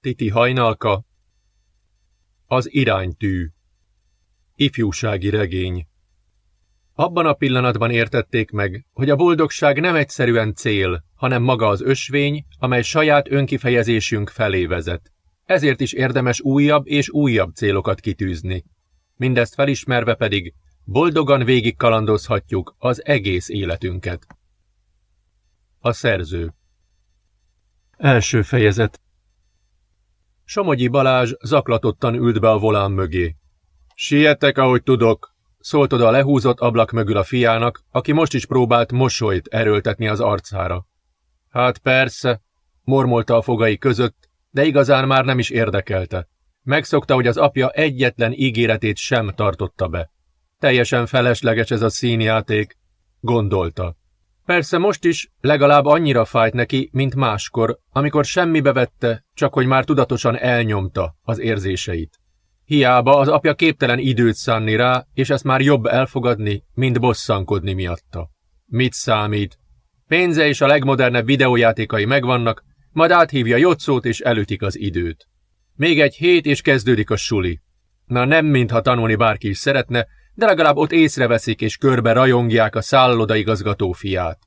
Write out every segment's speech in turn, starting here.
Titi hajnalka, az iránytű, ifjúsági regény. Abban a pillanatban értették meg, hogy a boldogság nem egyszerűen cél, hanem maga az ösvény, amely saját önkifejezésünk felé vezet. Ezért is érdemes újabb és újabb célokat kitűzni. Mindezt felismerve pedig boldogan végig kalandozhatjuk az egész életünket. A szerző Első fejezet Somogyi Balázs zaklatottan ült be a volán mögé. Sietek, ahogy tudok, szólt oda a lehúzott ablak mögül a fiának, aki most is próbált mosolyt erőltetni az arcára. Hát persze, mormolta a fogai között, de igazán már nem is érdekelte. Megszokta, hogy az apja egyetlen ígéretét sem tartotta be. Teljesen felesleges ez a színjáték, gondolta. Persze most is legalább annyira fájt neki, mint máskor, amikor semmibe vette, csak hogy már tudatosan elnyomta az érzéseit. Hiába az apja képtelen időt szánni rá, és ezt már jobb elfogadni, mint bosszankodni miatta. Mit számít? Pénze és a legmodernebb videójátékai megvannak, majd áthívja Jocót és elütik az időt. Még egy hét és kezdődik a suli. Na nem mintha tanulni bárki is szeretne, de legalább ott észreveszik és körbe rajongják a szállodaigazgató fiát.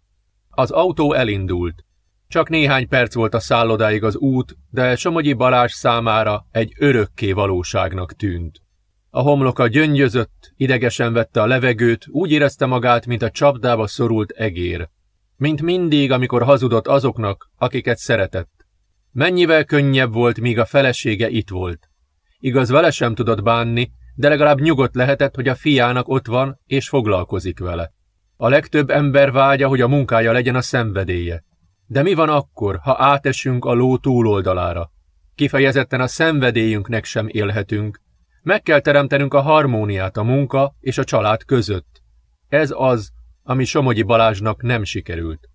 Az autó elindult. Csak néhány perc volt a szállodáig az út, de Somogyi Balázs számára egy örökké valóságnak tűnt. A homloka gyöngyözött, idegesen vette a levegőt, úgy érezte magát, mint a csapdába szorult egér. Mint mindig, amikor hazudott azoknak, akiket szeretett. Mennyivel könnyebb volt, míg a felesége itt volt. Igaz, vele sem tudott bánni, de legalább nyugodt lehetett, hogy a fiának ott van, és foglalkozik vele. A legtöbb ember vágya, hogy a munkája legyen a szenvedélye. De mi van akkor, ha átesünk a ló túloldalára? Kifejezetten a szenvedélyünknek sem élhetünk. Meg kell teremtenünk a harmóniát a munka és a család között. Ez az, ami Somogyi Balázsnak nem sikerült.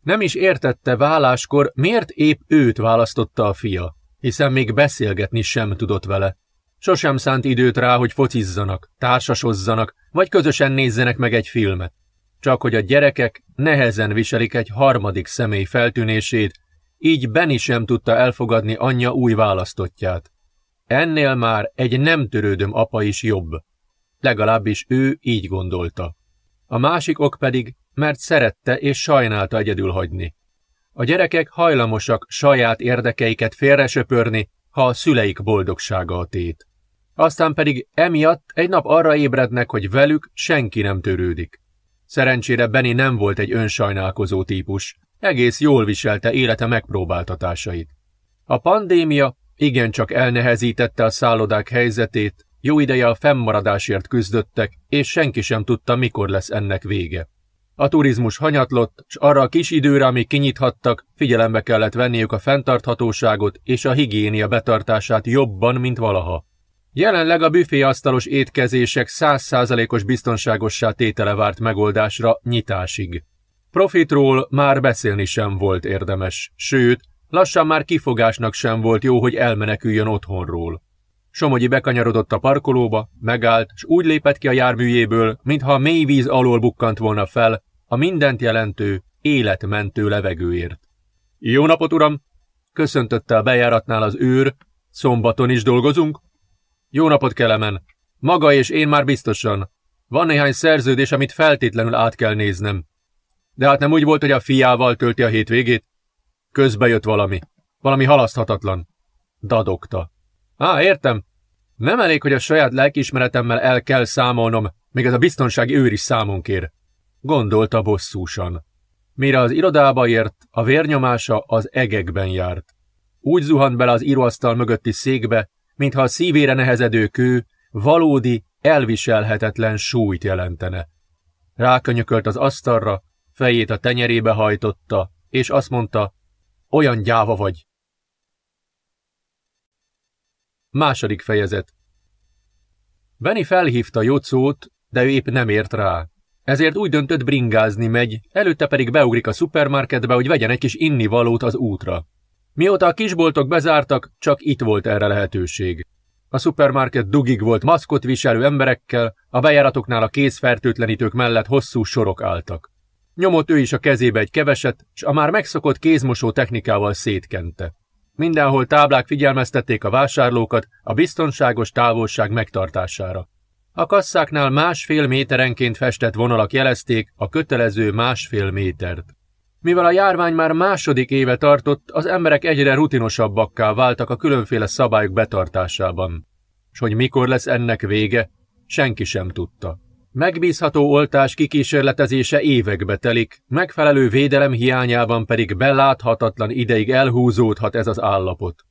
Nem is értette váláskor, miért épp őt választotta a fia, hiszen még beszélgetni sem tudott vele. Sosem szánt időt rá, hogy focizzanak, társasozzanak, vagy közösen nézzenek meg egy filmet. Csak hogy a gyerekek nehezen viselik egy harmadik személy feltűnését, így Benny sem tudta elfogadni anyja új választottját. Ennél már egy nem törődöm apa is jobb. Legalábbis ő így gondolta. A másik ok pedig, mert szerette és sajnálta egyedül hagyni. A gyerekek hajlamosak saját érdekeiket félresöpörni, ha a szüleik boldogsága a tét. Aztán pedig emiatt egy nap arra ébrednek, hogy velük senki nem törődik. Szerencsére Benny nem volt egy önsajnálkozó típus, egész jól viselte élete megpróbáltatásait. A pandémia igencsak elnehezítette a szállodák helyzetét, jó ideje a fennmaradásért küzdöttek, és senki sem tudta, mikor lesz ennek vége. A turizmus hanyatlott, s arra a kis időre, amíg kinyithattak, figyelembe kellett venniük a fenntarthatóságot és a higiénia betartását jobban, mint valaha. Jelenleg a büféasztalos étkezések százszázalékos biztonságossá tétele várt megoldásra nyitásig. Profitról már beszélni sem volt érdemes, sőt, lassan már kifogásnak sem volt jó, hogy elmeneküljön otthonról. Somogyi bekanyarodott a parkolóba, megállt, s úgy lépett ki a járműjéből, mintha mély víz alól bukkant volna fel, a mindent jelentő, életmentő levegőért. Jó napot, uram! Köszöntötte a bejáratnál az őr. Szombaton is dolgozunk? Jó napot, Kelemen! Maga és én már biztosan. Van néhány szerződés, amit feltétlenül át kell néznem. De hát nem úgy volt, hogy a fiával tölti a hétvégét? Közbe jött valami. Valami halaszthatatlan. Dadogta. Á, értem. Nem elég, hogy a saját lelkiismeretemmel el kell számolnom, még ez a biztonsági őr is számon kér. Gondolta bosszúsan. Mire az irodába ért, a vérnyomása az egekben járt. Úgy zuhant bele az íróasztal mögötti székbe, mintha a szívére nehezedő kő valódi, elviselhetetlen súlyt jelentene. Rákönyökölt az asztalra, fejét a tenyerébe hajtotta, és azt mondta, olyan gyáva vagy. Második fejezet Benny felhívta Jocót, de ő épp nem ért rá. Ezért úgy döntött bringázni megy, előtte pedig beugrik a szupermarketbe, hogy vegyen egy kis innivalót az útra. Mióta a kisboltok bezártak, csak itt volt erre lehetőség. A szupermarket dugig volt maszkot viselő emberekkel, a bejáratoknál a kézfertőtlenítők mellett hosszú sorok álltak. Nyomott ő is a kezébe egy keveset, s a már megszokott kézmosó technikával szétkente. Mindenhol táblák figyelmeztették a vásárlókat a biztonságos távolság megtartására. A kasszáknál másfél méterenként festett vonalak jelezték a kötelező másfél métert. Mivel a járvány már második éve tartott, az emberek egyre rutinosabbakká váltak a különféle szabályok betartásában. És hogy mikor lesz ennek vége, senki sem tudta. Megbízható oltás kikísérletezése évekbe telik, megfelelő védelem hiányában pedig beláthatatlan ideig elhúzódhat ez az állapot.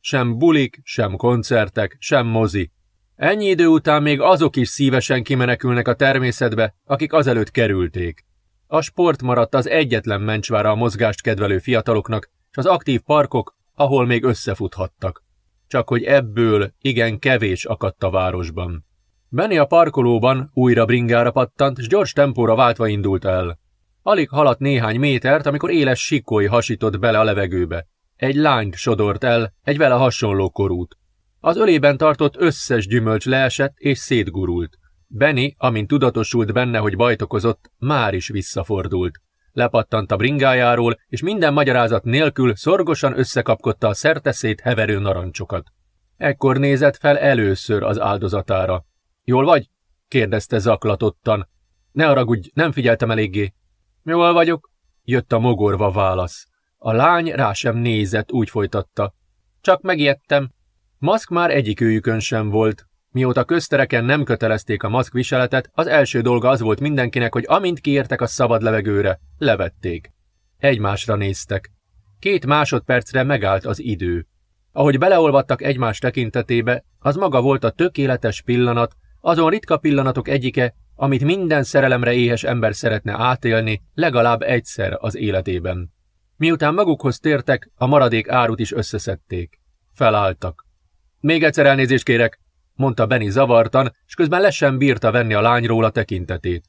Sem bulik, sem koncertek, sem mozi. Ennyi idő után még azok is szívesen kimenekülnek a természetbe, akik azelőtt kerülték. A sport maradt az egyetlen mencsvára a mozgást kedvelő fiataloknak, és az aktív parkok, ahol még összefuthattak. Csak hogy ebből igen kevés akadt a városban. Benni a parkolóban újra bringára pattant, és gyors tempóra váltva indult el. Alig haladt néhány métert, amikor éles sikói hasított bele a levegőbe. Egy lányt sodort el, egy vele hasonló korút. Az ölében tartott összes gyümölcs leesett és szétgurult. Benny, amint tudatosult benne, hogy bajt okozott, már is visszafordult. Lepattant a bringájáról, és minden magyarázat nélkül szorgosan összekapkodta a szerteszét heverő narancsokat. Ekkor nézett fel először az áldozatára. Jól vagy? kérdezte zaklatottan. Ne haragudj, nem figyeltem eléggé. Jól vagyok, jött a mogorva válasz. A lány rá sem nézett, úgy folytatta. Csak megijedtem. Maszk már egyikőjükön sem volt. Mióta köztereken nem kötelezték a maszk az első dolga az volt mindenkinek, hogy amint kiértek a szabad levegőre, levették. Egymásra néztek. Két másodpercre megállt az idő. Ahogy beleolvadtak egymás tekintetébe, az maga volt a tökéletes pillanat, azon ritka pillanatok egyike, amit minden szerelemre éhes ember szeretne átélni legalább egyszer az életében. Miután magukhoz tértek, a maradék árut is összeszedték. Felálltak. Még egyszer elnézést kérek, mondta Benny zavartan, és közben le sem bírta venni a lányról a tekintetét.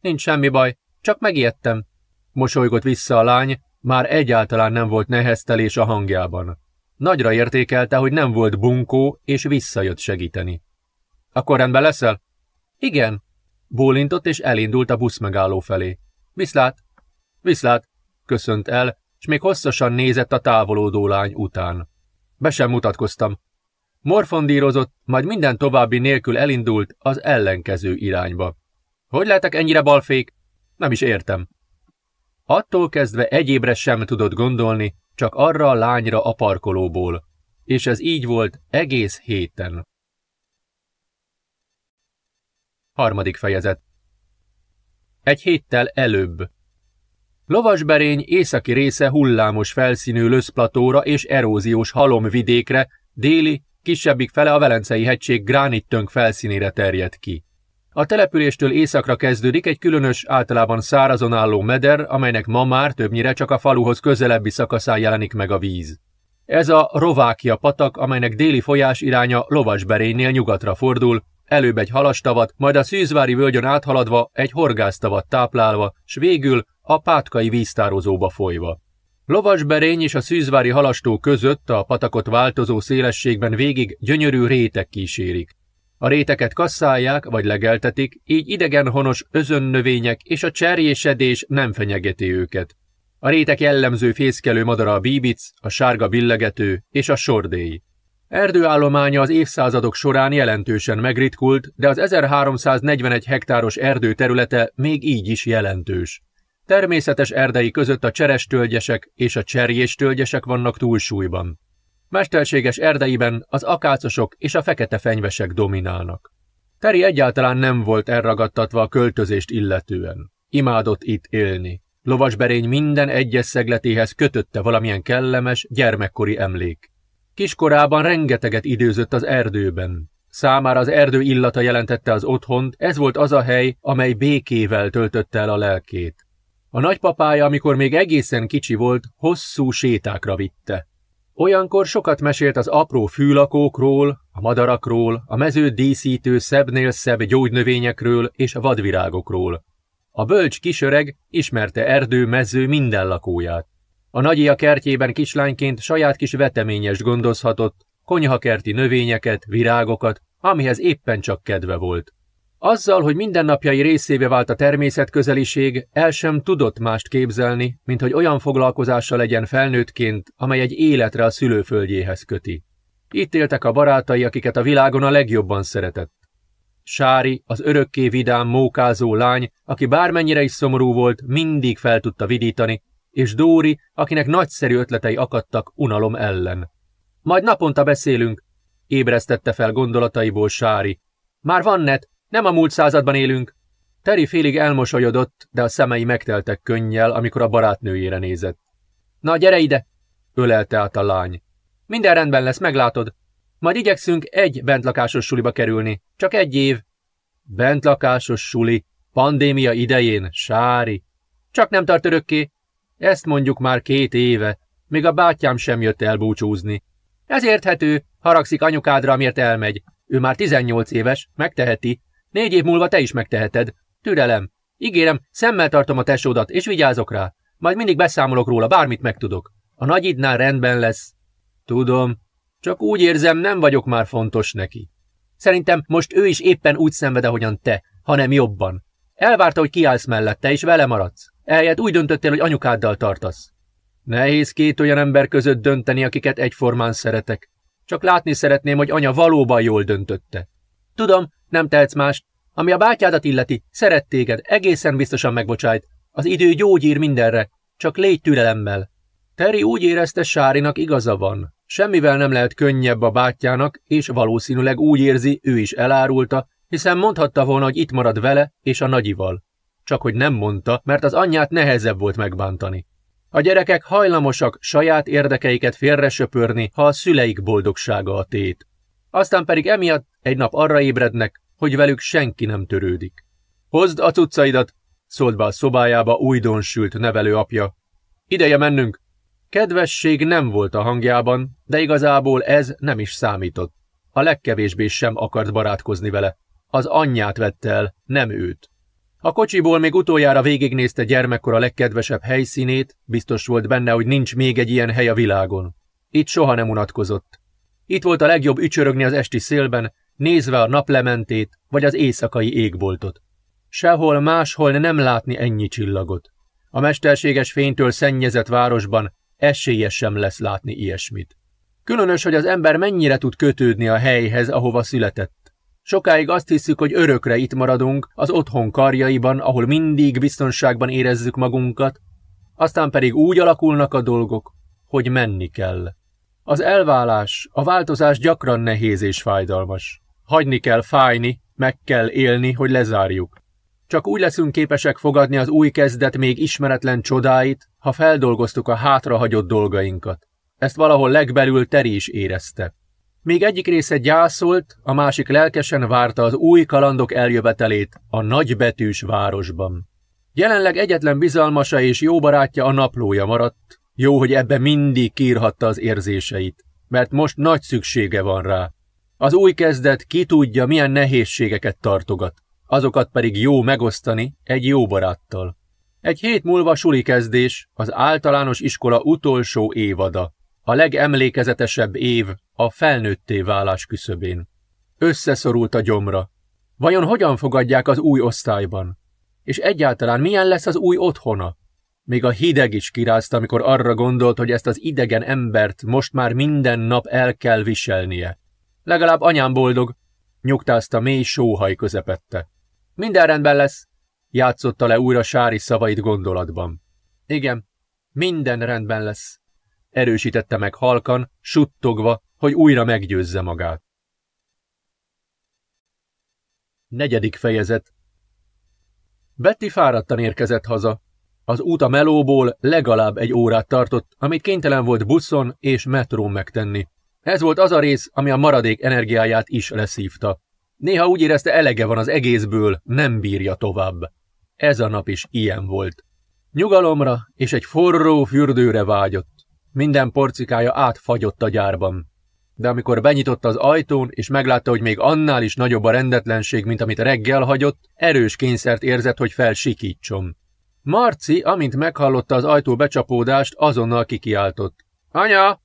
Nincs semmi baj, csak megijedtem. Mosolygott vissza a lány, már egyáltalán nem volt neheztelés a hangjában. Nagyra értékelte, hogy nem volt bunkó, és visszajött segíteni. Akkor rendben leszel? Igen. Bólintott és elindult a buszmegálló felé. Viszlát! Viszlát! Köszönt el, és még hosszasan nézett a távolódó lány után. Be sem mutatkoztam. Morfondírozott, majd minden további nélkül elindult az ellenkező irányba. Hogy lehetek ennyire balfék? Nem is értem. Attól kezdve egyébre sem tudott gondolni, csak arra a lányra a parkolóból. És ez így volt egész héten. Harmadik fejezet Egy héttel előbb Lovasberény északi része hullámos felszínű löszplatóra és eróziós halomvidékre, déli, kisebbik fele a Velencei hegység gránittönk felszínére terjed ki. A településtől északra kezdődik egy különös, általában szárazon álló meder, amelynek ma már többnyire csak a faluhoz közelebbi szakaszán jelenik meg a víz. Ez a Rovákia patak, amelynek déli folyás iránya Lovasberénynél nyugatra fordul, előbb egy halastavat, majd a szűzvári völgyön áthaladva egy horgásztavat táplálva, s végül a pátkai víztározóba folyva. Lovasberény és a szűzvári halastó között a patakot változó szélességben végig gyönyörű rétek kísérik. A réteket kasszálják vagy legeltetik, így idegen honos özönnövények és a cserjésedés nem fenyegeti őket. A rétek jellemző fészkelő madara a bíbic, a sárga billegető és a sordély. Erdőállománya az évszázadok során jelentősen megritkult, de az 1341 hektáros erdő területe még így is jelentős. Természetes erdei között a cserestölgyesek és a cserjéstölgyesek vannak túlsúlyban. Mesterséges erdeiben az akácosok és a fekete fenyvesek dominálnak. Teri egyáltalán nem volt elragadtatva a költözést illetően. Imádott itt élni. Lovasberény minden egyes szegletéhez kötötte valamilyen kellemes, gyermekkori emlék. Kiskorában rengeteget időzött az erdőben. Számára az erdő illata jelentette az otthont, ez volt az a hely, amely békével töltötte el a lelkét. A nagypapája, amikor még egészen kicsi volt, hosszú sétákra vitte. Olyankor sokat mesélt az apró fűlakókról, a madarakról, a mezőt díszítő szebbnél szebb gyógynövényekről és vadvirágokról. A bölcs kisöreg ismerte erdő, mező minden lakóját. A nagyia kertjében kislányként saját kis veteményes gondozhatott, konyhakerti növényeket, virágokat, amihez éppen csak kedve volt. Azzal, hogy mindennapjai részébe vált a természetközeliség, el sem tudott mást képzelni, mint hogy olyan foglalkozása legyen felnőttként, amely egy életre a szülőföldjéhez köti. Itt éltek a barátai, akiket a világon a legjobban szeretett. Sári, az örökké vidám, mókázó lány, aki bármennyire is szomorú volt, mindig fel tudta vidítani, és Dóri, akinek nagyszerű ötletei akadtak unalom ellen. Majd naponta beszélünk, ébresztette fel gondolataiból Sári. Már van net, nem a múlt században élünk. Teri félig elmosolyodott, de a szemei megteltek könnyel, amikor a barátnőjére nézett. Na, gyere ide! ölelte át a lány. Minden rendben lesz, meglátod. Majd igyekszünk egy bentlakásos suliba kerülni. Csak egy év. Bentlakásos suli. Pandémia idején, Sári. Csak nem tart örökké. Ezt mondjuk már két éve. Még a bátyám sem jött el búcsúzni. Ez érthető, haragszik anyukádra, amiért elmegy. Ő már 18 éves, megteheti. Négy év múlva te is megteheted. Türelem. Ígérem, szemmel tartom a tesódat, és vigyázok rá. Majd mindig beszámolok róla, bármit megtudok. A nagyidnál rendben lesz. Tudom, csak úgy érzem, nem vagyok már fontos neki. Szerintem most ő is éppen úgy szenved, ahogyan te, hanem jobban. Elvárta, hogy kiállsz mellette, és vele maradsz. Eljött úgy döntöttél, hogy anyukáddal tartasz. Nehéz két olyan ember között dönteni, akiket egyformán szeretek. Csak látni szeretném, hogy anya valóban jól döntötte. Tudom, nem tehetsz mást. Ami a bátyádat illeti, szeret téged, egészen biztosan megbocsájt. Az idő gyógyír mindenre, csak légy türelemmel. Teri úgy érezte Sárinak igaza van. Semmivel nem lehet könnyebb a bátyjának, és valószínűleg úgy érzi, ő is elárulta, hiszen mondhatta volna, hogy itt marad vele és a nagyival. Csak hogy nem mondta, mert az anyját nehezebb volt megbántani. A gyerekek hajlamosak saját érdekeiket félresöpörni, ha a szüleik boldogsága a tét. Aztán pedig emiatt egy nap arra ébrednek, hogy velük senki nem törődik. Hozd a cuccaidat, szólt be a szobájába újdonsült nevelő apja. Ideje mennünk! Kedvesség nem volt a hangjában, de igazából ez nem is számított. A legkevésbé sem akart barátkozni vele. Az anyját vette el, nem őt. A kocsiból még utoljára végignézte gyermekkor a legkedvesebb helyszínét, biztos volt benne, hogy nincs még egy ilyen hely a világon. Itt soha nem unatkozott. Itt volt a legjobb ücsörögni az esti szélben, nézve a naplementét vagy az éjszakai égboltot. Sehol máshol nem látni ennyi csillagot. A mesterséges fénytől szennyezett városban esélyes sem lesz látni ilyesmit. Különös, hogy az ember mennyire tud kötődni a helyhez, ahova született. Sokáig azt hiszük, hogy örökre itt maradunk, az otthon karjaiban, ahol mindig biztonságban érezzük magunkat, aztán pedig úgy alakulnak a dolgok, hogy menni kell. Az elválás, a változás gyakran nehéz és fájdalmas. Hagyni kell fájni, meg kell élni, hogy lezárjuk. Csak úgy leszünk képesek fogadni az új kezdet még ismeretlen csodáit, ha feldolgoztuk a hátrahagyott dolgainkat. Ezt valahol legbelül Teri is érezte. Még egyik része gyászolt, a másik lelkesen várta az új kalandok eljövetelét a nagybetűs városban. Jelenleg egyetlen bizalmasa és jó barátja a naplója maradt, jó, hogy ebbe mindig kírhatta az érzéseit, mert most nagy szüksége van rá. Az új kezdet ki tudja, milyen nehézségeket tartogat, azokat pedig jó megosztani egy jó baráttal. Egy hét múlva suli kezdés, az általános iskola utolsó évada, a legemlékezetesebb év a felnőtté válás küszöbén. Összeszorult a gyomra. Vajon hogyan fogadják az új osztályban? És egyáltalán milyen lesz az új otthona? Még a hideg is kirázta, amikor arra gondolt, hogy ezt az idegen embert most már minden nap el kell viselnie. Legalább anyám boldog, nyugtázta mély sóhaj közepette. Minden rendben lesz, játszotta le újra Sári szavait gondolatban. Igen, minden rendben lesz, erősítette meg halkan, suttogva, hogy újra meggyőzze magát. Negyedik fejezet Betty fáradtan érkezett haza. Az út a melóból legalább egy órát tartott, amit kénytelen volt buszon és metrón megtenni. Ez volt az a rész, ami a maradék energiáját is leszívta. Néha úgy érezte elege van az egészből, nem bírja tovább. Ez a nap is ilyen volt. Nyugalomra és egy forró fürdőre vágyott. Minden porcikája átfagyott a gyárban. De amikor benyitotta az ajtón, és meglátta, hogy még annál is nagyobb a rendetlenség, mint amit reggel hagyott, erős kényszert érzett, hogy felsikítson. Marci, amint meghallotta az ajtó becsapódást, azonnal kikiáltott. Anya,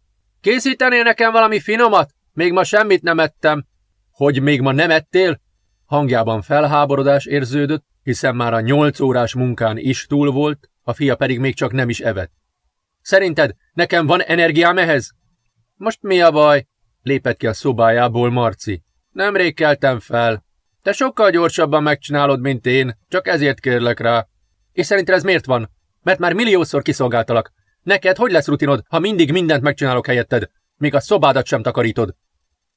készítenél nekem valami finomat? Még ma semmit nem ettem. Hogy még ma nem ettél? Hangjában felháborodás érződött, hiszen már a nyolc órás munkán is túl volt, a fia pedig még csak nem is evett. Szerinted nekem van energiám ehhez? Most mi a baj? Lépett ki a szobájából Marci. Nemrég keltem fel. Te sokkal gyorsabban megcsinálod, mint én, csak ezért kérlek rá. És szerinted ez miért van? Mert már milliószor kiszolgáltalak. Neked hogy lesz rutinod, ha mindig mindent megcsinálok helyetted, még a szobádat sem takarítod?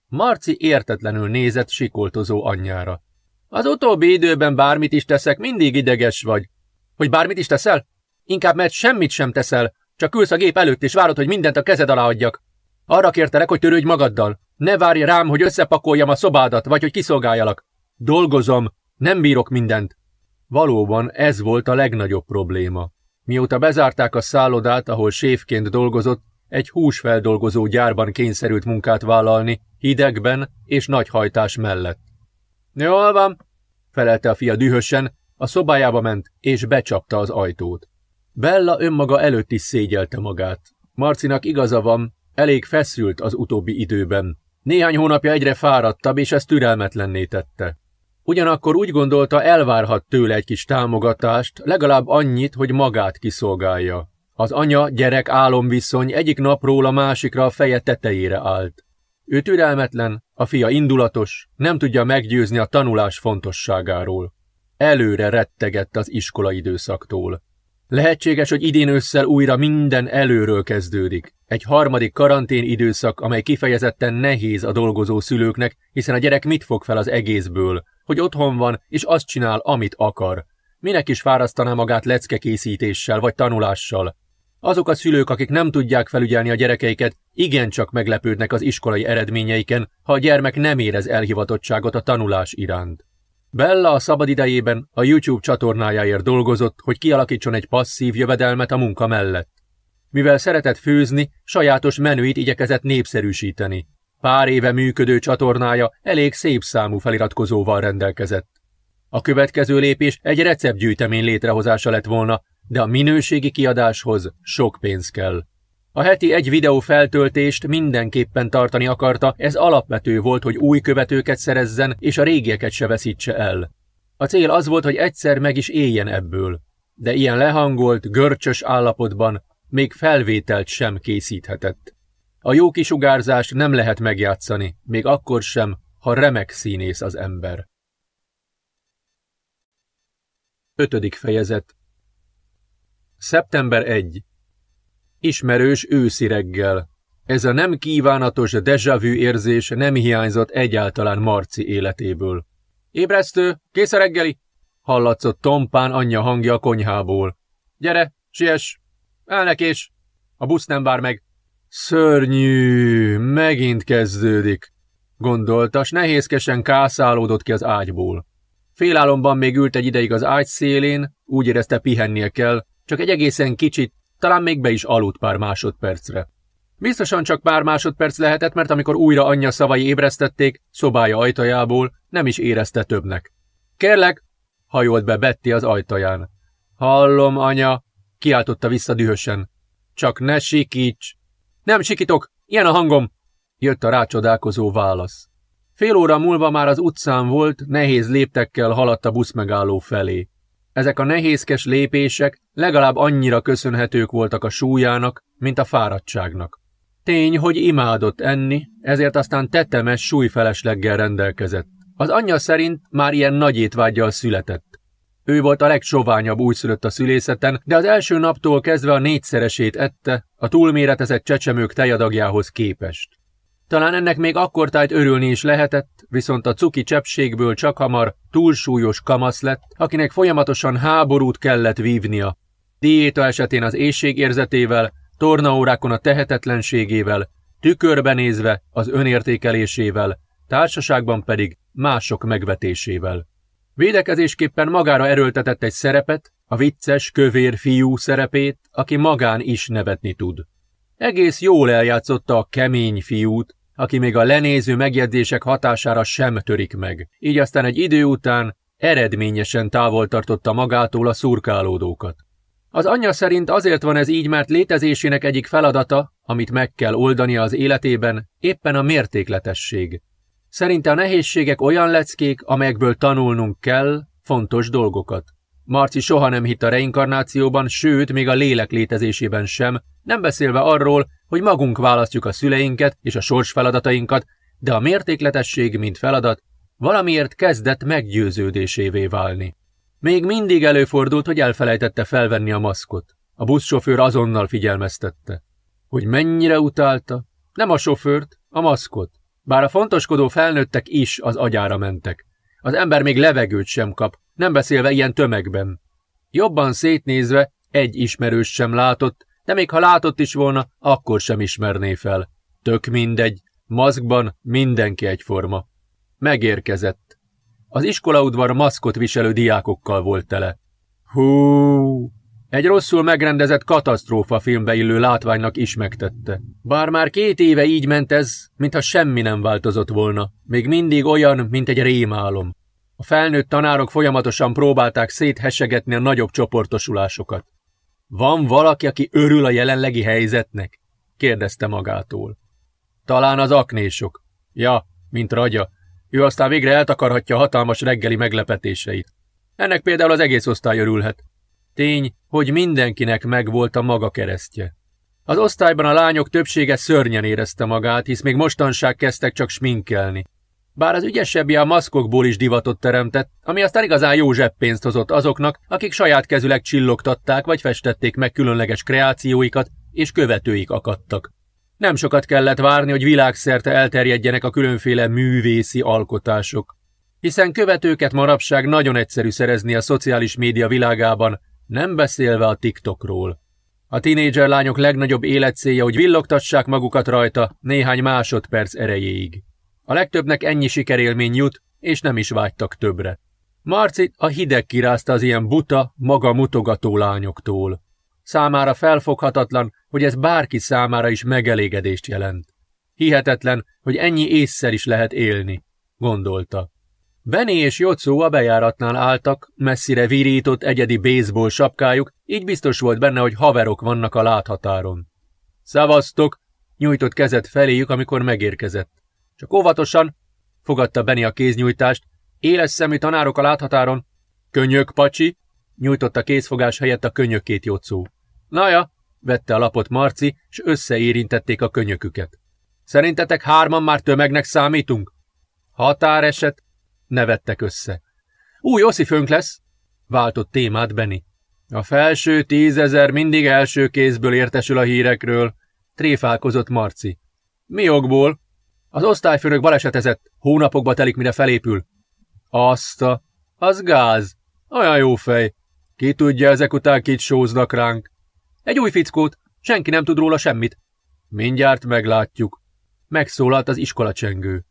Marci értetlenül nézett sikoltozó anyjára. Az utóbbi időben bármit is teszek, mindig ideges vagy. Hogy bármit is teszel? Inkább mert semmit sem teszel, csak ülsz a gép előtt és várod, hogy mindent a kezed alá adjak. Arra kértelek, hogy törődj magaddal. Ne várj rám, hogy összepakoljam a szobádat, vagy hogy kiszolgáljalak. Dolgozom, nem bírok mindent. Valóban ez volt a legnagyobb probléma. Mióta bezárták a szállodát, ahol séfként dolgozott, egy húsfeldolgozó gyárban kényszerült munkát vállalni, hidegben és nagy hajtás mellett. Jól van, felelte a fia dühösen, a szobájába ment, és becsapta az ajtót. Bella önmaga előtt is szégyelte magát. Marcinak igaza van, elég feszült az utóbbi időben. Néhány hónapja egyre fáradtabb, és ez türelmetlenné tette. Ugyanakkor úgy gondolta, elvárhat tőle egy kis támogatást, legalább annyit, hogy magát kiszolgálja. Az anya-gyerek álomviszony egyik napról a másikra a feje tetejére állt. Ő türelmetlen, a fia indulatos, nem tudja meggyőzni a tanulás fontosságáról. Előre rettegett az iskola időszaktól. Lehetséges, hogy idén ősszel újra minden előről kezdődik. Egy harmadik karantén időszak, amely kifejezetten nehéz a dolgozó szülőknek, hiszen a gyerek mit fog fel az egészből, hogy otthon van, és azt csinál, amit akar. Minek is fárasztaná magát leckekészítéssel vagy tanulással? Azok a szülők, akik nem tudják felügyelni a gyerekeiket, igencsak meglepődnek az iskolai eredményeiken, ha a gyermek nem érez elhivatottságot a tanulás iránt. Bella a szabadidejében a YouTube csatornájáért dolgozott, hogy kialakítson egy passzív jövedelmet a munka mellett. Mivel szeretett főzni, sajátos menüit igyekezett népszerűsíteni. Pár éve működő csatornája elég szép számú feliratkozóval rendelkezett. A következő lépés egy receptgyűjtemény létrehozása lett volna, de a minőségi kiadáshoz sok pénz kell. A heti egy videó feltöltést mindenképpen tartani akarta, ez alapvető volt, hogy új követőket szerezzen, és a régieket se veszítse el. A cél az volt, hogy egyszer meg is éljen ebből. De ilyen lehangolt, görcsös állapotban még felvételt sem készíthetett. A jó kisugárzást nem lehet megjátszani, még akkor sem, ha remek színész az ember. Ötödik fejezet Szeptember 1 Ismerős őszi reggel. Ez a nem kívánatos déjà vu érzés nem hiányzott egyáltalán Marci életéből. Ébresztő, kész a reggeli? Hallatszott Tompán anyja hangja a konyhából. Gyere, siess! Elnekés! A busz nem vár meg. Szörnyű, megint kezdődik, gondolta, s nehézkesen kászálódott ki az ágyból. Félálomban még ült egy ideig az ágy szélén, úgy érezte pihennie kell, csak egy egészen kicsit, talán még be is aludt pár másodpercre. Biztosan csak pár másodperc lehetett, mert amikor újra anyja szavai ébresztették, szobája ajtajából, nem is érezte többnek. Kérlek, hajolt be Betty az ajtaján. Hallom, anya, kiáltotta vissza dühösen. Csak ne sikíts! Nem sikítok, ilyen a hangom! Jött a rácsodálkozó válasz. Fél óra múlva már az utcán volt, nehéz léptekkel haladt a buszmegálló felé. Ezek a nehézkes lépések legalább annyira köszönhetők voltak a súlyának, mint a fáradtságnak. Tény, hogy imádott enni, ezért aztán tetemes súlyfelesleggel rendelkezett. Az anyja szerint már ilyen nagy étvágyjal született. Ő volt a legsoványabb újszülött a szülészeten, de az első naptól kezdve a négyszeresét ette, a túlméretezett csecsemők tejadagjához képest. Talán ennek még akkor tájt örülni is lehetett, viszont a cuki cseppségből csak hamar túlsúlyos kamasz lett, akinek folyamatosan háborút kellett vívnia. Diéta esetén az éjségérzetével, tornaórákon a tehetetlenségével, tükörben nézve az önértékelésével, társaságban pedig mások megvetésével. Védekezésképpen magára erőltetett egy szerepet, a vicces, kövér fiú szerepét, aki magán is nevetni tud. Egész jól eljátszotta a kemény fiút, aki még a lenéző megjegyzések hatására sem törik meg. Így aztán egy idő után eredményesen távol tartotta magától a szurkálódókat. Az anyja szerint azért van ez így, mert létezésének egyik feladata, amit meg kell oldania az életében, éppen a mértékletesség. Szerinte a nehézségek olyan leckék, amelyekből tanulnunk kell fontos dolgokat. Marci soha nem hitt a reinkarnációban, sőt, még a lélek létezésében sem, nem beszélve arról, hogy magunk választjuk a szüleinket és a sors feladatainkat, de a mértékletesség, mint feladat, valamiért kezdett meggyőződésévé válni. Még mindig előfordult, hogy elfelejtette felvenni a maszkot. A buszsofőr azonnal figyelmeztette. Hogy mennyire utálta? Nem a sofőrt, a maszkot. Bár a fontoskodó felnőttek is az agyára mentek. Az ember még levegőt sem kap, nem beszélve ilyen tömegben. Jobban szétnézve egy ismerős sem látott, de még ha látott is volna, akkor sem ismerné fel. Tök mindegy, maszkban mindenki egyforma. Megérkezett. Az iskolaudvar maszkot viselő diákokkal volt tele. Hú! Egy rosszul megrendezett katasztrófa filmbe illő látványnak is megtette. Bár már két éve így ment ez, mintha semmi nem változott volna. Még mindig olyan, mint egy rémálom. A felnőtt tanárok folyamatosan próbálták széthesegetni a nagyobb csoportosulásokat. Van valaki, aki örül a jelenlegi helyzetnek? kérdezte magától. Talán az aknésok. Ja, mint ragya. Ő aztán végre eltakarhatja hatalmas reggeli meglepetéseit. Ennek például az egész osztály örülhet. Tény, hogy mindenkinek megvolt a maga keresztje. Az osztályban a lányok többsége szörnyen érezte magát, hisz még mostanság kezdtek csak sminkelni. Bár az ügyesebbje a maszkokból is divatot teremtett, ami aztán igazán jó zseppénzt hozott azoknak, akik saját kezüleg csillogtatták vagy festették meg különleges kreációikat, és követőik akadtak. Nem sokat kellett várni, hogy világszerte elterjedjenek a különféle művészi alkotások. Hiszen követőket manapság nagyon egyszerű szerezni a szociális média világában, nem beszélve a TikTokról. A tinédzser lányok legnagyobb életcélja, hogy villogtassák magukat rajta néhány másodperc erejéig. A legtöbbnek ennyi sikerélmény jut, és nem is vágytak többre. Marcit a hideg kirázta az ilyen buta, maga mutogató lányoktól. Számára felfoghatatlan, hogy ez bárki számára is megelégedést jelent. Hihetetlen, hogy ennyi észszer is lehet élni, gondolta. Benny és Jocó a bejáratnál álltak, messzire virított egyedi baseball sapkájuk, így biztos volt benne, hogy haverok vannak a láthatáron. Szavaztok! Nyújtott kezet feléjük, amikor megérkezett. Csak óvatosan, fogadta Benny a kéznyújtást, éles szemű tanárok a láthatáron. Könyök, pacsi! Nyújtotta kézfogás helyett a könyökét Jocó. Naja, vette a lapot Marci, és összeérintették a könyöküket. Szerintetek hárman már tömegnek számítunk? Határeset, nevettek össze. Új oszifőnk lesz, váltott témát Benny. A felső tízezer mindig első kézből értesül a hírekről, tréfálkozott Marci. Mi okból? Az osztályfőnök balesetezett, hónapokba telik, mire felépül. Azt az gáz. Olyan jó fej. Ki tudja, ezek után kit sóznak ránk. Egy új fickót, senki nem tud róla semmit. Mindjárt meglátjuk. Megszólalt az iskolacsengő.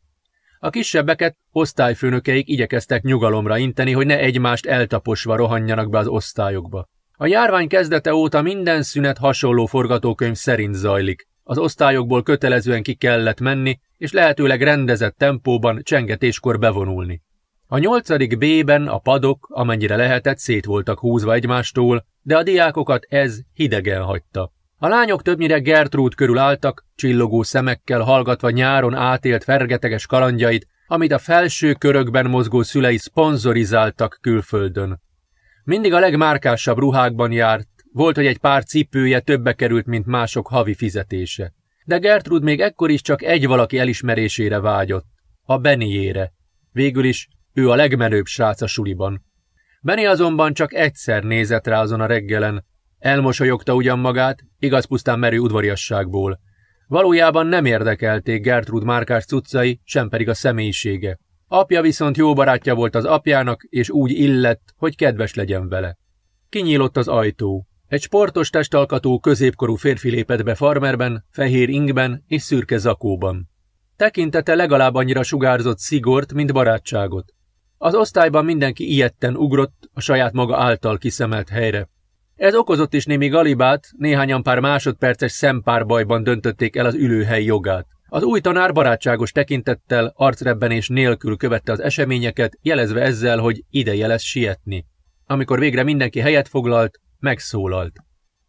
A kisebbeket osztályfőnökeik igyekeztek nyugalomra inteni, hogy ne egymást eltaposva rohanjanak be az osztályokba. A járvány kezdete óta minden szünet hasonló forgatókönyv szerint zajlik. Az osztályokból kötelezően ki kellett menni, és lehetőleg rendezett tempóban csengetéskor bevonulni. A nyolcadik B-ben a padok, amennyire lehetett, szét voltak húzva egymástól, de a diákokat ez hidegen hagyta. A lányok többnyire Gertrude körül álltak, csillogó szemekkel hallgatva nyáron átélt fergeteges kalandjait, amit a felső körökben mozgó szülei szponzorizáltak külföldön. Mindig a legmárkásabb ruhákban járt, volt, hogy egy pár cipője többe került, mint mások havi fizetése. De Gertrude még ekkor is csak egy valaki elismerésére vágyott, a Beniére. Végül is ő a legmenőbb srác a suliban. Benny azonban csak egyszer nézett rá azon a reggelen, Elmosolyogta ugyan magát, igaz pusztán merő udvariasságból. Valójában nem érdekelték Gertrud márkás cuccai, sem pedig a személyisége. Apja viszont jó barátja volt az apjának, és úgy illett, hogy kedves legyen vele. Kinyílott az ajtó. Egy sportos testalkatú, középkorú férfi lépett be farmerben, fehér ingben és szürke zakóban. Tekintete legalább annyira sugárzott szigort, mint barátságot. Az osztályban mindenki ilyetten ugrott a saját maga által kiszemelt helyre. Ez okozott is némi galibát, néhányan pár másodperces szempárbajban döntötték el az ülőhely jogát. Az új tanár barátságos tekintettel, arcrebbenés nélkül követte az eseményeket, jelezve ezzel, hogy ideje lesz sietni. Amikor végre mindenki helyet foglalt, megszólalt.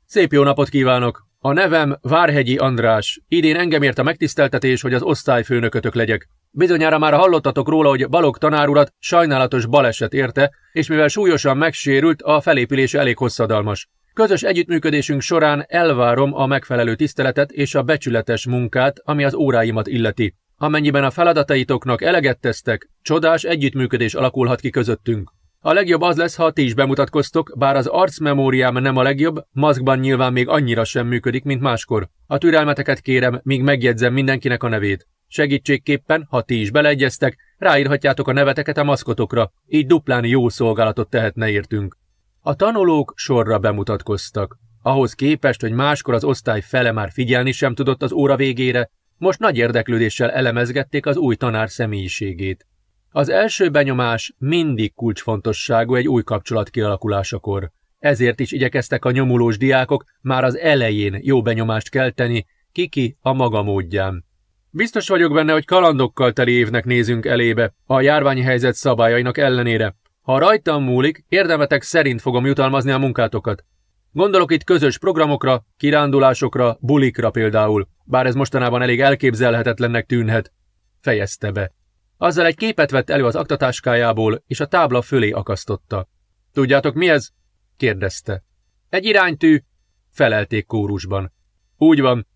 Szép jó napot kívánok! A nevem Várhegyi András. Idén engem ért a megtiszteltetés, hogy az osztályfőnökötök legyek. Bizonyára már hallottatok róla, hogy Balog tanárurat sajnálatos baleset érte, és mivel súlyosan megsérült, a felépülése elég hosszadalmas. Közös együttműködésünk során elvárom a megfelelő tiszteletet és a becsületes munkát, ami az óráimat illeti. Amennyiben a feladataitoknak eleget tesztek, csodás együttműködés alakulhat ki közöttünk. A legjobb az lesz, ha ti is bemutatkoztok, bár az arcmemóriám nem a legjobb, maszkban nyilván még annyira sem működik, mint máskor. A türelmeteket kérem, míg megjegyzem mindenkinek a nevét. Segítségképpen, ha ti is beleegyeztek, ráírhatjátok a neveteket a maszkotokra, így duplán jó szolgálatot tehetne értünk. A tanulók sorra bemutatkoztak. Ahhoz képest, hogy máskor az osztály fele már figyelni sem tudott az óra végére, most nagy érdeklődéssel elemezgették az új tanár személyiségét. Az első benyomás mindig kulcsfontosságú egy új kapcsolat kialakulásakor. Ezért is igyekeztek a nyomulós diákok már az elején jó benyomást kelteni, kiki a maga módján. Biztos vagyok benne, hogy kalandokkal teli évnek nézünk elébe, a járványhelyzet szabályainak ellenére. Ha rajtam múlik, érdemetek szerint fogom jutalmazni a munkátokat. Gondolok itt közös programokra, kirándulásokra, bulikra például, bár ez mostanában elég elképzelhetetlennek tűnhet. Fejezte be. Azzal egy képet vett elő az aktatáskájából, és a tábla fölé akasztotta. Tudjátok mi ez? kérdezte. Egy iránytű, felelték kórusban. Úgy van.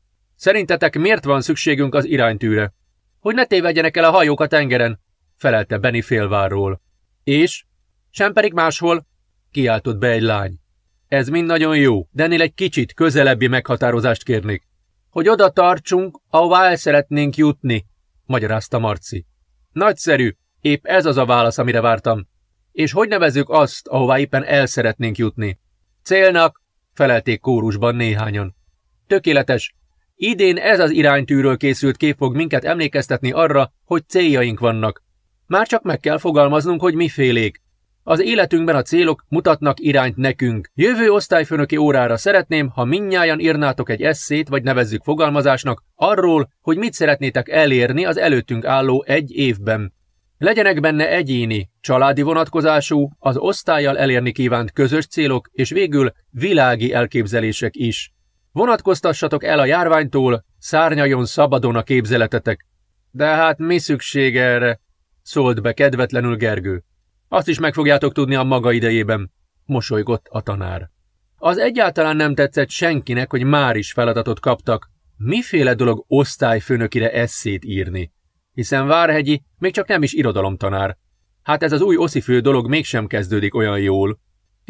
Szerintetek miért van szükségünk az iránytűre? Hogy ne tévedjenek el a hajók a tengeren, felelte Benny félvárról. És? Sem pedig máshol, kiáltott be egy lány. Ez mind nagyon jó, de ennél egy kicsit közelebbi meghatározást kérnék. Hogy oda tartsunk, ahová el szeretnénk jutni, magyarázta Marci. Nagyszerű, épp ez az a válasz, amire vártam. És hogy nevezzük azt, ahová éppen el szeretnénk jutni? Célnak, felelték kórusban néhányan. Tökéletes. Idén ez az iránytűről készült kép fog minket emlékeztetni arra, hogy céljaink vannak. Már csak meg kell fogalmaznunk, hogy mifélék. Az életünkben a célok mutatnak irányt nekünk. Jövő osztályfőnöki órára szeretném, ha minnyáján írnátok egy eszét, vagy nevezzük fogalmazásnak, arról, hogy mit szeretnétek elérni az előttünk álló egy évben. Legyenek benne egyéni, családi vonatkozású, az osztályjal elérni kívánt közös célok, és végül világi elképzelések is. Vonatkoztassatok el a járványtól, szárnyaljon szabadon a képzeletetek. De hát mi szükség erre? szólt be kedvetlenül Gergő. Azt is meg fogjátok tudni a maga idejében, mosolygott a tanár. Az egyáltalán nem tetszett senkinek, hogy már is feladatot kaptak. Miféle dolog osztályfőnökire eszét írni? Hiszen Várhegyi még csak nem is irodalomtanár. Hát ez az új oszifő dolog mégsem kezdődik olyan jól.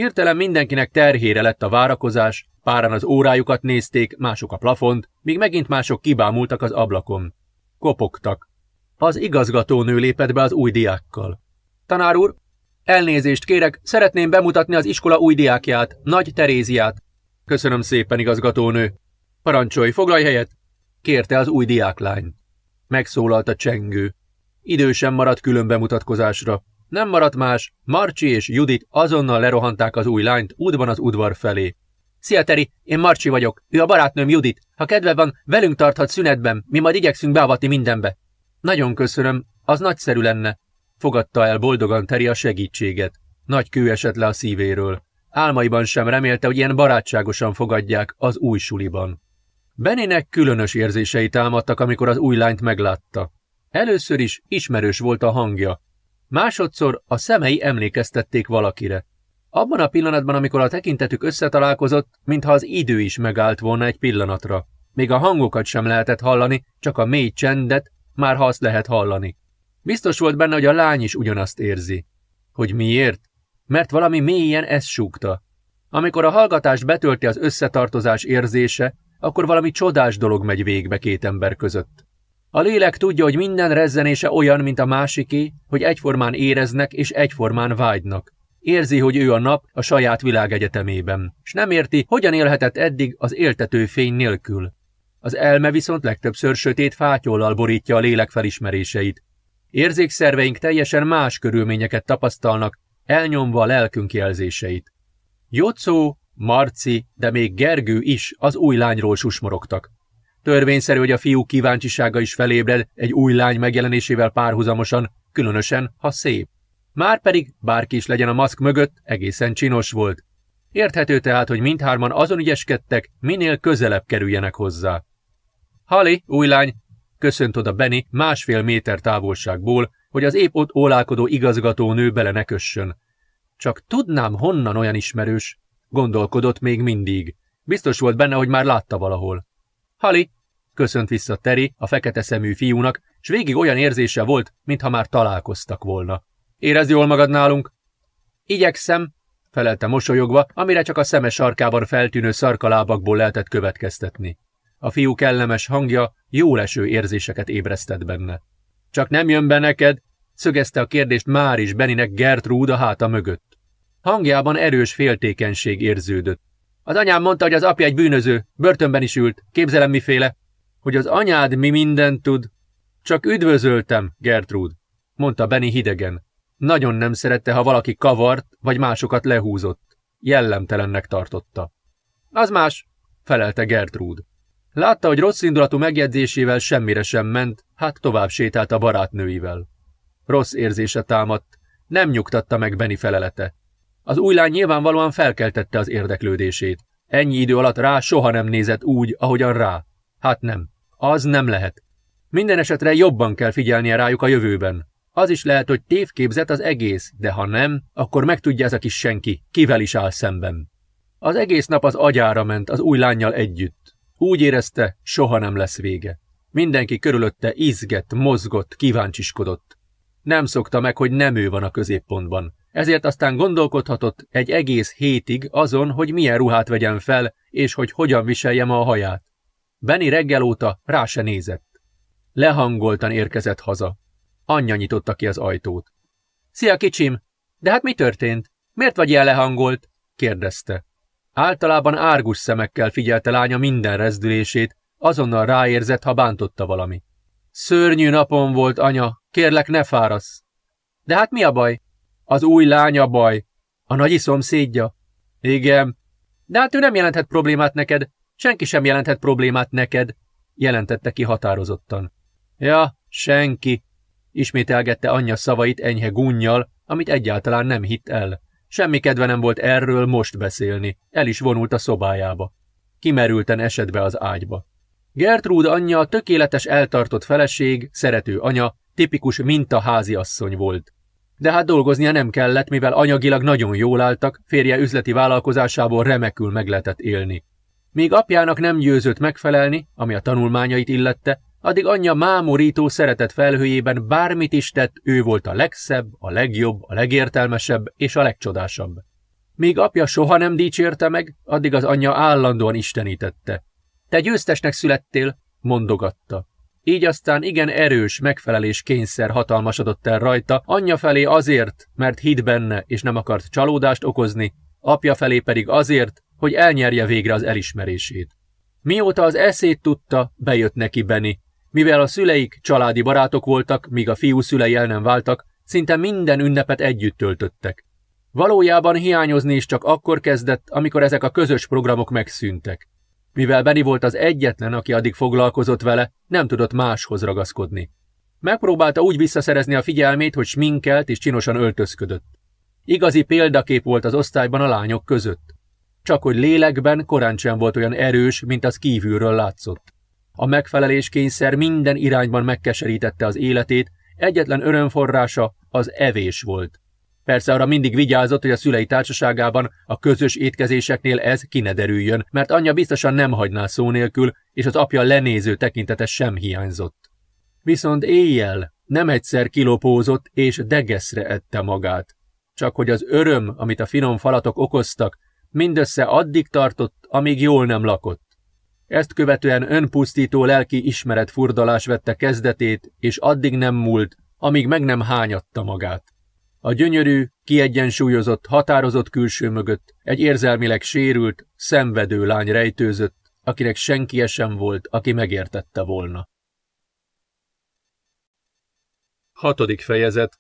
Hirtelen mindenkinek terhére lett a várakozás, páran az órájukat nézték, mások a plafont, míg megint mások kibámultak az ablakon. Kopogtak. Az igazgatónő lépett be az új diákkal. Tanár úr, Elnézést kérek, szeretném bemutatni az iskola új diákját, Nagy Teréziát. Köszönöm szépen, igazgatónő. Parancsolj, foglalj helyet! Kérte az új diáklány. Megszólalt a csengő. Idősen maradt külön bemutatkozásra. Nem maradt más, Marcsi és Judit azonnal lerohanták az új lányt útban az udvar felé. Szia, Teri, én Marcsi vagyok, ő a barátnőm Judit. Ha kedve van, velünk tarthat szünetben, mi majd igyekszünk beavatni mindenbe. Nagyon köszönöm, az nagyszerű lenne. Fogadta el boldogan Teri a segítséget. Nagy kő esett le a szívéről. Álmaiban sem remélte, hogy ilyen barátságosan fogadják az új suliban. Benének különös érzései támadtak, amikor az új lányt meglátta. Először is ismerős volt a hangja. Másodszor a szemei emlékeztették valakire. Abban a pillanatban, amikor a tekintetük összetalálkozott, mintha az idő is megállt volna egy pillanatra. Még a hangokat sem lehetett hallani, csak a mély csendet, már ha azt lehet hallani. Biztos volt benne, hogy a lány is ugyanazt érzi. Hogy miért? Mert valami mélyen ezt súgta. Amikor a hallgatást betölti az összetartozás érzése, akkor valami csodás dolog megy végbe két ember között. A lélek tudja, hogy minden rezzenése olyan, mint a másiké, hogy egyformán éreznek és egyformán vágynak. Érzi, hogy ő a nap a saját világegyetemében, és nem érti, hogyan élhetett eddig az éltető fény nélkül. Az elme viszont legtöbbször sötét fátyollal borítja a lélek felismeréseit, Érzékszerveink teljesen más körülményeket tapasztalnak, elnyomva a lelkünk jelzéseit. Jocó, Marci, de még Gergő is az új lányról susmorogtak. Törvényszerű, hogy a fiú kíváncsisága is felébred egy új lány megjelenésével párhuzamosan, különösen, ha szép. Márpedig, bárki is legyen a maszk mögött, egészen csinos volt. Érthető tehát, hogy mindhárman azon ügyeskedtek, minél közelebb kerüljenek hozzá. Hali, új lány, köszönt oda Benny másfél méter távolságból, hogy az épp ott ólálkodó igazgató nő bele ne kössön. Csak tudnám, honnan olyan ismerős, gondolkodott még mindig. Biztos volt benne, hogy már látta valahol. Hali, köszönt vissza Teri a fekete szemű fiúnak, s végig olyan érzése volt, mintha már találkoztak volna. Érezd jól magad nálunk? Igyekszem, felelte mosolyogva, amire csak a szeme sarkában feltűnő szarkalábakból lehetett következtetni. A fiú kellemes hangja jó leső érzéseket ébresztett benne. Csak nem jön be neked? szögezte a kérdést már is Beninek Gertrude a háta mögött. Hangjában erős féltékenység érződött. Az anyám mondta, hogy az apja egy bűnöző, börtönben is ült, képzelem miféle. Hogy az anyád mi mindent tud? Csak üdvözöltem, Gertrude, mondta Benny hidegen. Nagyon nem szerette, ha valaki kavart, vagy másokat lehúzott. Jellemtelennek tartotta. Az más, felelte Gertrude. Látta, hogy rossz indulatú megjegyzésével semmire sem ment, hát tovább sétált a barátnőivel. Rossz érzése támadt, nem nyugtatta meg Benny felelete. Az új lány nyilvánvalóan felkeltette az érdeklődését. Ennyi idő alatt rá soha nem nézett úgy, ahogyan rá. Hát nem. Az nem lehet. Minden esetre jobban kell figyelnie rájuk a jövőben. Az is lehet, hogy tévképzet az egész, de ha nem, akkor megtudja ez a kis senki, kivel is áll szemben. Az egész nap az agyára ment az új lányjal együtt. Úgy érezte, soha nem lesz vége. Mindenki körülötte izgett, mozgott, kíváncsiskodott. Nem szokta meg, hogy nem ő van a középpontban. Ezért aztán gondolkodhatott egy egész hétig azon, hogy milyen ruhát vegyen fel, és hogy hogyan viselje ma a haját. Benny reggel óta rá se nézett. Lehangoltan érkezett haza. Anyja nyitotta ki az ajtót. Szia, kicsim! De hát mi történt? Miért vagy ilyen lehangolt? kérdezte. Általában árgus szemekkel figyelte lánya minden rezdülését, azonnal ráérzett, ha bántotta valami. Szörnyű napon volt, anya, kérlek ne fárasz. De hát mi a baj? Az új lánya baj. A nagyi szomszédja? Igen. De hát ő nem jelenthet problémát neked. Senki sem jelenthet problémát neked, jelentette ki határozottan. Ja, senki, ismételgette anyja szavait enyhe gunnyal, amit egyáltalán nem hitt el. Semmi kedve nem volt erről most beszélni, el is vonult a szobájába. Kimerülten esett be az ágyba. Gertrude anyja tökéletes eltartott feleség, szerető anya, tipikus mintaházi asszony volt. De hát dolgoznia nem kellett, mivel anyagilag nagyon jól álltak, férje üzleti vállalkozásából remekül meg lehetett élni. Míg apjának nem győzött megfelelni, ami a tanulmányait illette, addig anyja mámorító szeretet felhőjében bármit is tett, ő volt a legszebb, a legjobb, a legértelmesebb és a legcsodásabb. Míg apja soha nem dicsérte meg, addig az anyja állandóan istenítette. Te győztesnek születtél, mondogatta. Így aztán igen erős megfelelés kényszer hatalmasodott el rajta, anyja felé azért, mert hitt benne és nem akart csalódást okozni, apja felé pedig azért, hogy elnyerje végre az elismerését. Mióta az eszét tudta, bejött neki Benny. Mivel a szüleik családi barátok voltak, míg a fiú szülei el nem váltak, szinte minden ünnepet együtt töltöttek. Valójában hiányozni is csak akkor kezdett, amikor ezek a közös programok megszűntek. Mivel Benny volt az egyetlen, aki addig foglalkozott vele, nem tudott máshoz ragaszkodni. Megpróbálta úgy visszaszerezni a figyelmét, hogy sminkelt és csinosan öltözködött. Igazi példakép volt az osztályban a lányok között. Csak hogy lélekben korán sem volt olyan erős, mint az kívülről látszott. A megfeleléskényszer minden irányban megkeserítette az életét, egyetlen örömforrása az evés volt. Persze arra mindig vigyázott, hogy a szülei társaságában a közös étkezéseknél ez ki ne derüljön, mert anyja biztosan nem hagyná szó nélkül, és az apja lenéző tekintete sem hiányzott. Viszont éjjel nem egyszer kilopózott és degeszre ette magát. Csak hogy az öröm, amit a finom falatok okoztak, mindössze addig tartott, amíg jól nem lakott. Ezt követően önpusztító lelki ismeret furdalás vette kezdetét, és addig nem múlt, amíg meg nem hányatta magát. A gyönyörű, kiegyensúlyozott, határozott külső mögött egy érzelmileg sérült, szenvedő lány rejtőzött, akinek senki sem volt, aki megértette volna. Hatodik fejezet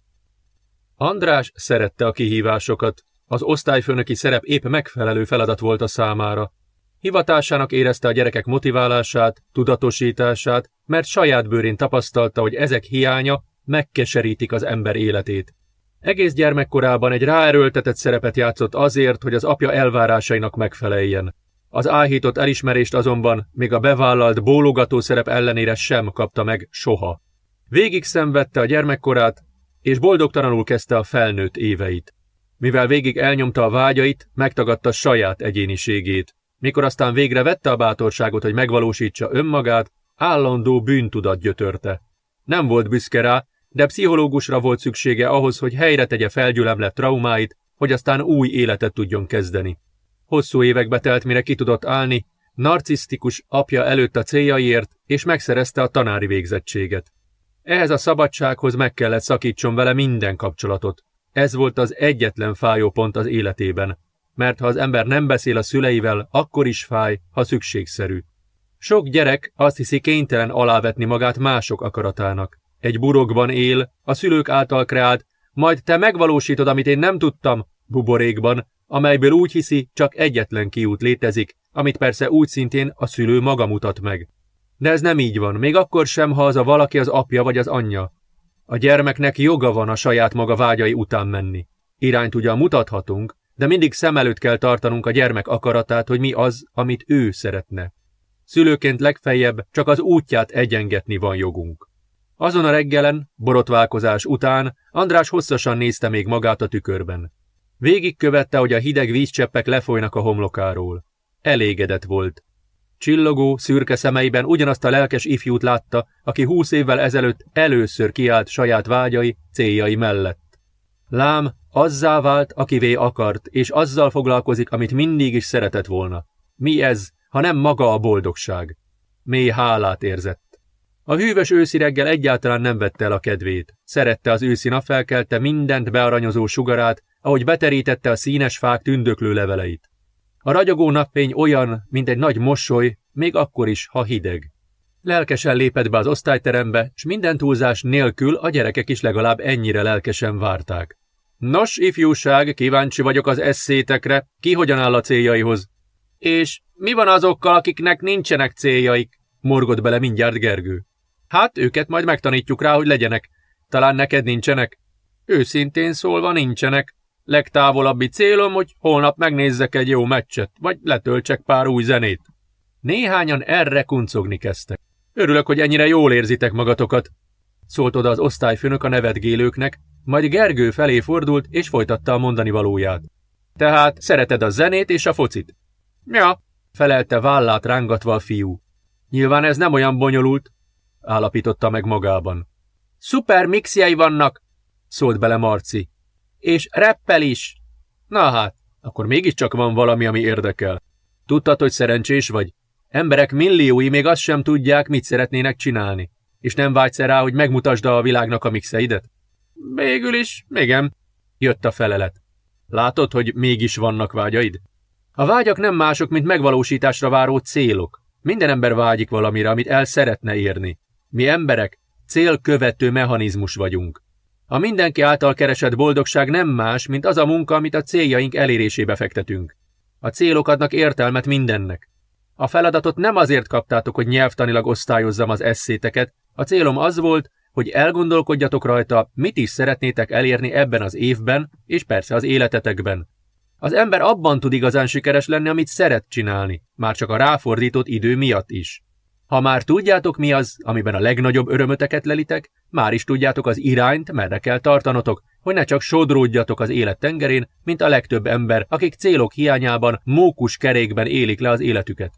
András szerette a kihívásokat, az osztályfőnöki szerep épp megfelelő feladat volt a számára. Hivatásának érezte a gyerekek motiválását, tudatosítását, mert saját bőrén tapasztalta, hogy ezek hiánya megkeserítik az ember életét. Egész gyermekkorában egy ráerőltetett szerepet játszott azért, hogy az apja elvárásainak megfeleljen. Az áhított elismerést azonban még a bevállalt bólogató szerep ellenére sem kapta meg soha. Végig szenvedte a gyermekkorát, és boldogtalanul kezdte a felnőtt éveit. Mivel végig elnyomta a vágyait, megtagadta saját egyéniségét. Mikor aztán végre vette a bátorságot, hogy megvalósítsa önmagát, állandó bűntudat gyötörte. Nem volt büszke rá, de pszichológusra volt szüksége ahhoz, hogy helyre tegye felgyülemlett traumáit, hogy aztán új életet tudjon kezdeni. Hosszú évekbe telt, mire ki tudott állni, narcisztikus apja előtt a céljaiért, és megszerezte a tanári végzettséget. Ehhez a szabadsághoz meg kellett szakítson vele minden kapcsolatot. Ez volt az egyetlen fájó pont az életében, mert ha az ember nem beszél a szüleivel, akkor is fáj, ha szükségszerű. Sok gyerek azt hiszi kénytelen alávetni magát mások akaratának. Egy burokban él, a szülők által kreált, majd te megvalósítod, amit én nem tudtam, buborékban, amelyből úgy hiszi, csak egyetlen kiút létezik, amit persze úgy szintén a szülő maga mutat meg. De ez nem így van, még akkor sem, ha az a valaki az apja vagy az anyja. A gyermeknek joga van a saját maga vágyai után menni. Irányt ugyan mutathatunk, de mindig szem előtt kell tartanunk a gyermek akaratát, hogy mi az, amit ő szeretne. Szülőként legfeljebb csak az útját egyengetni van jogunk. Azon a reggelen, borotválkozás után, András hosszasan nézte még magát a tükörben. Végig követte, hogy a hideg vízcseppek lefolynak a homlokáról. Elégedett volt. Csillogó, szürke szemeiben ugyanazt a lelkes ifjút látta, aki húsz évvel ezelőtt először kiállt saját vágyai, céljai mellett. Lám, azzá vált, akivé akart, és azzal foglalkozik, amit mindig is szeretett volna. Mi ez, ha nem maga a boldogság? Mély hálát érzett. A hűvös őszi reggel egyáltalán nem vette el a kedvét. Szerette az őszi napfelkelte mindent bearanyozó sugarát, ahogy beterítette a színes fák tündöklő leveleit. A ragyogó napfény olyan, mint egy nagy mosoly, még akkor is, ha hideg. Lelkesen lépett be az osztályterembe, s minden túlzás nélkül a gyerekek is legalább ennyire lelkesen várták. Nos, ifjúság, kíváncsi vagyok az eszétekre, ki hogyan áll a céljaihoz. És mi van azokkal, akiknek nincsenek céljaik? Morgott bele mindjárt Gergő. Hát, őket majd megtanítjuk rá, hogy legyenek. Talán neked nincsenek? Őszintén szólva nincsenek. Legtávolabbi célom, hogy holnap megnézzek egy jó meccset, vagy letöltsek pár új zenét. Néhányan erre kuncogni kezdtek. Örülök, hogy ennyire jól érzitek magatokat, szólt oda az osztályfőnök a nevetgélőknek, majd Gergő felé fordult és folytatta a mondani valóját. Tehát szereted a zenét és a focit? Ja, felelte vállát rángatva a fiú. Nyilván ez nem olyan bonyolult, állapította meg magában. Szuper mixjei vannak, szólt bele Marci. És reppel is. Na hát, akkor mégiscsak van valami, ami érdekel. Tudtad, hogy szerencsés vagy? Emberek milliói még azt sem tudják, mit szeretnének csinálni. És nem vágysz rá, hogy megmutasd a világnak a mixeidet? Végül is, igen, jött a felelet. Látod, hogy mégis vannak vágyaid? A vágyak nem mások, mint megvalósításra váró célok. Minden ember vágyik valamire, amit el szeretne érni. Mi emberek célkövető mechanizmus vagyunk. A mindenki által keresett boldogság nem más, mint az a munka, amit a céljaink elérésébe fektetünk. A célok adnak értelmet mindennek. A feladatot nem azért kaptátok, hogy nyelvtanilag osztályozzam az eszéteket, a célom az volt, hogy elgondolkodjatok rajta, mit is szeretnétek elérni ebben az évben, és persze az életetekben. Az ember abban tud igazán sikeres lenni, amit szeret csinálni, már csak a ráfordított idő miatt is. Ha már tudjátok mi az, amiben a legnagyobb örömöteket lelitek, már is tudjátok az irányt, merre kell tartanotok, hogy ne csak sodródjatok az élet tengerén, mint a legtöbb ember, akik célok hiányában mókus kerékben élik le az életüket.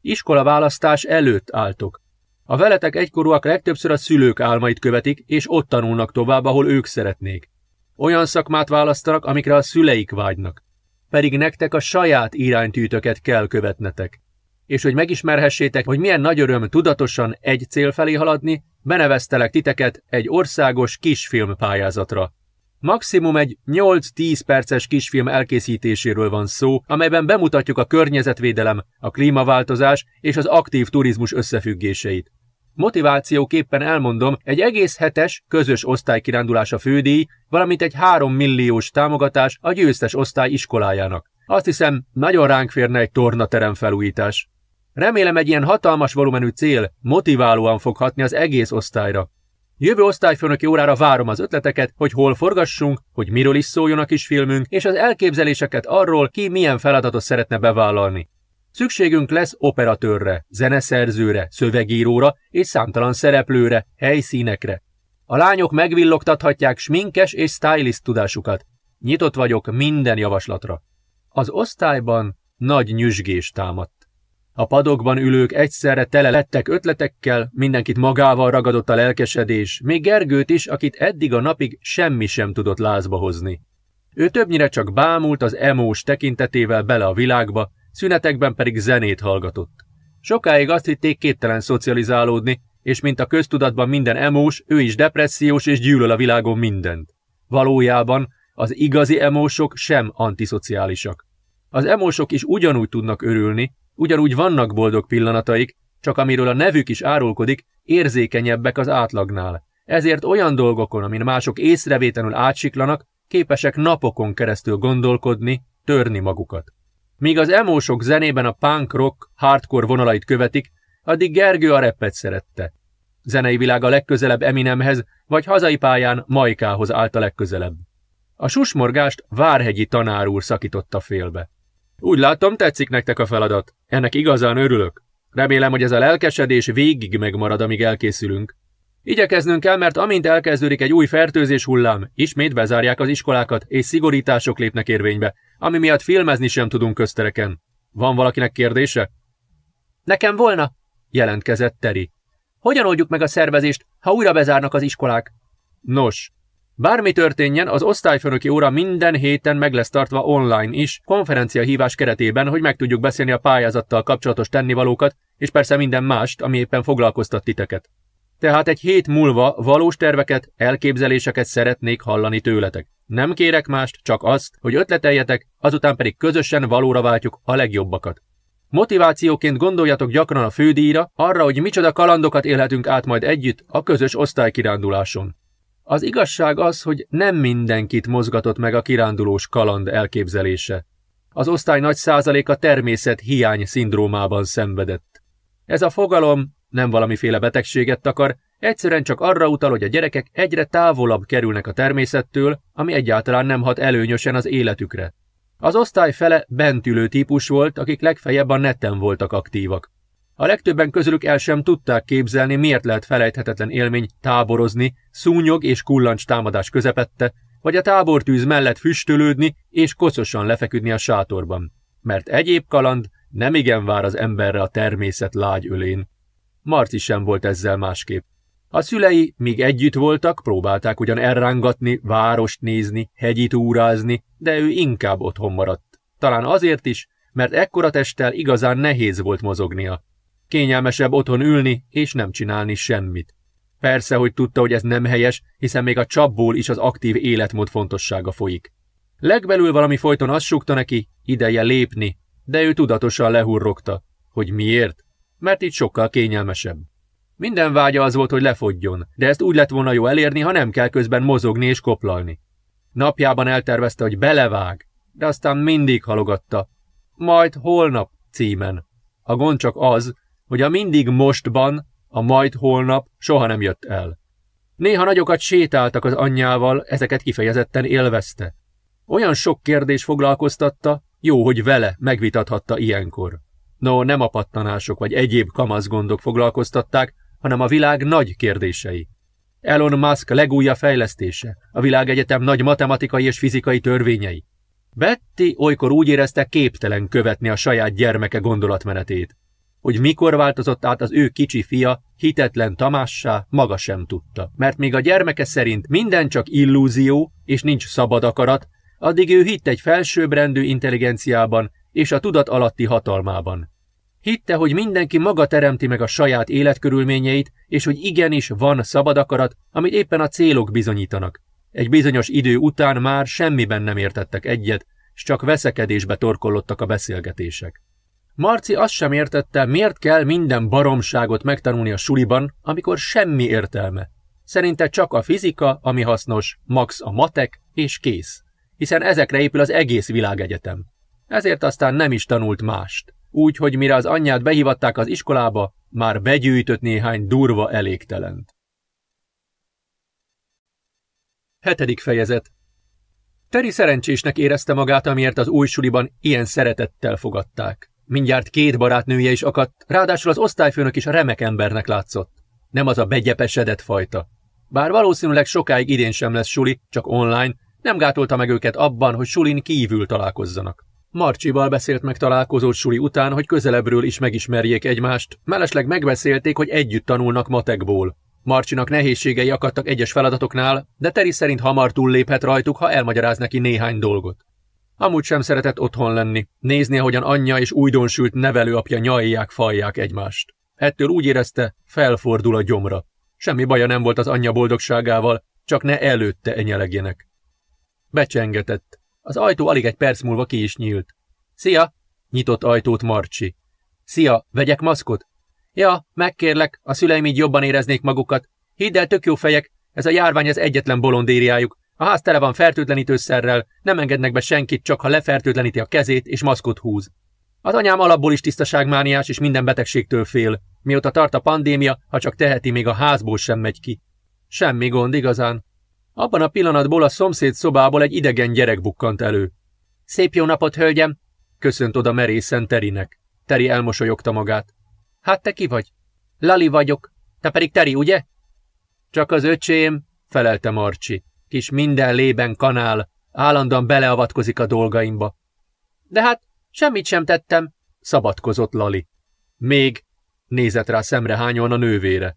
Iskola választás előtt álltok. A veletek egykorúak legtöbbször a szülők álmait követik, és ott tanulnak tovább, ahol ők szeretnék. Olyan szakmát választanak, amikre a szüleik vágynak. Pedig nektek a saját iránytűtöket kell követnetek és hogy megismerhessétek, hogy milyen nagy öröm tudatosan egy cél felé haladni, beneveztelek titeket egy országos kisfilm pályázatra. Maximum egy 8-10 perces kisfilm elkészítéséről van szó, amelyben bemutatjuk a környezetvédelem, a klímaváltozás és az aktív turizmus összefüggéseit. Motivációképpen elmondom, egy egész hetes, közös osztálykirándulás a fődíj, valamint egy 3 milliós támogatás a győztes osztály iskolájának. Azt hiszem, nagyon ránk férne egy tornaterem felújítás. Remélem egy ilyen hatalmas volumenű cél motiválóan fog hatni az egész osztályra. Jövő osztályfőnöki órára várom az ötleteket, hogy hol forgassunk, hogy miről is szóljon a kis filmünk, és az elképzeléseket arról, ki milyen feladatot szeretne bevállalni. Szükségünk lesz operatőrre, zeneszerzőre, szövegíróra és számtalan szereplőre, helyszínekre. A lányok megvillogtathatják sminkes és stylist tudásukat. Nyitott vagyok minden javaslatra. Az osztályban nagy nyüzsgés támadt. A padokban ülők egyszerre tele lettek ötletekkel, mindenkit magával ragadott a lelkesedés, még Gergőt is, akit eddig a napig semmi sem tudott lázba hozni. Ő többnyire csak bámult az emós tekintetével bele a világba, szünetekben pedig zenét hallgatott. Sokáig azt hitték képtelen szocializálódni, és mint a köztudatban minden emós, ő is depressziós és gyűlöl a világon mindent. Valójában az igazi emósok sem antiszociálisak. Az emósok is ugyanúgy tudnak örülni, ugyanúgy vannak boldog pillanataik, csak amiről a nevük is árulkodik, érzékenyebbek az átlagnál. Ezért olyan dolgokon, amin mások észrevétlenül átsiklanak, képesek napokon keresztül gondolkodni, törni magukat. Míg az emósok zenében a punk rock, hardcore vonalait követik, addig Gergő a reppet szerette. Zenei világ a legközelebb Eminemhez, vagy hazai pályán Majkához állt a legközelebb. A susmorgást Várhegyi tanár úr szakította félbe. Úgy látom, tetszik nektek a feladat. Ennek igazán örülök. Remélem, hogy ez a lelkesedés végig megmarad, amíg elkészülünk. Igyekeznünk kell, mert amint elkezdődik egy új fertőzés hullám, ismét bezárják az iskolákat, és szigorítások lépnek érvénybe, ami miatt filmezni sem tudunk köztereken. Van valakinek kérdése? Nekem volna, jelentkezett Teri. Hogyan oldjuk meg a szervezést, ha újra bezárnak az iskolák? Nos, bármi történjen, az osztályfőnöki óra minden héten meg lesz tartva online is, konferencia hívás keretében, hogy meg tudjuk beszélni a pályázattal kapcsolatos tennivalókat, és persze minden mást, ami éppen foglalkoztat titeket. Tehát egy hét múlva valós terveket, elképzeléseket szeretnék hallani tőletek. Nem kérek mást, csak azt, hogy ötleteljetek, azután pedig közösen valóra váltjuk a legjobbakat. Motivációként gondoljatok gyakran a fődíjra, arra, hogy micsoda kalandokat élhetünk át majd együtt a közös osztálykiránduláson. Az igazság az, hogy nem mindenkit mozgatott meg a kirándulós kaland elképzelése. Az osztály nagy százaléka természet hiány szindrómában szenvedett. Ez a fogalom nem valamiféle betegséget takar, egyszerűen csak arra utal, hogy a gyerekek egyre távolabb kerülnek a természettől, ami egyáltalán nem hat előnyösen az életükre. Az osztály fele bentülő típus volt, akik legfeljebb a neten voltak aktívak. A legtöbben közülük el sem tudták képzelni, miért lehet felejthetetlen élmény táborozni, szúnyog és kullancs támadás közepette, vagy a tábortűz mellett füstölődni és kocsosan lefeküdni a sátorban. Mert egyéb kaland nem igen vár az emberre a természet lágy ölén. Marci sem volt ezzel másképp. A szülei, míg együtt voltak, próbálták ugyan elrángatni, várost nézni, hegyi túrázni, de ő inkább otthon maradt. Talán azért is, mert ekkora testtel igazán nehéz volt mozognia. Kényelmesebb otthon ülni és nem csinálni semmit. Persze, hogy tudta, hogy ez nem helyes, hiszen még a csapból is az aktív életmód fontossága folyik. Legbelül valami folyton azt súgta neki, ideje lépni, de ő tudatosan lehurrogta. Hogy miért? Mert itt sokkal kényelmesebb. Minden vágya az volt, hogy lefogjon, de ezt úgy lett volna jó elérni, ha nem kell közben mozogni és koplalni. Napjában eltervezte, hogy belevág, de aztán mindig halogatta. Majd holnap címen. A gond csak az, hogy a mindig mostban, a majd holnap soha nem jött el. Néha nagyokat sétáltak az anyjával, ezeket kifejezetten élvezte. Olyan sok kérdés foglalkoztatta, jó, hogy vele megvitathatta ilyenkor. No, nem a pattanások vagy egyéb kamaszgondok foglalkoztatták, hanem a világ nagy kérdései. Elon Musk legújabb fejlesztése, a világegyetem nagy matematikai és fizikai törvényei. Betty olykor úgy érezte képtelen követni a saját gyermeke gondolatmenetét. Hogy mikor változott át az ő kicsi fia, hitetlen Tamássá, maga sem tudta. Mert még a gyermeke szerint minden csak illúzió, és nincs szabad akarat, addig ő hitt egy felsőbbrendű intelligenciában és a tudat alatti hatalmában. Hitte, hogy mindenki maga teremti meg a saját életkörülményeit, és hogy igenis van szabad akarat, amit éppen a célok bizonyítanak. Egy bizonyos idő után már semmiben nem értettek egyet, s csak veszekedésbe torkollottak a beszélgetések. Marci azt sem értette, miért kell minden baromságot megtanulni a suliban, amikor semmi értelme. Szerinte csak a fizika, ami hasznos, max a matek, és kész. Hiszen ezekre épül az egész világegyetem. Ezért aztán nem is tanult mást úgy, hogy mire az anyját behívatták az iskolába, már begyűjtött néhány durva elégtelent. Hetedik fejezet Teri szerencsésnek érezte magát, amiért az új suliban ilyen szeretettel fogadták. Mindjárt két barátnője is akadt, ráadásul az osztályfőnök is remek embernek látszott. Nem az a begyepesedett fajta. Bár valószínűleg sokáig idén sem lesz suli, csak online, nem gátolta meg őket abban, hogy sulin kívül találkozzanak. Marcsival beszélt meg találkozót suli után, hogy közelebbről is megismerjék egymást, mellesleg megbeszélték, hogy együtt tanulnak matekból. Marcsinak nehézségei akadtak egyes feladatoknál, de Teri szerint hamar túlléphet rajtuk, ha elmagyaráz neki néhány dolgot. Amúgy sem szeretett otthon lenni, nézni, ahogyan anyja és újdonsült nevelőapja nyalják, falják egymást. Ettől úgy érezte, felfordul a gyomra. Semmi baja nem volt az anyja boldogságával, csak ne előtte enyelegjenek. Becsengetett. Az ajtó alig egy perc múlva ki is nyílt. Szia! Nyitott ajtót Marcsi. Szia, vegyek maszkot? Ja, megkérlek, a szüleim így jobban éreznék magukat. Hidd el, tök jó fejek, ez a járvány az egyetlen bolondériájuk. A ház tele van fertőtlenítőszerrel, nem engednek be senkit, csak ha lefertőtleníti a kezét és maszkot húz. Az anyám alapból is tisztaságmániás és minden betegségtől fél. Mióta tart a pandémia, ha csak teheti, még a házból sem megy ki. Semmi gond, igazán. Abban a pillanatból a szomszéd szobából egy idegen gyerek bukkant elő. Szép jó napot, hölgyem! Köszönt oda merészen Terinek. Teri elmosolyogta magát. Hát te ki vagy? Lali vagyok. Te pedig Teri, ugye? Csak az öcsém, felelte Marcsi. Kis minden lében kanál, állandóan beleavatkozik a dolgaimba. De hát semmit sem tettem, szabadkozott Lali. Még, nézett rá szemrehányon a nővére.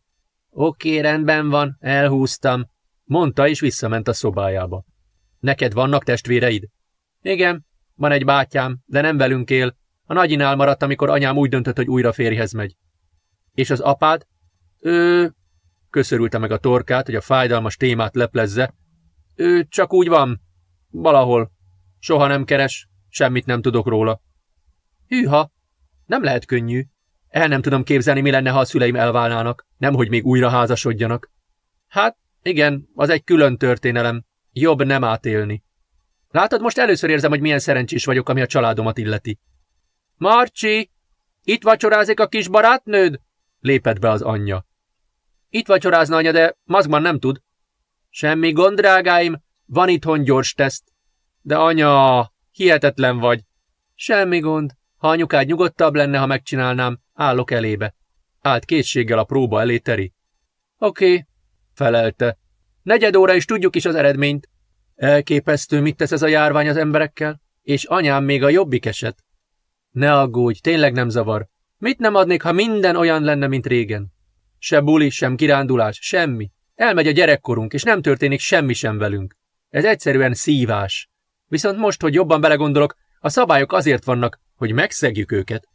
Oké, rendben van, elhúztam, mondta és visszament a szobájába. Neked vannak testvéreid? Igen, van egy bátyám, de nem velünk él. A nagyinál maradt, amikor anyám úgy döntött, hogy újra férjhez megy. És az apád? Ő... Köszörülte meg a torkát, hogy a fájdalmas témát leplezze. Ő csak úgy van. Valahol. Soha nem keres, semmit nem tudok róla. Hűha, nem lehet könnyű. El nem tudom képzelni, mi lenne, ha a szüleim elválnának, nemhogy még újra házasodjanak. Hát, igen, az egy külön történelem. Jobb nem átélni. Látod, most először érzem, hogy milyen szerencsés vagyok, ami a családomat illeti. Marcsi, itt vacsorázik a kis barátnőd? Lépett be az anyja. Itt vacsorázna anya, de mazgban nem tud. Semmi gond, drágáim, van itthon gyors teszt. De anya, hihetetlen vagy. Semmi gond. Ha anyukád nyugodtabb lenne, ha megcsinálnám, állok elébe. Állt készséggel a próba elé teri. Oké, felelte. Negyed óra is tudjuk is az eredményt. Elképesztő, mit tesz ez a járvány az emberekkel, és anyám még a jobbik eset. Ne aggódj, tényleg nem zavar. Mit nem adnék, ha minden olyan lenne, mint régen? Se buli, sem kirándulás, semmi. Elmegy a gyerekkorunk, és nem történik semmi sem velünk. Ez egyszerűen szívás. Viszont most, hogy jobban belegondolok, a szabályok azért vannak, hogy megszegjük őket.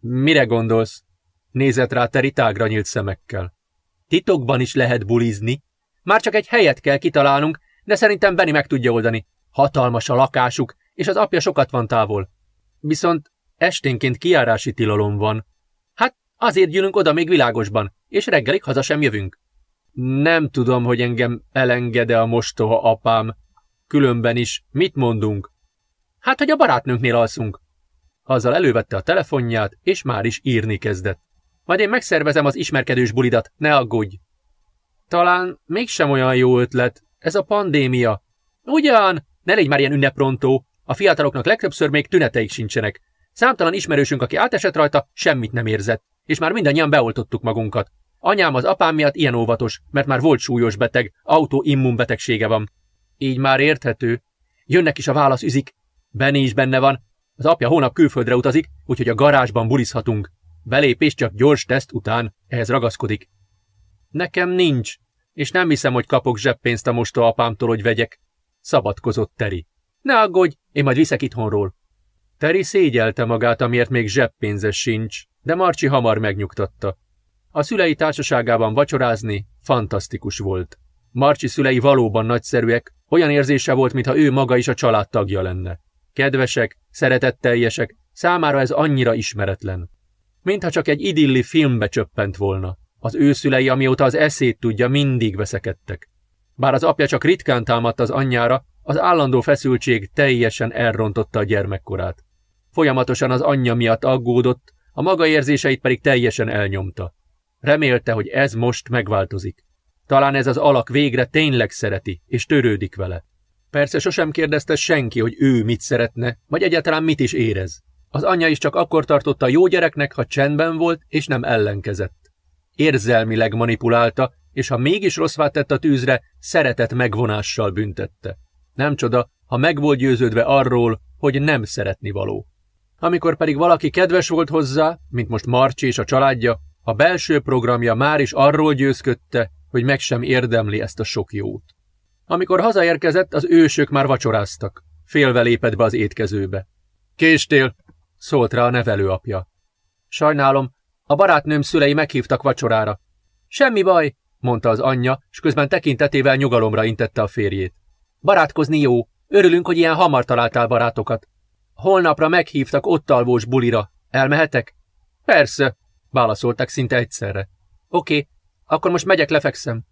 Mire gondolsz? Nézett rá Teri tágra nyílt szemekkel. Titokban is lehet bulizni. Már csak egy helyet kell kitalálnunk, de szerintem Benni meg tudja oldani. Hatalmas a lakásuk, és az apja sokat van távol. Viszont esténként kiárási tilalom van. Hát azért gyűlünk oda még világosban, és reggelig haza sem jövünk. Nem tudom, hogy engem elengede a mostoha apám. Különben is mit mondunk? Hát, hogy a barátnőnknél alszunk. Azzal elővette a telefonját, és már is írni kezdett. Majd én megszervezem az ismerkedős bulidat, ne aggódj. Talán mégsem olyan jó ötlet, ez a pandémia. Ugyan, ne légy már ilyen ünneprontó, a fiataloknak legtöbbször még tüneteik sincsenek. Számtalan ismerősünk, aki átesett rajta, semmit nem érzett, és már mindannyian beoltottuk magunkat. Anyám az apám miatt ilyen óvatos, mert már volt súlyos beteg, autoimmunbetegsége van. Így már érthető. Jönnek is a válasz üzik. Benni is benne van. Az apja hónap külföldre utazik, úgyhogy a garázsban bulizhatunk. Belépés csak gyors teszt után, ehhez ragaszkodik. Nekem nincs, és nem hiszem, hogy kapok zseppénzt a mosto apámtól, hogy vegyek. Szabadkozott Teri. Ne aggódj, én majd viszek itthonról. Teri szégyelte magát, amiért még zseppénze sincs, de Marcsi hamar megnyugtatta. A szülei társaságában vacsorázni fantasztikus volt. Marcsi szülei valóban nagyszerűek, olyan érzése volt, mintha ő maga is a család tagja lenne. Kedvesek, szeretetteljesek, számára ez annyira ismeretlen. Mintha csak egy idilli filmbe csöppent volna. Az ő szülei, amióta az eszét tudja, mindig veszekedtek. Bár az apja csak ritkán támadt az anyjára, az állandó feszültség teljesen elrontotta a gyermekkorát. Folyamatosan az anyja miatt aggódott, a maga érzéseit pedig teljesen elnyomta. Remélte, hogy ez most megváltozik. Talán ez az alak végre tényleg szereti, és törődik vele. Persze sosem kérdezte senki, hogy ő mit szeretne, vagy egyáltalán mit is érez. Az anyja is csak akkor tartotta jó gyereknek, ha csendben volt, és nem ellenkezett. Érzelmileg manipulálta, és ha mégis rosszvát tett a tűzre, szeretet megvonással büntette. Nem csoda, ha meg volt győződve arról, hogy nem szeretni való. Amikor pedig valaki kedves volt hozzá, mint most Marcsi és a családja, a belső programja már is arról győzködte, hogy meg sem érdemli ezt a sok jót. Amikor hazaérkezett, az ősök már vacsoráztak. Félve lépett be az étkezőbe. Késtél, szólt rá a nevelőapja. Sajnálom, a barátnőm szülei meghívtak vacsorára. Semmi baj, mondta az anyja, és közben tekintetével nyugalomra intette a férjét. Barátkozni jó, örülünk, hogy ilyen hamar találtál barátokat. Holnapra meghívtak ott alvós bulira. Elmehetek? Persze, válaszoltak szinte egyszerre. Oké, akkor most megyek, lefekszem.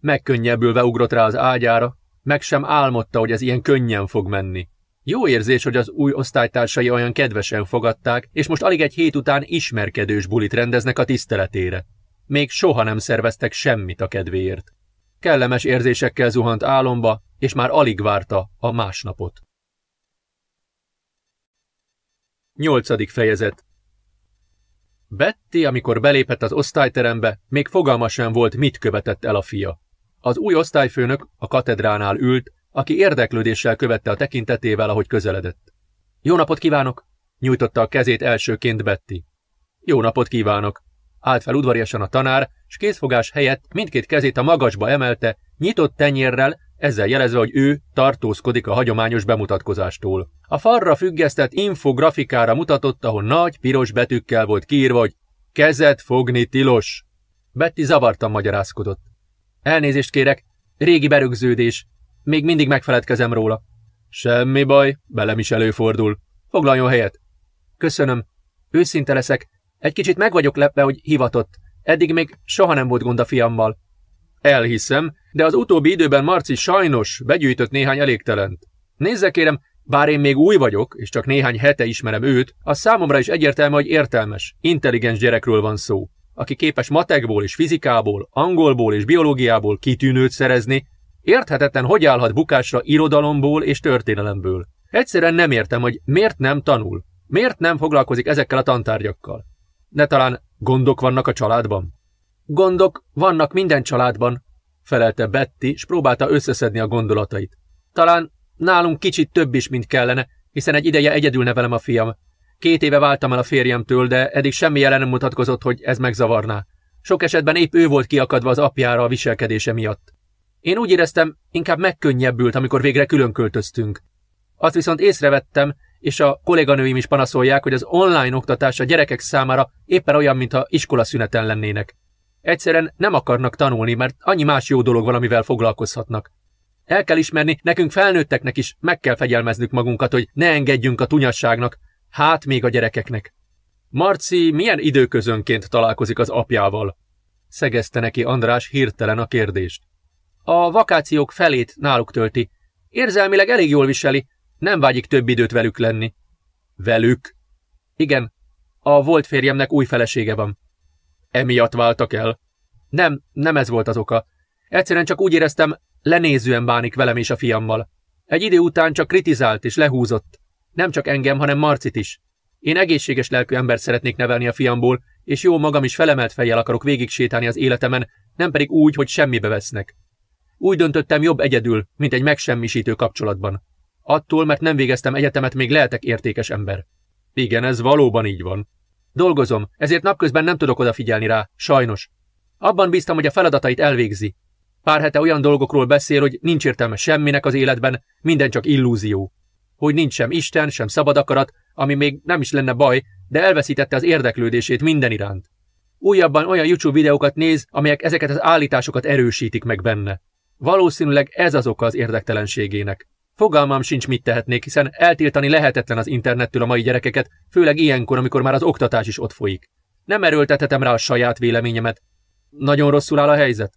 Megkönnyebbülve ugrott rá az ágyára, meg sem álmodta, hogy ez ilyen könnyen fog menni. Jó érzés, hogy az új osztálytársai olyan kedvesen fogadták, és most alig egy hét után ismerkedős bulit rendeznek a tiszteletére. Még soha nem szerveztek semmit a kedvéért. Kellemes érzésekkel zuhant álomba, és már alig várta a másnapot. Nyolcadik fejezet Betty, amikor belépett az osztályterembe, még fogalma sem volt, mit követett el a fia. Az új osztályfőnök a katedránál ült, aki érdeklődéssel követte a tekintetével, ahogy közeledett. Jó napot kívánok! nyújtotta a kezét elsőként Betty. Jó napot kívánok! Állt fel udvariasan a tanár, s kézfogás helyett mindkét kezét a magasba emelte, nyitott tenyérrel, ezzel jelezve, hogy ő tartózkodik a hagyományos bemutatkozástól. A farra függesztett infografikára mutatott, ahol nagy, piros betűkkel volt kiírva, hogy kezet fogni tilos. Betty zavartan magyarázkodott. Elnézést kérek, régi berögződés, még mindig megfeledkezem róla. Semmi baj, belem is előfordul. Foglaljon helyet. Köszönöm. Őszinte leszek. Egy kicsit meg vagyok lepve, hogy hivatott. Eddig még soha nem volt gond a fiammal. Elhiszem, de az utóbbi időben Marci sajnos begyűjtött néhány elégtelent. Nézze kérem, bár én még új vagyok, és csak néhány hete ismerem őt, az számomra is egyértelmű, hogy értelmes, intelligens gyerekről van szó, aki képes matekból és fizikából, angolból és biológiából kitűnőt szerezni, érthetetlen, hogy állhat bukásra irodalomból és történelemből. Egyszerűen nem értem, hogy miért nem tanul, miért nem foglalkozik ezekkel a tantárgyakkal. Ne talán gondok vannak a családban? Gondok vannak minden családban, felelte Betty, és próbálta összeszedni a gondolatait. Talán nálunk kicsit több is, mint kellene, hiszen egy ideje egyedül nevelem a fiam. Két éve váltam el a férjemtől, de eddig semmi jelen nem mutatkozott, hogy ez megzavarná. Sok esetben épp ő volt kiakadva az apjára a viselkedése miatt. Én úgy éreztem, inkább megkönnyebbült, amikor végre külön költöztünk. Azt viszont észrevettem, és a kolléganőim is panaszolják, hogy az online oktatás a gyerekek számára éppen olyan, mintha iskolaszüneten lennének. Egyszerűen nem akarnak tanulni, mert annyi más jó dolog van, amivel foglalkozhatnak. El kell ismerni, nekünk felnőtteknek is meg kell fegyelmeznünk magunkat, hogy ne engedjünk a tunyasságnak, hát még a gyerekeknek. Marci milyen időközönként találkozik az apjával? Szegezte neki András hirtelen a kérdést. A vakációk felét náluk tölti. Érzelmileg elég jól viseli, nem vágyik több időt velük lenni. Velük? Igen, a volt férjemnek új felesége van. Emiatt váltak el? Nem, nem ez volt az oka. Egyszerűen csak úgy éreztem, lenézően bánik velem és a fiammal. Egy idő után csak kritizált és lehúzott. Nem csak engem, hanem Marcit is. Én egészséges lelkű ember szeretnék nevelni a fiamból, és jó magam is felemelt fejjel akarok végig sétálni az életemen, nem pedig úgy, hogy semmibe vesznek. Úgy döntöttem jobb egyedül, mint egy megsemmisítő kapcsolatban. Attól, mert nem végeztem egyetemet, még lehetek értékes ember. Igen, ez valóban így van. Dolgozom, ezért napközben nem tudok odafigyelni rá, sajnos. Abban bíztam, hogy a feladatait elvégzi. Pár hete olyan dolgokról beszél, hogy nincs értelme semminek az életben, minden csak illúzió. Hogy nincs sem Isten, sem szabad akarat, ami még nem is lenne baj, de elveszítette az érdeklődését minden iránt. Újabban olyan YouTube videókat néz, amelyek ezeket az állításokat erősítik meg benne. Valószínűleg ez az oka az érdektelenségének. Fogalmam sincs, mit tehetnék, hiszen eltiltani lehetetlen az internettől a mai gyerekeket, főleg ilyenkor, amikor már az oktatás is ott folyik. Nem erőltethetem rá a saját véleményemet. Nagyon rosszul áll a helyzet?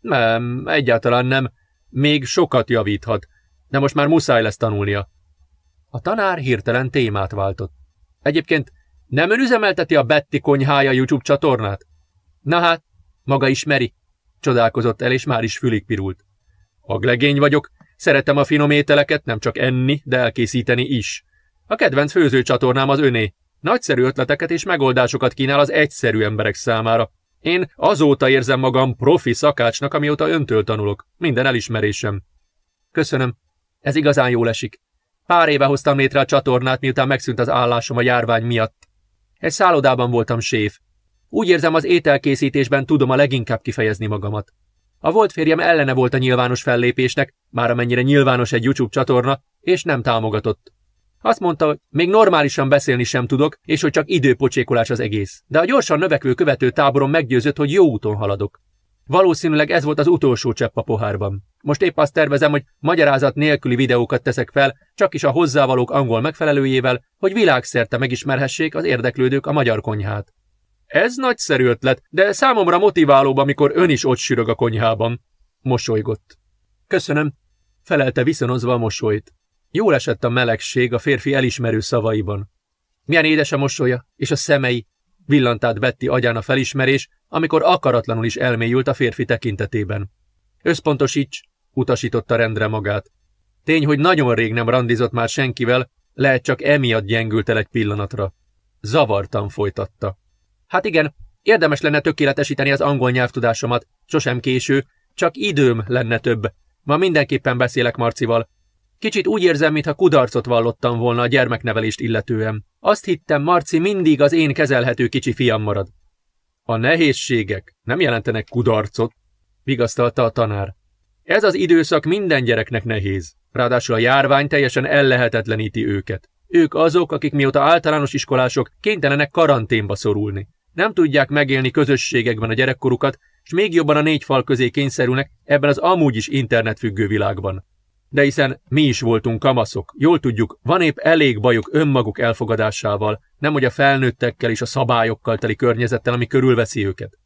Nem, egyáltalán nem. Még sokat javíthat, de most már muszáj lesz tanulnia. A tanár hirtelen témát váltott. Egyébként nem ön üzemelteti a Betty konyhája YouTube csatornát? Na hát, maga ismeri. Csodálkozott el, és már is fülig pirult. Aglegény vagyok, Szeretem a finom ételeket, nem csak enni, de elkészíteni is. A kedvenc főzőcsatornám az öné. Nagyszerű ötleteket és megoldásokat kínál az egyszerű emberek számára. Én azóta érzem magam profi szakácsnak, amióta öntől tanulok. Minden elismerésem. Köszönöm. Ez igazán jól esik. Pár éve hoztam létre a csatornát, miután megszűnt az állásom a járvány miatt. Egy szállodában voltam séf. Úgy érzem, az ételkészítésben tudom a leginkább kifejezni magamat. A volt férjem ellene volt a nyilvános fellépésnek, már amennyire nyilvános egy YouTube csatorna, és nem támogatott. Azt mondta, hogy még normálisan beszélni sem tudok, és hogy csak időpocsékolás az egész. De a gyorsan növekvő követő táboron meggyőzött, hogy jó úton haladok. Valószínűleg ez volt az utolsó csepp a pohárban. Most épp azt tervezem, hogy magyarázat nélküli videókat teszek fel, csak is a hozzávalók angol megfelelőjével, hogy világszerte megismerhessék az érdeklődők a magyar konyhát. Ez nagyszerű ötlet, de számomra motiválóbb, amikor ön is ott sürög a konyhában. Mosolygott. Köszönöm, felelte viszonozva a mosolyt. Jól esett a melegség a férfi elismerő szavaiban. Milyen édes a mosolya, és a szemei, villant Betty agyán a felismerés, amikor akaratlanul is elmélyült a férfi tekintetében. Összpontosíts, utasította rendre magát. Tény, hogy nagyon rég nem randizott már senkivel, lehet csak emiatt gyengült el egy pillanatra. Zavartan folytatta. Hát igen, érdemes lenne tökéletesíteni az angol nyelvtudásomat, sosem késő, csak időm lenne több. Ma mindenképpen beszélek Marcival. Kicsit úgy érzem, mintha kudarcot vallottam volna a gyermeknevelést illetően. Azt hittem, Marci mindig az én kezelhető kicsi fiam marad. A nehézségek nem jelentenek kudarcot, vigasztalta a tanár. Ez az időszak minden gyereknek nehéz, ráadásul a járvány teljesen ellehetetleníti őket. Ők azok, akik mióta általános iskolások kénytelenek karanténba szorulni. Nem tudják megélni közösségekben a gyerekkorukat, és még jobban a négy fal közé kényszerülnek ebben az amúgy is internetfüggő világban. De hiszen mi is voltunk kamaszok, jól tudjuk, van épp elég bajuk önmaguk elfogadásával, nemhogy a felnőttekkel és a szabályokkal teli környezettel, ami körülveszi őket.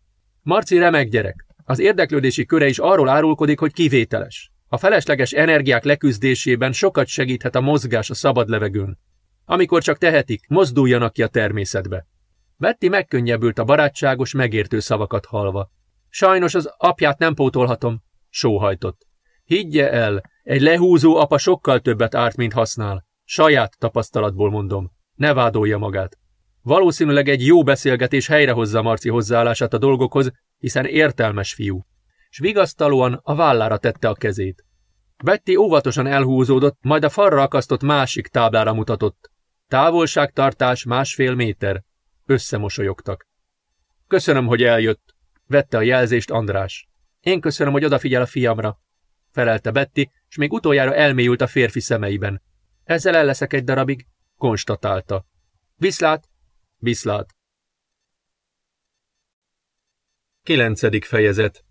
Marci remek gyerek. Az érdeklődési köre is arról árulkodik, hogy kivételes. A felesleges energiák leküzdésében sokat segíthet a mozgás a szabad levegőn. Amikor csak tehetik, mozduljanak ki a természetbe. Betty megkönnyebbült a barátságos, megértő szavakat halva. Sajnos az apját nem pótolhatom, sóhajtott. Higgye el, egy lehúzó apa sokkal többet árt, mint használ. Saját tapasztalatból mondom. Ne vádolja magát. Valószínűleg egy jó beszélgetés helyrehozza Marci hozzáállását a dolgokhoz, hiszen értelmes fiú. S vigasztalóan a vállára tette a kezét. Betty óvatosan elhúzódott, majd a farra akasztott másik táblára mutatott. Távolságtartás másfél méter. Összemosolyogtak. Köszönöm, hogy eljött, vette a jelzést András. Én köszönöm, hogy odafigyel a fiamra, felelte Betty, és még utoljára elmélyült a férfi szemeiben. Ezzel el leszek egy darabig, konstatálta. Viszlát! Viszlát! Kilencedik fejezet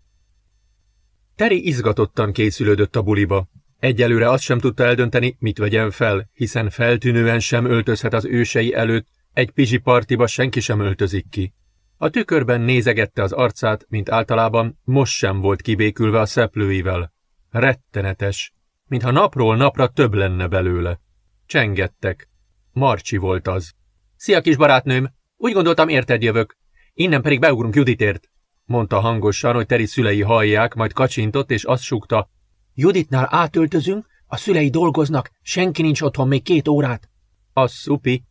Teri izgatottan készülődött a buliba. Egyelőre azt sem tudta eldönteni, mit vegyen fel, hiszen feltűnően sem öltözhet az ősei előtt, egy pizsi partiba senki sem öltözik ki. A tükörben nézegette az arcát, mint általában, most sem volt kibékülve a szeplőivel. Rettenetes, mintha napról napra több lenne belőle. Csengettek. Marcsi volt az. Szia, kis barátnőm! Úgy gondoltam, érted jövök. Innen pedig beugrunk Juditért, mondta hangosan, hogy Teri szülei hallják, majd kacsintott, és azt súgta. Juditnál átöltözünk, a szülei dolgoznak, senki nincs otthon még két órát. Az szupi,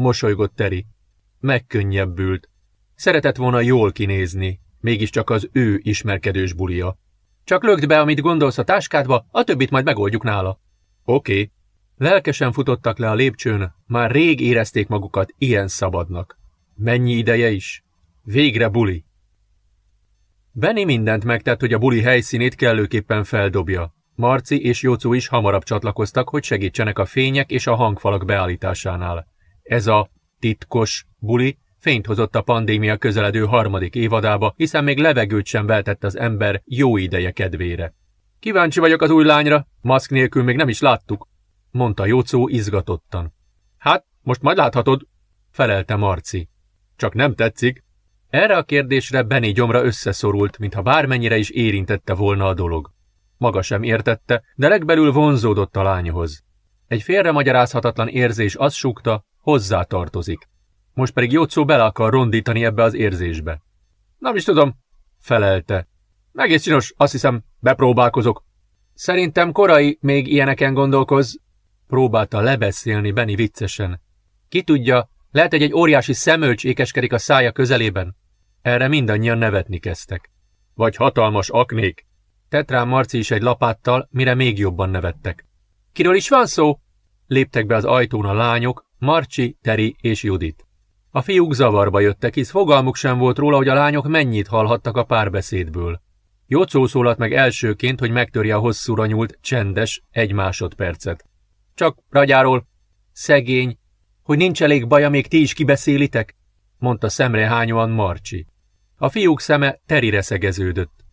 mosolygott Teri. Megkönnyebbült. Szeretett volna jól kinézni, mégiscsak az ő ismerkedős bulia. Csak lögd be, amit gondolsz a táskádba, a többit majd megoldjuk nála. Oké. Okay. Lelkesen futottak le a lépcsőn, már rég érezték magukat ilyen szabadnak. Mennyi ideje is? Végre buli. Benny mindent megtett, hogy a buli helyszínét kellőképpen feldobja. Marci és Jócó is hamarabb csatlakoztak, hogy segítsenek a fények és a hangfalak beállításánál. Ez a titkos buli fényt hozott a pandémia közeledő harmadik évadába, hiszen még levegőt sem veltett az ember jó ideje kedvére. Kíváncsi vagyok az új lányra, maszk nélkül még nem is láttuk, mondta Jócó izgatottan. Hát, most majd láthatod, felelte Marci. Csak nem tetszik. Erre a kérdésre Benny gyomra összeszorult, mintha bármennyire is érintette volna a dolog. Maga sem értette, de legbelül vonzódott a lányhoz. Egy félre magyarázhatatlan érzés azt súgta, hozzá tartozik. Most pedig Jocó bele akar rondítani ebbe az érzésbe. Nem is tudom, felelte. Egész csinos, azt hiszem, bepróbálkozok. Szerintem korai még ilyeneken gondolkoz. Próbálta lebeszélni Benny viccesen. Ki tudja, lehet, hogy egy óriási szemölcs ékeskedik a szája közelében. Erre mindannyian nevetni kezdtek. Vagy hatalmas aknék. Tett rá Marci is egy lapáttal, mire még jobban nevettek. Kiről is van szó? Léptek be az ajtón a lányok, Marci, Teri és Judit. A fiúk zavarba jöttek, hisz fogalmuk sem volt róla, hogy a lányok mennyit hallhattak a párbeszédből. Jocó szólalt meg elsőként, hogy megtörje a hosszúra nyúlt, csendes egy másodpercet. Csak ragyáról, szegény, hogy nincs elég baja, még ti is kibeszélitek? mondta szemrehányóan Marcsi. A fiúk szeme terire szegeződött.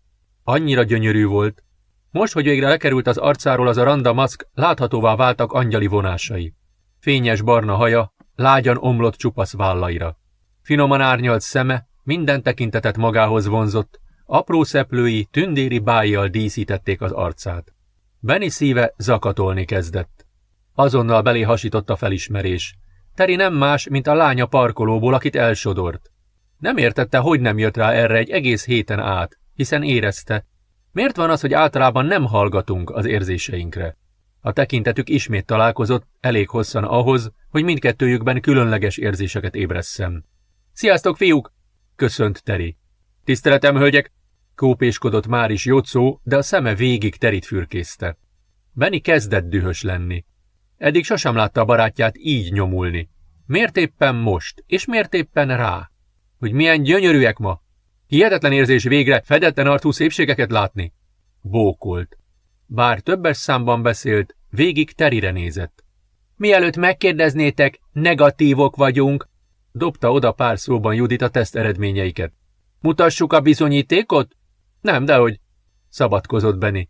Annyira gyönyörű volt. Most, hogy végre lekerült az arcáról az a randa maszk, láthatóvá váltak angyali vonásai. Fényes barna haja, lágyan omlott csupasz vállaira. Finoman árnyalt szeme, minden tekintetet magához vonzott, apró szeplői, tündéri bájjal díszítették az arcát. Benny szíve zakatolni kezdett. Azonnal belé hasított a felismerés. Teri nem más, mint a lánya parkolóból, akit elsodort. Nem értette, hogy nem jött rá erre egy egész héten át, hiszen érezte. Miért van az, hogy általában nem hallgatunk az érzéseinkre? A tekintetük ismét találkozott, elég hosszan ahhoz, hogy mindkettőjükben különleges érzéseket ébresszen. Sziasztok, fiúk! köszönt Teri. Tiszteletem, hölgyek! kópéskodott már is Jocó, de a szeme végig Terit fürkészte. Benni kezdett dühös lenni. Eddig sosem látta a barátját így nyomulni. Miért éppen most, és miért éppen rá? Hogy milyen gyönyörűek ma? Hihetetlen érzés végre fedetten arcú szépségeket látni. Bókolt. Bár többes számban beszélt, végig terire nézett. Mielőtt megkérdeznétek, negatívok vagyunk, dobta oda pár szóban Judit a teszt eredményeiket. Mutassuk a bizonyítékot? Nem, dehogy, szabadkozott Benny.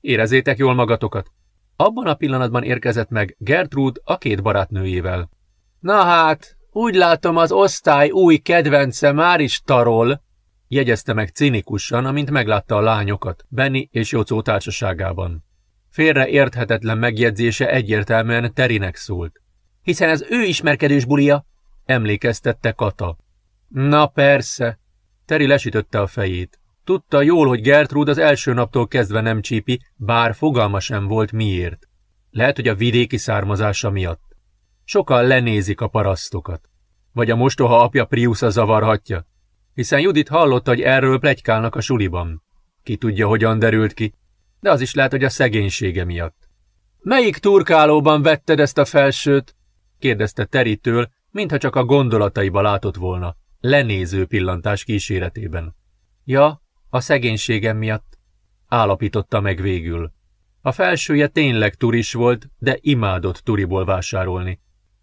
Érezétek jól magatokat. Abban a pillanatban érkezett meg Gertrude a két barátnőjével. Na hát, úgy látom az osztály új kedvence már is tarol, jegyezte meg cinikusan, amint meglátta a lányokat, Benny és Jocó társaságában. Félre érthetetlen megjegyzése egyértelműen Terinek szólt. Hiszen ez ő ismerkedős bulia, emlékeztette Kata. Na persze. Teri lesütötte a fejét. Tudta jól, hogy Gertrud az első naptól kezdve nem csípi, bár fogalma sem volt miért. Lehet, hogy a vidéki származása miatt. Sokan lenézik a parasztokat. Vagy a mostoha apja Priusza zavarhatja. Hiszen Judit hallotta, hogy erről plegykálnak a suliban. Ki tudja, hogyan derült ki, de az is lehet, hogy a szegénysége miatt. Melyik turkálóban vetted ezt a felsőt? kérdezte Teritől, mintha csak a gondolataiba látott volna, lenéző pillantás kíséretében. Ja, a szegénységem miatt, állapította meg végül. A felsője tényleg turis volt, de imádott turiból vásárolni.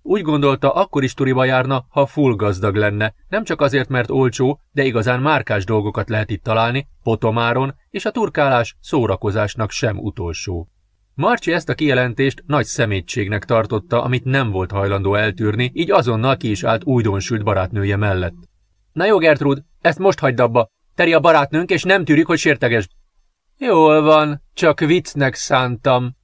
Úgy gondolta, akkor is turiba járna, ha full gazdag lenne, nem csak azért, mert olcsó, de igazán márkás dolgokat lehet itt találni, potomáron, és a turkálás szórakozásnak sem utolsó. Marci ezt a kijelentést nagy szemétségnek tartotta, amit nem volt hajlandó eltűrni, így azonnal ki is állt újdonsült barátnője mellett. Na jó, Gertrud, ezt most hagyd abba, Teri a barátnőnk, és nem tűrik, hogy sértegesd. Jól van, csak viccnek szántam,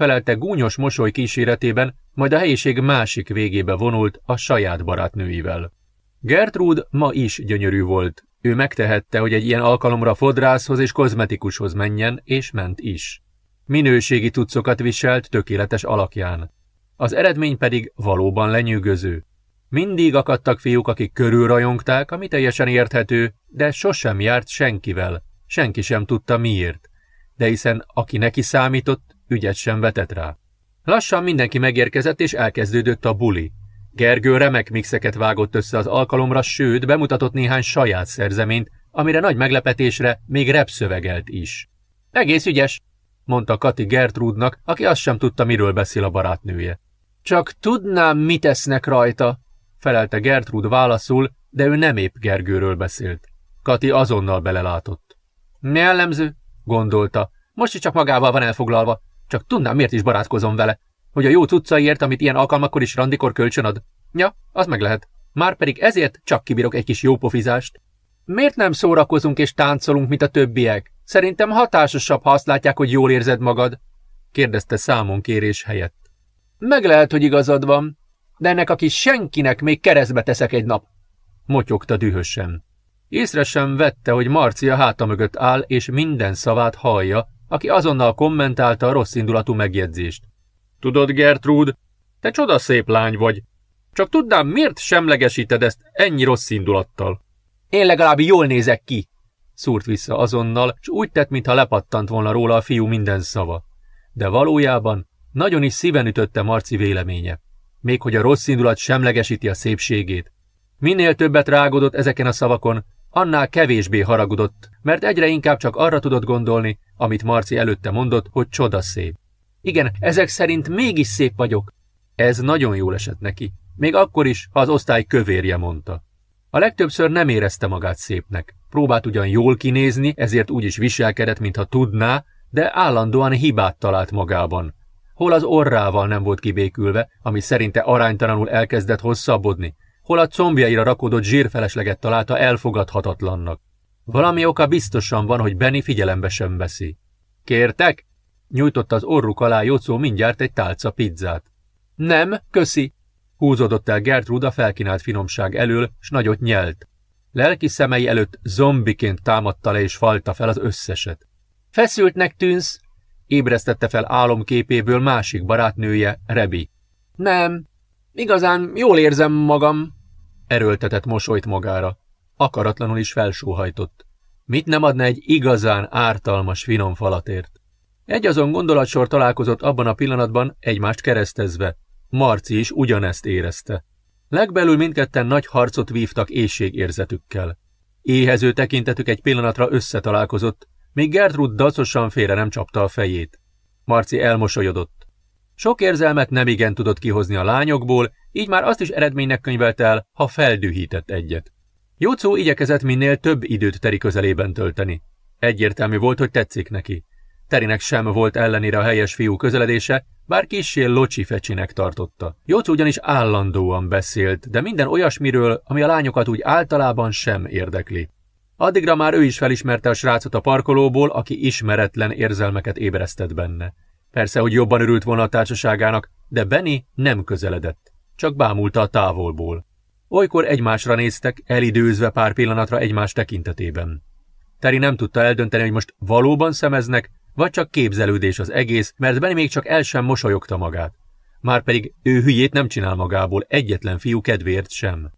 felelte gúnyos mosoly kíséretében, majd a helyiség másik végébe vonult a saját barátnőivel. Gertrud ma is gyönyörű volt. Ő megtehette, hogy egy ilyen alkalomra fodrászhoz és kozmetikushoz menjen, és ment is. Minőségi tucokat viselt tökéletes alakján. Az eredmény pedig valóban lenyűgöző. Mindig akadtak fiúk, akik körülrajongták, ami teljesen érthető, de sosem járt senkivel, senki sem tudta miért. De hiszen aki neki számított, ügyet sem vetett rá. Lassan mindenki megérkezett, és elkezdődött a buli. Gergő remek mixeket vágott össze az alkalomra, sőt, bemutatott néhány saját szerzeményt, amire nagy meglepetésre még repszövegelt is. Egész ügyes, mondta Kati Gertrudnak, aki azt sem tudta, miről beszél a barátnője. Csak tudnám, mit esznek rajta, felelte Gertrud válaszul, de ő nem épp Gergőről beszélt. Kati azonnal belelátott. Jellemző, gondolta, most is csak magával van elfoglalva, csak tudnám, miért is barátkozom vele. Hogy a jó cuccaiért, amit ilyen alkalmakkor is randikor kölcsönad? Ja, az meg lehet. Már pedig ezért csak kibírok egy kis jó pofizást. Miért nem szórakozunk és táncolunk, mint a többiek? Szerintem hatásosabb, ha azt látják, hogy jól érzed magad, kérdezte számon kérés helyett. Meg lehet, hogy igazad van, de ennek a kis senkinek még keresztbe teszek egy nap, motyogta dühösen. Észre sem vette, hogy Marcia háta mögött áll, és minden szavát hallja, aki azonnal kommentálta a rossz indulatú megjegyzést. Tudod, Gertrude, te csodaszép lány vagy. Csak tudnám, miért semlegesíted ezt ennyi rossz indulattal? Én legalább jól nézek ki, szúrt vissza azonnal, és úgy tett, mintha lepattant volna róla a fiú minden szava. De valójában nagyon is szíven ütötte Marci véleménye. Még hogy a rossz indulat semlegesíti a szépségét. Minél többet rágodott ezeken a szavakon, annál kevésbé haragudott, mert egyre inkább csak arra tudott gondolni, amit Marci előtte mondott, hogy csodaszép. Igen, ezek szerint mégis szép vagyok. Ez nagyon jól esett neki, még akkor is, ha az osztály kövérje mondta. A legtöbbször nem érezte magát szépnek. Próbált ugyan jól kinézni, ezért úgy is viselkedett, mintha tudná, de állandóan hibát talált magában. Hol az orrával nem volt kibékülve, ami szerinte aránytalanul elkezdett hosszabbodni, hol a combjaira rakódott zsírfelesleget találta elfogadhatatlannak. Valami oka biztosan van, hogy Benny figyelembe sem veszi. Kértek? Nyújtotta az orruk alá Jocó mindjárt egy tálca pizzát. Nem, köszi, Húzódott el Gertrude a felkínált finomság elől, s nagyot nyelt. Lelki szemei előtt zombiként támadta le és falta fel az összeset. Feszültnek tűnsz, ébresztette fel álomképéből másik barátnője, Rebi. Nem, igazán jól érzem magam, erőltetett mosolyt magára. Akaratlanul is felsóhajtott. Mit nem adna egy igazán ártalmas finom falatért? Egy azon gondolatsor találkozott abban a pillanatban, egymást keresztezve, Marci is ugyanezt érezte. Legbelül mindketten nagy harcot vívtak éjségérzetükkel. Éhező tekintetük egy pillanatra összetalálkozott, míg Gertrud dacosan félre nem csapta a fejét. Marci elmosolyodott. Sok érzelmet nem igen tudott kihozni a lányokból, így már azt is eredménynek könyvelt el, ha feldühített egyet. Jócó igyekezett minél több időt Teri közelében tölteni. Egyértelmű volt, hogy tetszik neki. Terinek sem volt ellenére a helyes fiú közeledése, bár kissé locsi fecsinek tartotta. Joc ugyanis állandóan beszélt, de minden olyasmiről, ami a lányokat úgy általában sem érdekli. Addigra már ő is felismerte a srácot a parkolóból, aki ismeretlen érzelmeket ébresztett benne. Persze, hogy jobban örült volna a társaságának, de Benny nem közeledett, csak bámulta a távolból. Olykor egymásra néztek, elidőzve pár pillanatra egymás tekintetében. Teri nem tudta eldönteni, hogy most valóban szemeznek, vagy csak képzelődés az egész, mert Benny még csak el sem mosolyogta magát. Márpedig ő hülyét nem csinál magából, egyetlen fiú kedvéért sem.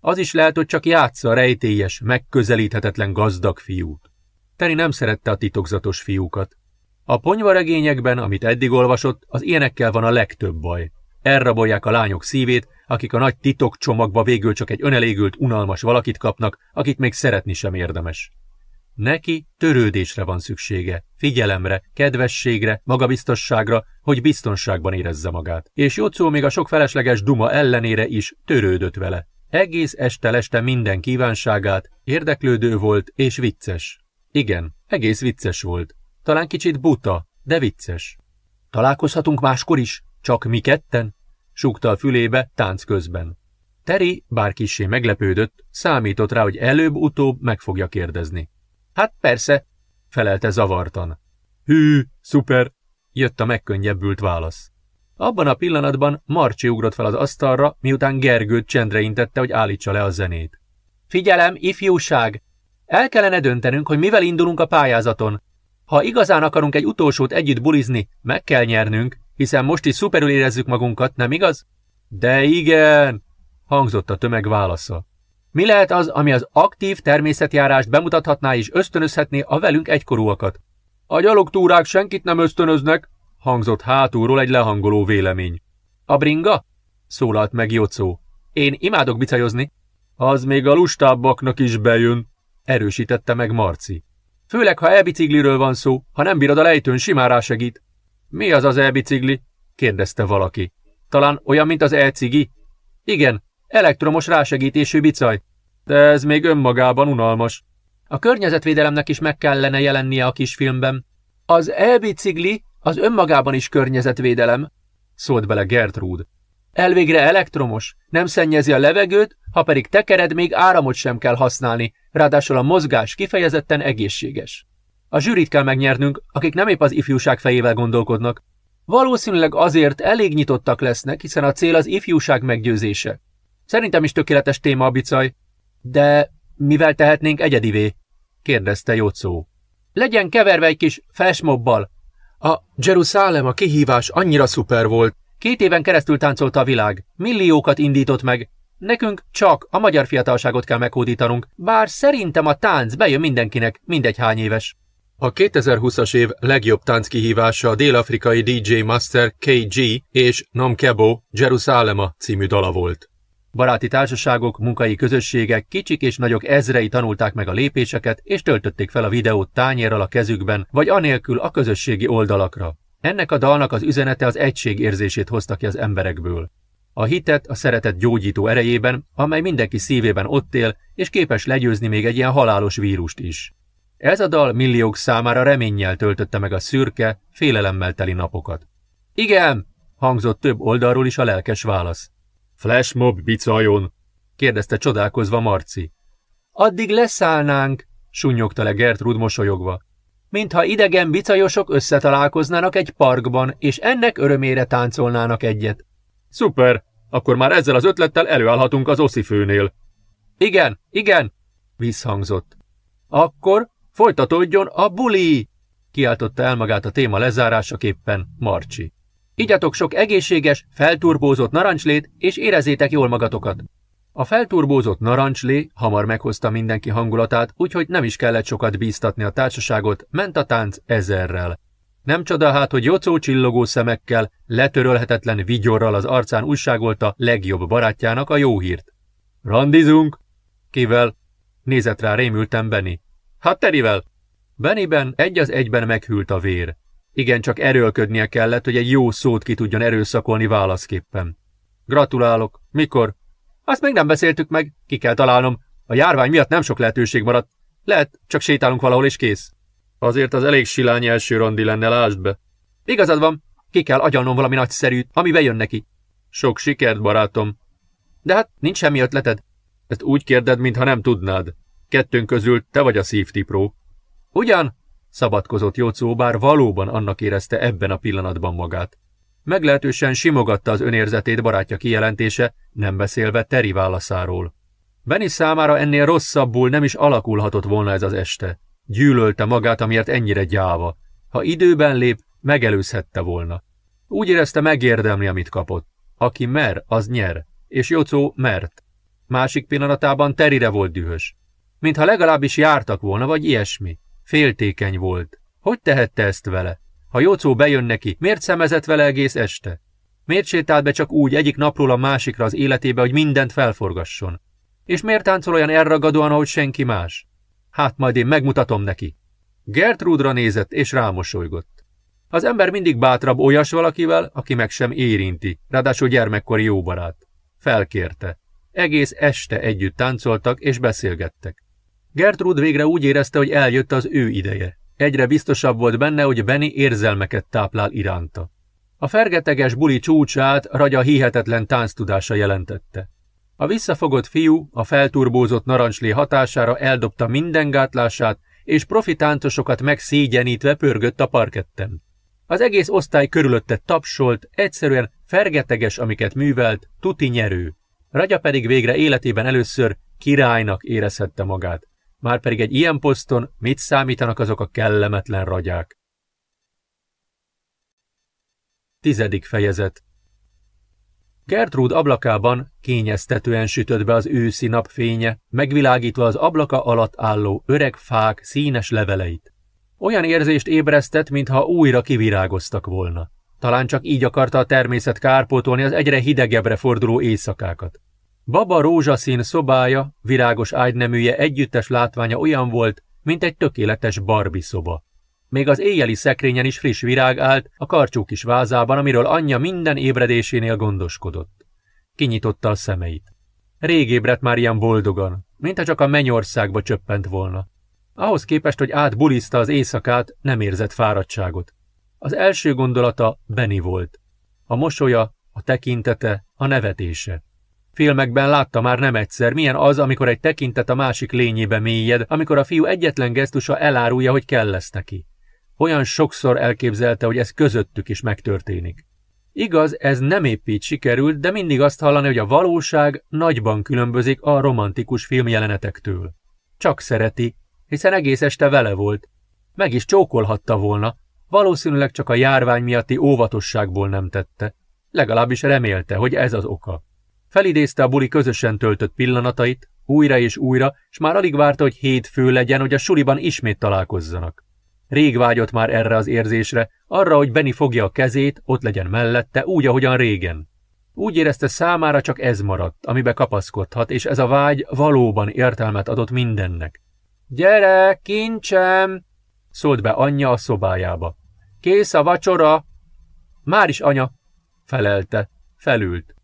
Az is lehet, hogy csak játsza a rejtélyes, megközelíthetetlen gazdag fiút. Teri nem szerette a titokzatos fiúkat. A ponyvaregényekben, amit eddig olvasott, az ilyenekkel van a legtöbb baj. Elrabolják a lányok szívét, akik a nagy titokcsomagba végül csak egy önelégült, unalmas valakit kapnak, akit még szeretni sem érdemes. Neki törődésre van szüksége, figyelemre, kedvességre, magabiztosságra, hogy biztonságban érezze magát. És Jocó még a sok felesleges duma ellenére is törődött vele. Egész este leste minden kívánságát, érdeklődő volt és vicces. Igen, egész vicces volt. Talán kicsit buta, de vicces. Találkozhatunk máskor is, csak mi ketten? Súgta a fülébe tánc közben. Teri, bár kissé meglepődött, számított rá, hogy előbb-utóbb meg fogja kérdezni. Hát persze, felelte zavartan. Hű, szuper, jött a megkönnyebbült válasz. Abban a pillanatban Marcsi ugrott fel az asztalra, miután Gergőt csendre intette, hogy állítsa le a zenét. Figyelem, ifjúság! El kellene döntenünk, hogy mivel indulunk a pályázaton. Ha igazán akarunk egy utolsót együtt bulizni, meg kell nyernünk, hiszen most is szuperül érezzük magunkat, nem igaz? De igen, hangzott a tömeg válasza. Mi lehet az, ami az aktív természetjárást bemutathatná és ösztönözhetné a velünk egykorúakat? A gyalogtúrák senkit nem ösztönöznek, hangzott hátulról egy lehangoló vélemény. A bringa? szólalt meg Jocó. Én imádok bicajozni. Az még a lustábbaknak is bejön, erősítette meg Marci. Főleg, ha elbicikliről van szó, ha nem bírod a lejtőn, simán rásegít. Mi az az elbicikli? kérdezte valaki. Talán olyan, mint az elcigi? Igen, Elektromos rásegítésű bicaj. De ez még önmagában unalmas. A környezetvédelemnek is meg kellene jelennie a kisfilmben. Az e-bicikli az önmagában is környezetvédelem, szólt bele Gertrude. Elvégre elektromos, nem szennyezi a levegőt, ha pedig tekered, még áramot sem kell használni, ráadásul a mozgás kifejezetten egészséges. A zsűrit kell megnyernünk, akik nem épp az ifjúság fejével gondolkodnak. Valószínűleg azért elég nyitottak lesznek, hiszen a cél az ifjúság meggyőzése. Szerintem is tökéletes téma a bicaj. De mivel tehetnénk egyedivé? kérdezte Jocó. Legyen keverve egy kis flashmobbal. A Jerusalem a kihívás annyira szuper volt. Két éven keresztül táncolta a világ. Milliókat indított meg. Nekünk csak a magyar fiatalságot kell meghódítanunk, bár szerintem a tánc bejön mindenkinek, mindegy hány éves. A 2020-as év legjobb tánc kihívása a dél-afrikai DJ Master KG és Namkebo Jerusalema című dala volt. Baráti társaságok, munkai közösségek, kicsik és nagyok ezrei tanulták meg a lépéseket, és töltötték fel a videót tányérral a kezükben, vagy anélkül a közösségi oldalakra. Ennek a dalnak az üzenete az egység érzését hozta ki az emberekből. A hitet, a szeretet gyógyító erejében, amely mindenki szívében ott él, és képes legyőzni még egy ilyen halálos vírust is. Ez a dal milliók számára reménnyel töltötte meg a szürke, félelemmel teli napokat. Igen, hangzott több oldalról is a lelkes válasz. Flashmob bicajon, kérdezte csodálkozva Marci. Addig leszállnánk, sunyogta le Gertrud mosolyogva. Mintha idegen bicajosok összetalálkoznának egy parkban, és ennek örömére táncolnának egyet. Szuper, akkor már ezzel az ötlettel előállhatunk az oszifőnél. Igen, igen, visszhangzott. Akkor folytatódjon a buli! kiáltotta el magát a téma lezárásaképpen Marcsi. Igyatok sok egészséges, felturbózott narancslét, és érezzétek jól magatokat. A felturbózott narancslé hamar meghozta mindenki hangulatát, úgyhogy nem is kellett sokat bíztatni a társaságot, ment a tánc ezerrel. Nem csoda hát, hogy jocó csillogó szemekkel, letörölhetetlen vigyorral az arcán újságolta legjobb barátjának a jó hírt. Randizunk? Kivel? Nézett rá rémülten Benny. Hát Terivel. Bennyben egy az egyben meghűlt a vér. Igen, csak erőlködnie kellett, hogy egy jó szót ki tudjon erőszakolni válaszképpen. Gratulálok. Mikor? Azt még nem beszéltük meg. Ki kell találnom. A járvány miatt nem sok lehetőség maradt. Lehet, csak sétálunk valahol és kész. Azért az elég silány első randi lenne, lásd be. Igazad van. Ki kell agyalnom valami nagyszerűt, ami bejön neki. Sok sikert, barátom. De hát nincs semmi ötleted. Ezt úgy kérded, mintha nem tudnád. Kettőnk közül te vagy a szívtipró. Ugyan? Szabadkozott Jócó, bár valóban annak érezte ebben a pillanatban magát. Meglehetősen simogatta az önérzetét barátja kijelentése, nem beszélve Teri válaszáról. Benny számára ennél rosszabbul nem is alakulhatott volna ez az este. Gyűlölte magát, amiért ennyire gyáva. Ha időben lép, megelőzhette volna. Úgy érezte megérdemli, amit kapott. Aki mer, az nyer, és Jocó mert. Másik pillanatában Terire volt dühös. Mintha legalábbis jártak volna, vagy ilyesmi. Féltékeny volt. Hogy tehette ezt vele? Ha Jócó bejön neki, miért szemezett vele egész este? Miért sétált be csak úgy egyik napról a másikra az életébe, hogy mindent felforgasson? És miért táncol olyan elragadóan, ahogy senki más? Hát majd én megmutatom neki. Gertrudra nézett és rámosolygott. Az ember mindig bátrabb olyas valakivel, aki meg sem érinti, ráadásul gyermekkori jó barát. Felkérte. Egész este együtt táncoltak és beszélgettek. Gertrud végre úgy érezte, hogy eljött az ő ideje. Egyre biztosabb volt benne, hogy Benny érzelmeket táplál iránta. A fergeteges buli csúcsát Ragya hihetetlen tánctudása jelentette. A visszafogott fiú a felturbózott narancslé hatására eldobta minden gátlását, és profi táncosokat megszégyenítve pörgött a parketten. Az egész osztály körülötte tapsolt, egyszerűen fergeteges, amiket művelt, tuti nyerő. Ragya pedig végre életében először királynak érezhette magát. Márpedig egy ilyen poszton mit számítanak azok a kellemetlen ragyák? Tizedik fejezet Gertrud ablakában kényeztetően sütött be az őszi napfénye, megvilágítva az ablaka alatt álló öreg fák színes leveleit. Olyan érzést ébresztett, mintha újra kivirágoztak volna. Talán csak így akarta a természet kárpótolni az egyre hidegebbre forduló éjszakákat. Baba rózsaszín szobája, virágos ágyneműje együttes látványa olyan volt, mint egy tökéletes barbi szoba. Még az éjjeli szekrényen is friss virág állt a karcsú kis vázában, amiről anyja minden ébredésénél gondoskodott. Kinyitotta a szemeit. Rég ébredt már ilyen boldogan, mintha csak a mennyországba csöppent volna. Ahhoz képest, hogy átbuliszta az éjszakát, nem érzett fáradtságot. Az első gondolata Benny volt. A mosolya, a tekintete, a nevetése. Filmekben látta már nem egyszer, milyen az, amikor egy tekintet a másik lényébe mélyed, amikor a fiú egyetlen gesztusa elárulja, hogy kell lesz neki. Olyan sokszor elképzelte, hogy ez közöttük is megtörténik. Igaz, ez nem épp így sikerült, de mindig azt hallani, hogy a valóság nagyban különbözik a romantikus filmjelenetektől. Csak szereti, hiszen egész este vele volt. Meg is csókolhatta volna, Valószínűleg csak a járvány miatti óvatosságból nem tette. Legalábbis remélte, hogy ez az oka. Felidézte a buli közösen töltött pillanatait, újra és újra, és már alig várta, hogy hétfő legyen, hogy a suliban ismét találkozzanak. Rég vágyott már erre az érzésre, arra, hogy Benny fogja a kezét, ott legyen mellette, úgy, ahogyan régen. Úgy érezte számára csak ez maradt, amibe kapaszkodhat, és ez a vágy valóban értelmet adott mindennek. Gyere, kincsem! szólt be anyja a szobájába. Kész a vacsora! Már is anya, felelte, felült.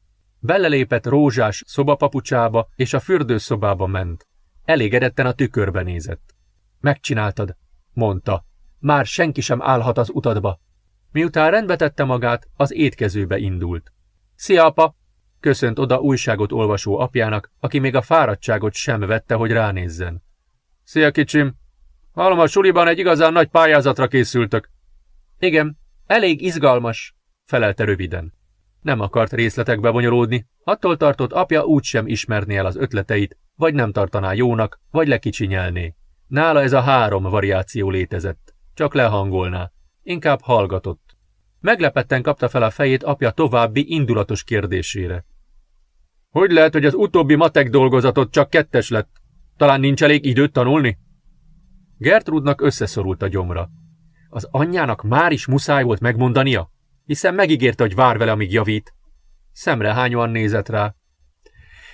Belelépett rózsás szobapapucsába, és a fürdőszobába ment. Elégedetten a tükörbe nézett. Megcsináltad, mondta. Már senki sem állhat az utadba. Miután rendbe magát, az étkezőbe indult. Szia, apa! Köszönt oda újságot olvasó apjának, aki még a fáradtságot sem vette, hogy ránézzen. Szia, kicsim! Hallom, a suliban egy igazán nagy pályázatra készültök. Igen, elég izgalmas, felelte röviden. Nem akart részletekbe bonyolódni, attól tartott apja úgysem ismerné el az ötleteit, vagy nem tartaná jónak, vagy lekicsinyelné. Nála ez a három variáció létezett. Csak lehangolná. Inkább hallgatott. Meglepetten kapta fel a fejét apja további indulatos kérdésére. Hogy lehet, hogy az utóbbi matek dolgozatot csak kettes lett? Talán nincs elég időt tanulni? Gertrudnak összeszorult a gyomra. Az anyjának már is muszáj volt megmondania, hiszen megígérte, hogy vár vele, amíg javít. Szemrehányóan nézett rá.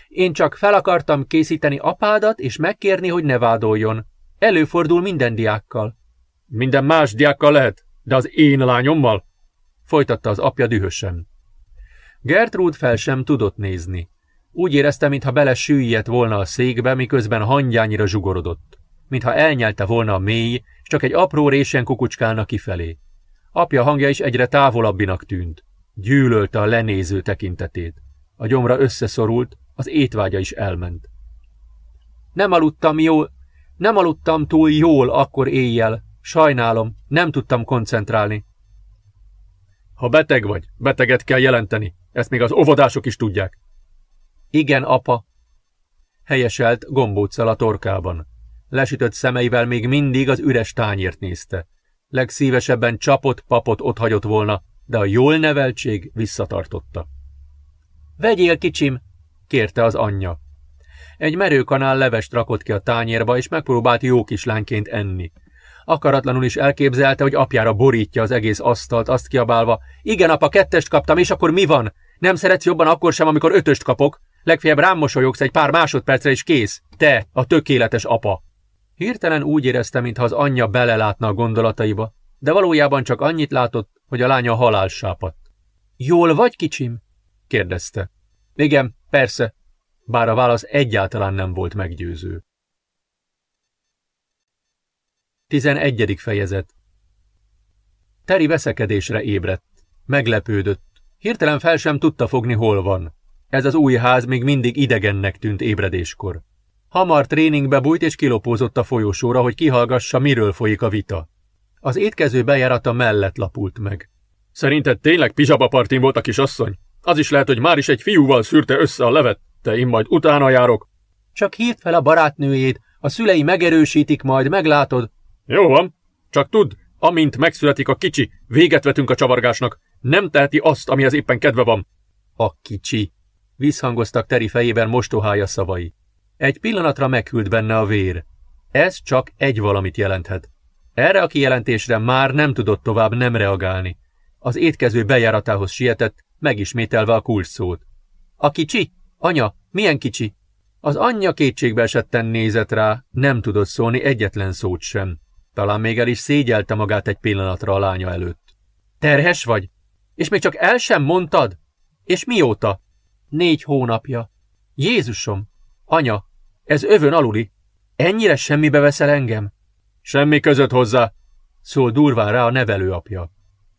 Én csak fel akartam készíteni apádat, és megkérni, hogy ne vádoljon. Előfordul minden diákkal. Minden más diákkal lehet, de az én lányommal? Folytatta az apja dühösen. Gertrude fel sem tudott nézni. Úgy érezte, mintha bele süllyedt volna a székbe, miközben hangyányira zsugorodott. Mintha elnyelte volna a mély, és csak egy apró résen kukucskálna kifelé. Apja hangja is egyre távolabbinak tűnt. Gyűlölte a lenéző tekintetét. A gyomra összeszorult, az étvágya is elment. Nem aludtam jól, nem aludtam túl jól akkor éjjel. Sajnálom, nem tudtam koncentrálni. Ha beteg vagy, beteget kell jelenteni. Ezt még az óvodások is tudják. Igen, apa. Helyeselt gombóccal a torkában. Lesütött szemeivel még mindig az üres tányért nézte. Legszívesebben csapott papot otthagyott volna, de a jól neveltség visszatartotta. Vegyél, kicsim, kérte az anyja. Egy merőkanál levest rakott ki a tányérba, és megpróbált jó kislányként enni. Akaratlanul is elképzelte, hogy apjára borítja az egész asztalt, azt kiabálva, igen, apa, kettest kaptam, és akkor mi van? Nem szeretsz jobban akkor sem, amikor ötöst kapok? Legfeljebb rám mosolyogsz egy pár másodpercre, és kész. Te, a tökéletes apa. Hirtelen úgy érezte, mintha az anyja belelátna a gondolataiba, de valójában csak annyit látott, hogy a lánya halál sápadt. Jól vagy, kicsim? kérdezte. Igen, persze, bár a válasz egyáltalán nem volt meggyőző. 11. fejezet Teri veszekedésre ébredt. Meglepődött. Hirtelen fel sem tudta fogni, hol van. Ez az új ház még mindig idegennek tűnt ébredéskor. Hamar tréningbe bújt és kilopózott a folyosóra, hogy kihallgassa, miről folyik a vita. Az étkező bejárata mellett lapult meg. Szerinted tényleg pizsabapartin volt a kisasszony? Az is lehet, hogy már is egy fiúval szűrte össze a levet, de én majd utána járok. Csak hívd fel a barátnőjét, a szülei megerősítik majd, meglátod. Jó van, csak tudd, amint megszületik a kicsi, véget vetünk a csavargásnak. Nem teheti azt, amihez éppen kedve van. A kicsi. Visszhangoztak Teri fejében mostohája szavai. Egy pillanatra meghűlt benne a vér. Ez csak egy valamit jelenthet. Erre a kijelentésre már nem tudott tovább nem reagálni. Az étkező bejáratához sietett, megismételve a kulcs szót. A kicsi? Anya, milyen kicsi? Az anyja kétségbe esetten nézett rá, nem tudott szólni egyetlen szót sem. Talán még el is szégyelte magát egy pillanatra a lánya előtt. Terhes vagy? És még csak el sem mondtad? És mióta? Négy hónapja. Jézusom! Anya, ez övön aluli. Ennyire semmibe veszel engem? Semmi között hozzá, szól durván rá a nevelőapja.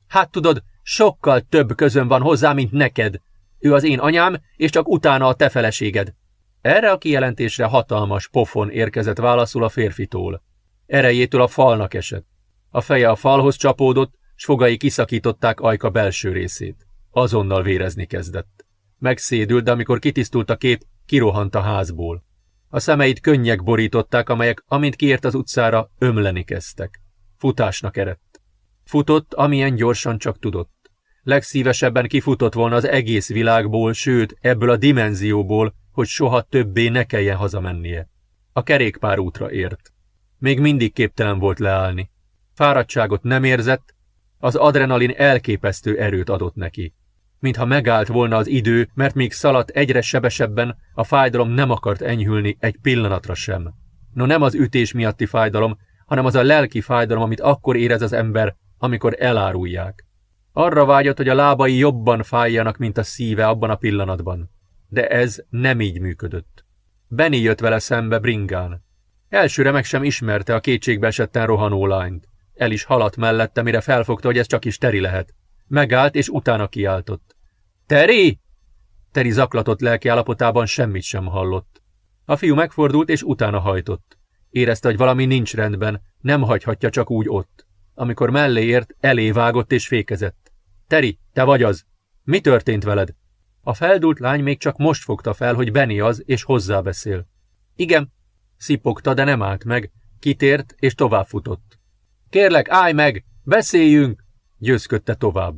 Hát tudod, sokkal több közön van hozzá, mint neked. Ő az én anyám, és csak utána a te feleséged. Erre a kijelentésre hatalmas pofon érkezett válaszul a férfitól. Erejétől a falnak esett. A feje a falhoz csapódott, s fogai kiszakították ajka belső részét. Azonnal vérezni kezdett. Megszédült, de amikor kitisztult a kép, kirohant a házból. A szemeit könnyek borították, amelyek, amint kiért az utcára, ömleni kezdtek. Futásnak erett. Futott, amilyen gyorsan csak tudott. Legszívesebben kifutott volna az egész világból, sőt, ebből a dimenzióból, hogy soha többé ne kelljen hazamennie. A kerékpár útra ért. Még mindig képtelen volt leállni. Fáradtságot nem érzett, az adrenalin elképesztő erőt adott neki. Mintha megállt volna az idő, mert még szaladt egyre sebesebben, a fájdalom nem akart enyhülni egy pillanatra sem. No nem az ütés miatti fájdalom, hanem az a lelki fájdalom, amit akkor érez az ember, amikor elárulják. Arra vágyott, hogy a lábai jobban fájjanak, mint a szíve abban a pillanatban. De ez nem így működött. Benny jött vele szembe bringán. Elsőre meg sem ismerte a kétségbe esetten rohanó lányt. El is haladt mellette, mire felfogta, hogy ez csak is Teri lehet. Megállt, és utána kiáltott. Teri! Teri zaklatott lelki állapotában semmit sem hallott. A fiú megfordult, és utána hajtott. Érezte, hogy valami nincs rendben, nem hagyhatja csak úgy ott. Amikor mellé ért, elé vágott és fékezett. Teri, te vagy az! Mi történt veled? A feldult lány még csak most fogta fel, hogy Benny az, és hozzá beszél. Igen, szipogta, de nem állt meg, kitért és tovább futott. Kérlek, állj meg, beszéljünk, győzködte tovább.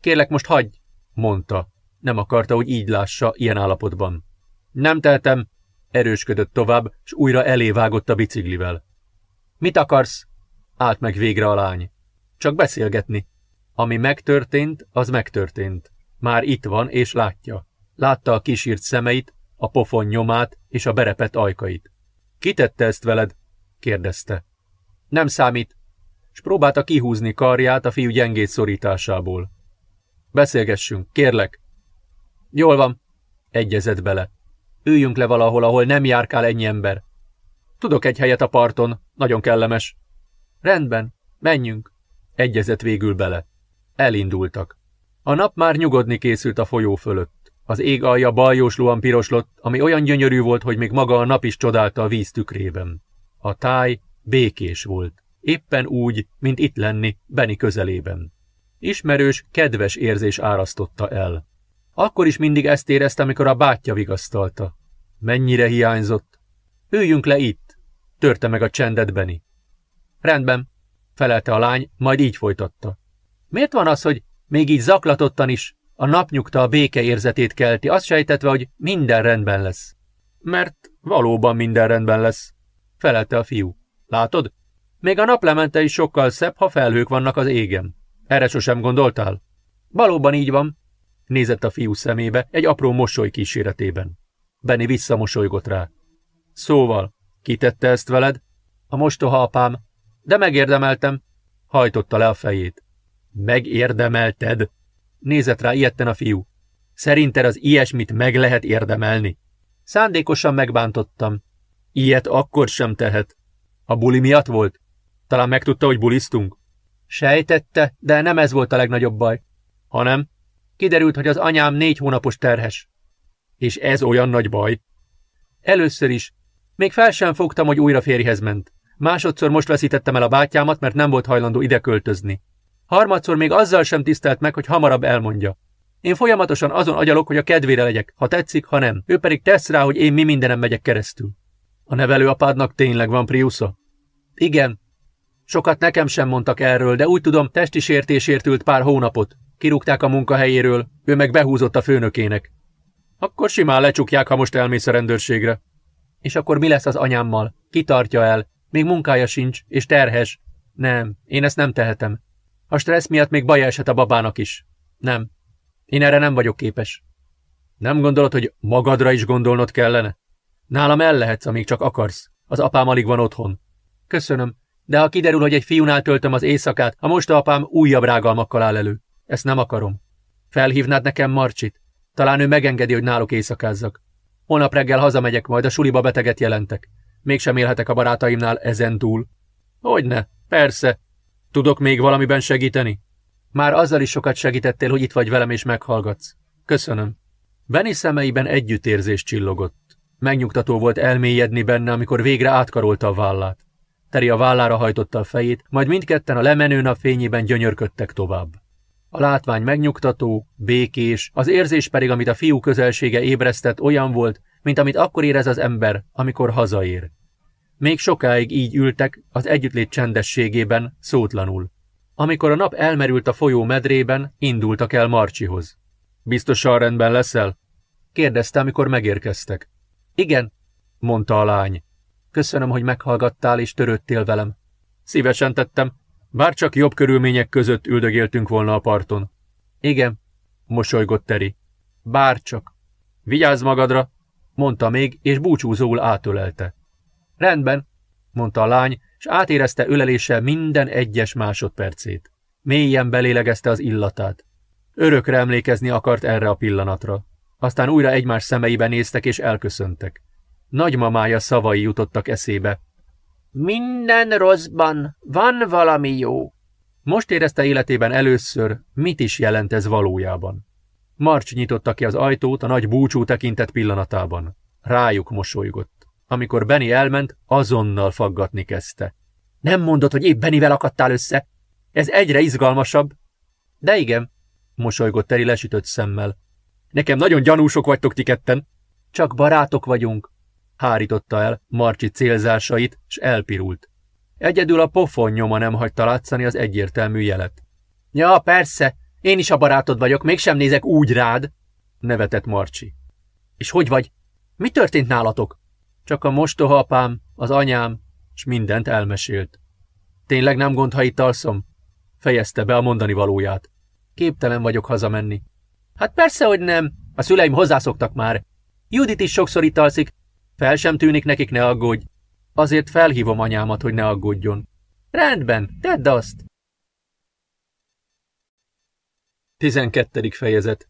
Kérlek, most hagyj, mondta. Nem akarta, hogy így lássa ilyen állapotban. Nem teltem, erősködött tovább, s újra elévágott a biciklivel. Mit akarsz? Állt meg végre a lány. Csak beszélgetni. Ami megtörtént, az megtörtént. Már itt van és látja. Látta a kisírt szemeit, a pofon nyomát és a berepet ajkait. Ki tette ezt veled? kérdezte. Nem számít, és próbálta kihúzni karját a fiú gyengét szorításából. Beszélgessünk, kérlek. Jól van, egyezett bele. Üljünk le valahol, ahol nem járkál ennyi ember. Tudok egy helyet a parton, nagyon kellemes. Rendben, menjünk, egyezett végül bele. Elindultak. A nap már nyugodni készült a folyó fölött. Az ég alja baljóslóan piroslott, ami olyan gyönyörű volt, hogy még maga a nap is csodálta a víz tükrében. A táj békés volt, éppen úgy, mint itt lenni Beni közelében. Ismerős, kedves érzés árasztotta el. Akkor is mindig ezt érezte, amikor a bátyja vigasztalta. Mennyire hiányzott. Üljünk le itt, törte meg a csendet Beni. Rendben, felelte a lány, majd így folytatta. Miért van az, hogy még így zaklatottan is a napnyugta a béke érzetét kelti, azt sejtetve, hogy minden rendben lesz. Mert valóban minden rendben lesz, felelte a fiú. Látod? Még a naplemente is sokkal szebb, ha felhők vannak az égen. Erre sosem gondoltál? Valóban így van, nézett a fiú szemébe egy apró mosoly kíséretében. Benni visszamosolygott rá. Szóval, kitette ezt veled? A mostoha apám. De megérdemeltem. Hajtotta le a fejét. Megérdemelted? Nézett rá ilyetten a fiú. Szerinted az ilyesmit meg lehet érdemelni? Szándékosan megbántottam. Ilyet akkor sem tehet. A buli miatt volt? Talán megtudta, hogy bulisztunk? Sejtette, de nem ez volt a legnagyobb baj. Hanem? Kiderült, hogy az anyám négy hónapos terhes. És ez olyan nagy baj? Először is. Még fel sem fogtam, hogy újra férjhez ment. Másodszor most veszítettem el a bátyámat, mert nem volt hajlandó ide költözni. Harmadszor még azzal sem tisztelt meg, hogy hamarabb elmondja. Én folyamatosan azon agyalok, hogy a kedvére legyek, ha tetszik, ha nem. Ő pedig tesz rá, hogy én mi mindenem megyek keresztül. A nevelőapádnak tényleg van Priusza? Igen. Sokat nekem sem mondtak erről, de úgy tudom, testi sértésért ült pár hónapot. Kirúgták a munkahelyéről, ő meg behúzott a főnökének. Akkor simán lecsukják, ha most elmész a rendőrségre. És akkor mi lesz az anyámmal? Ki tartja el? Még munkája sincs, és terhes. Nem, én ezt nem tehetem. A stressz miatt még baj eshet a babának is. Nem. Én erre nem vagyok képes. Nem gondolod, hogy magadra is gondolnod kellene? Nálam el lehetsz, amíg csak akarsz. Az apám alig van otthon. Köszönöm, de ha kiderül, hogy egy fiúnál töltöm az éjszakát, a most apám újabb rágalmakkal áll elő. Ezt nem akarom. Felhívnád nekem Marcsit? Talán ő megengedi, hogy náluk éjszakázzak. Holnap reggel hazamegyek, majd a suliba beteget jelentek. Mégsem élhetek a barátaimnál ezen túl. Hogyne, persze, Tudok még valamiben segíteni? Már azzal is sokat segítettél, hogy itt vagy velem és meghallgatsz. Köszönöm. Benny szemeiben együttérzés csillogott. Megnyugtató volt elmélyedni benne, amikor végre átkarolta a vállát. Teri a vállára hajtotta a fejét, majd mindketten a lemenő nap fényében gyönyörködtek tovább. A látvány megnyugtató, békés, az érzés pedig, amit a fiú közelsége ébresztett, olyan volt, mint amit akkor érez az ember, amikor hazaér. Még sokáig így ültek, az együttlét csendességében, szótlanul. Amikor a nap elmerült a folyó medrében, indultak el Marcsihoz. Biztosan rendben leszel? kérdezte, amikor megérkeztek. Igen, mondta a lány. Köszönöm, hogy meghallgattál és törődtél velem. Szívesen tettem, bár csak jobb körülmények között üldögéltünk volna a parton. Igen, mosolygott Teri. Bár csak. Vigyázz magadra, mondta még, és búcsúzóul átölelte. Rendben, mondta a lány, és átérezte ölelése minden egyes másodpercét. Mélyen belélegezte az illatát. Örökre emlékezni akart erre a pillanatra. Aztán újra egymás szemeibe néztek és elköszöntek. Nagymamája szavai jutottak eszébe. Minden rosszban van valami jó. Most érezte életében először, mit is jelent ez valójában. Marcs nyitotta ki az ajtót a nagy búcsú tekintett pillanatában. Rájuk mosolygott. Amikor Benny elment, azonnal faggatni kezdte. Nem mondod, hogy épp Bennyvel akadtál össze? Ez egyre izgalmasabb. De igen, mosolygott Teri lesütött szemmel. Nekem nagyon gyanúsok vagytok ti ketten. Csak barátok vagyunk, hárította el Marcsi célzásait, s elpirult. Egyedül a pofon nyoma nem hagyta látszani az egyértelmű jelet. Ja, persze, én is a barátod vagyok, mégsem nézek úgy rád, nevetett Marcsi. És hogy vagy? Mi történt nálatok? Csak a mostoha apám, az anyám, s mindent elmesélt. Tényleg nem gond, ha itt alszom? Fejezte be a mondani valóját. Képtelen vagyok hazamenni. Hát persze, hogy nem. A szüleim hozzászoktak már. Judit is sokszor itt alszik. Fel sem tűnik nekik, ne aggódj. Azért felhívom anyámat, hogy ne aggódjon. Rendben, tedd azt. 12. fejezet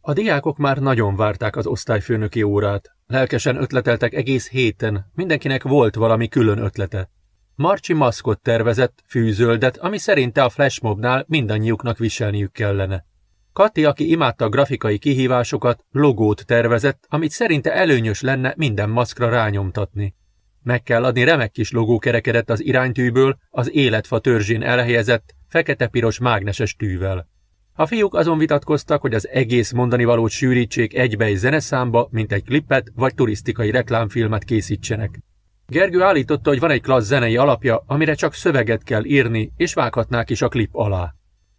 A diákok már nagyon várták az osztályfőnöki órát. Lelkesen ötleteltek egész héten, mindenkinek volt valami külön ötlete. Marcsi maszkot tervezett, fűzöldet, ami szerinte a flashmobnál mindannyiuknak viselniük kellene. Kati, aki imádta grafikai kihívásokat, logót tervezett, amit szerinte előnyös lenne minden maszkra rányomtatni. Meg kell adni remek kis logókerekedet az iránytűből, az életfa törzsén elhelyezett, fekete-piros mágneses tűvel. A fiúk azon vitatkoztak, hogy az egész mondani valót sűrítsék egybe egy zeneszámba, mint egy klippet vagy turisztikai reklámfilmet készítsenek. Gergő állította, hogy van egy klassz zenei alapja, amire csak szöveget kell írni, és vághatnák is a klip alá.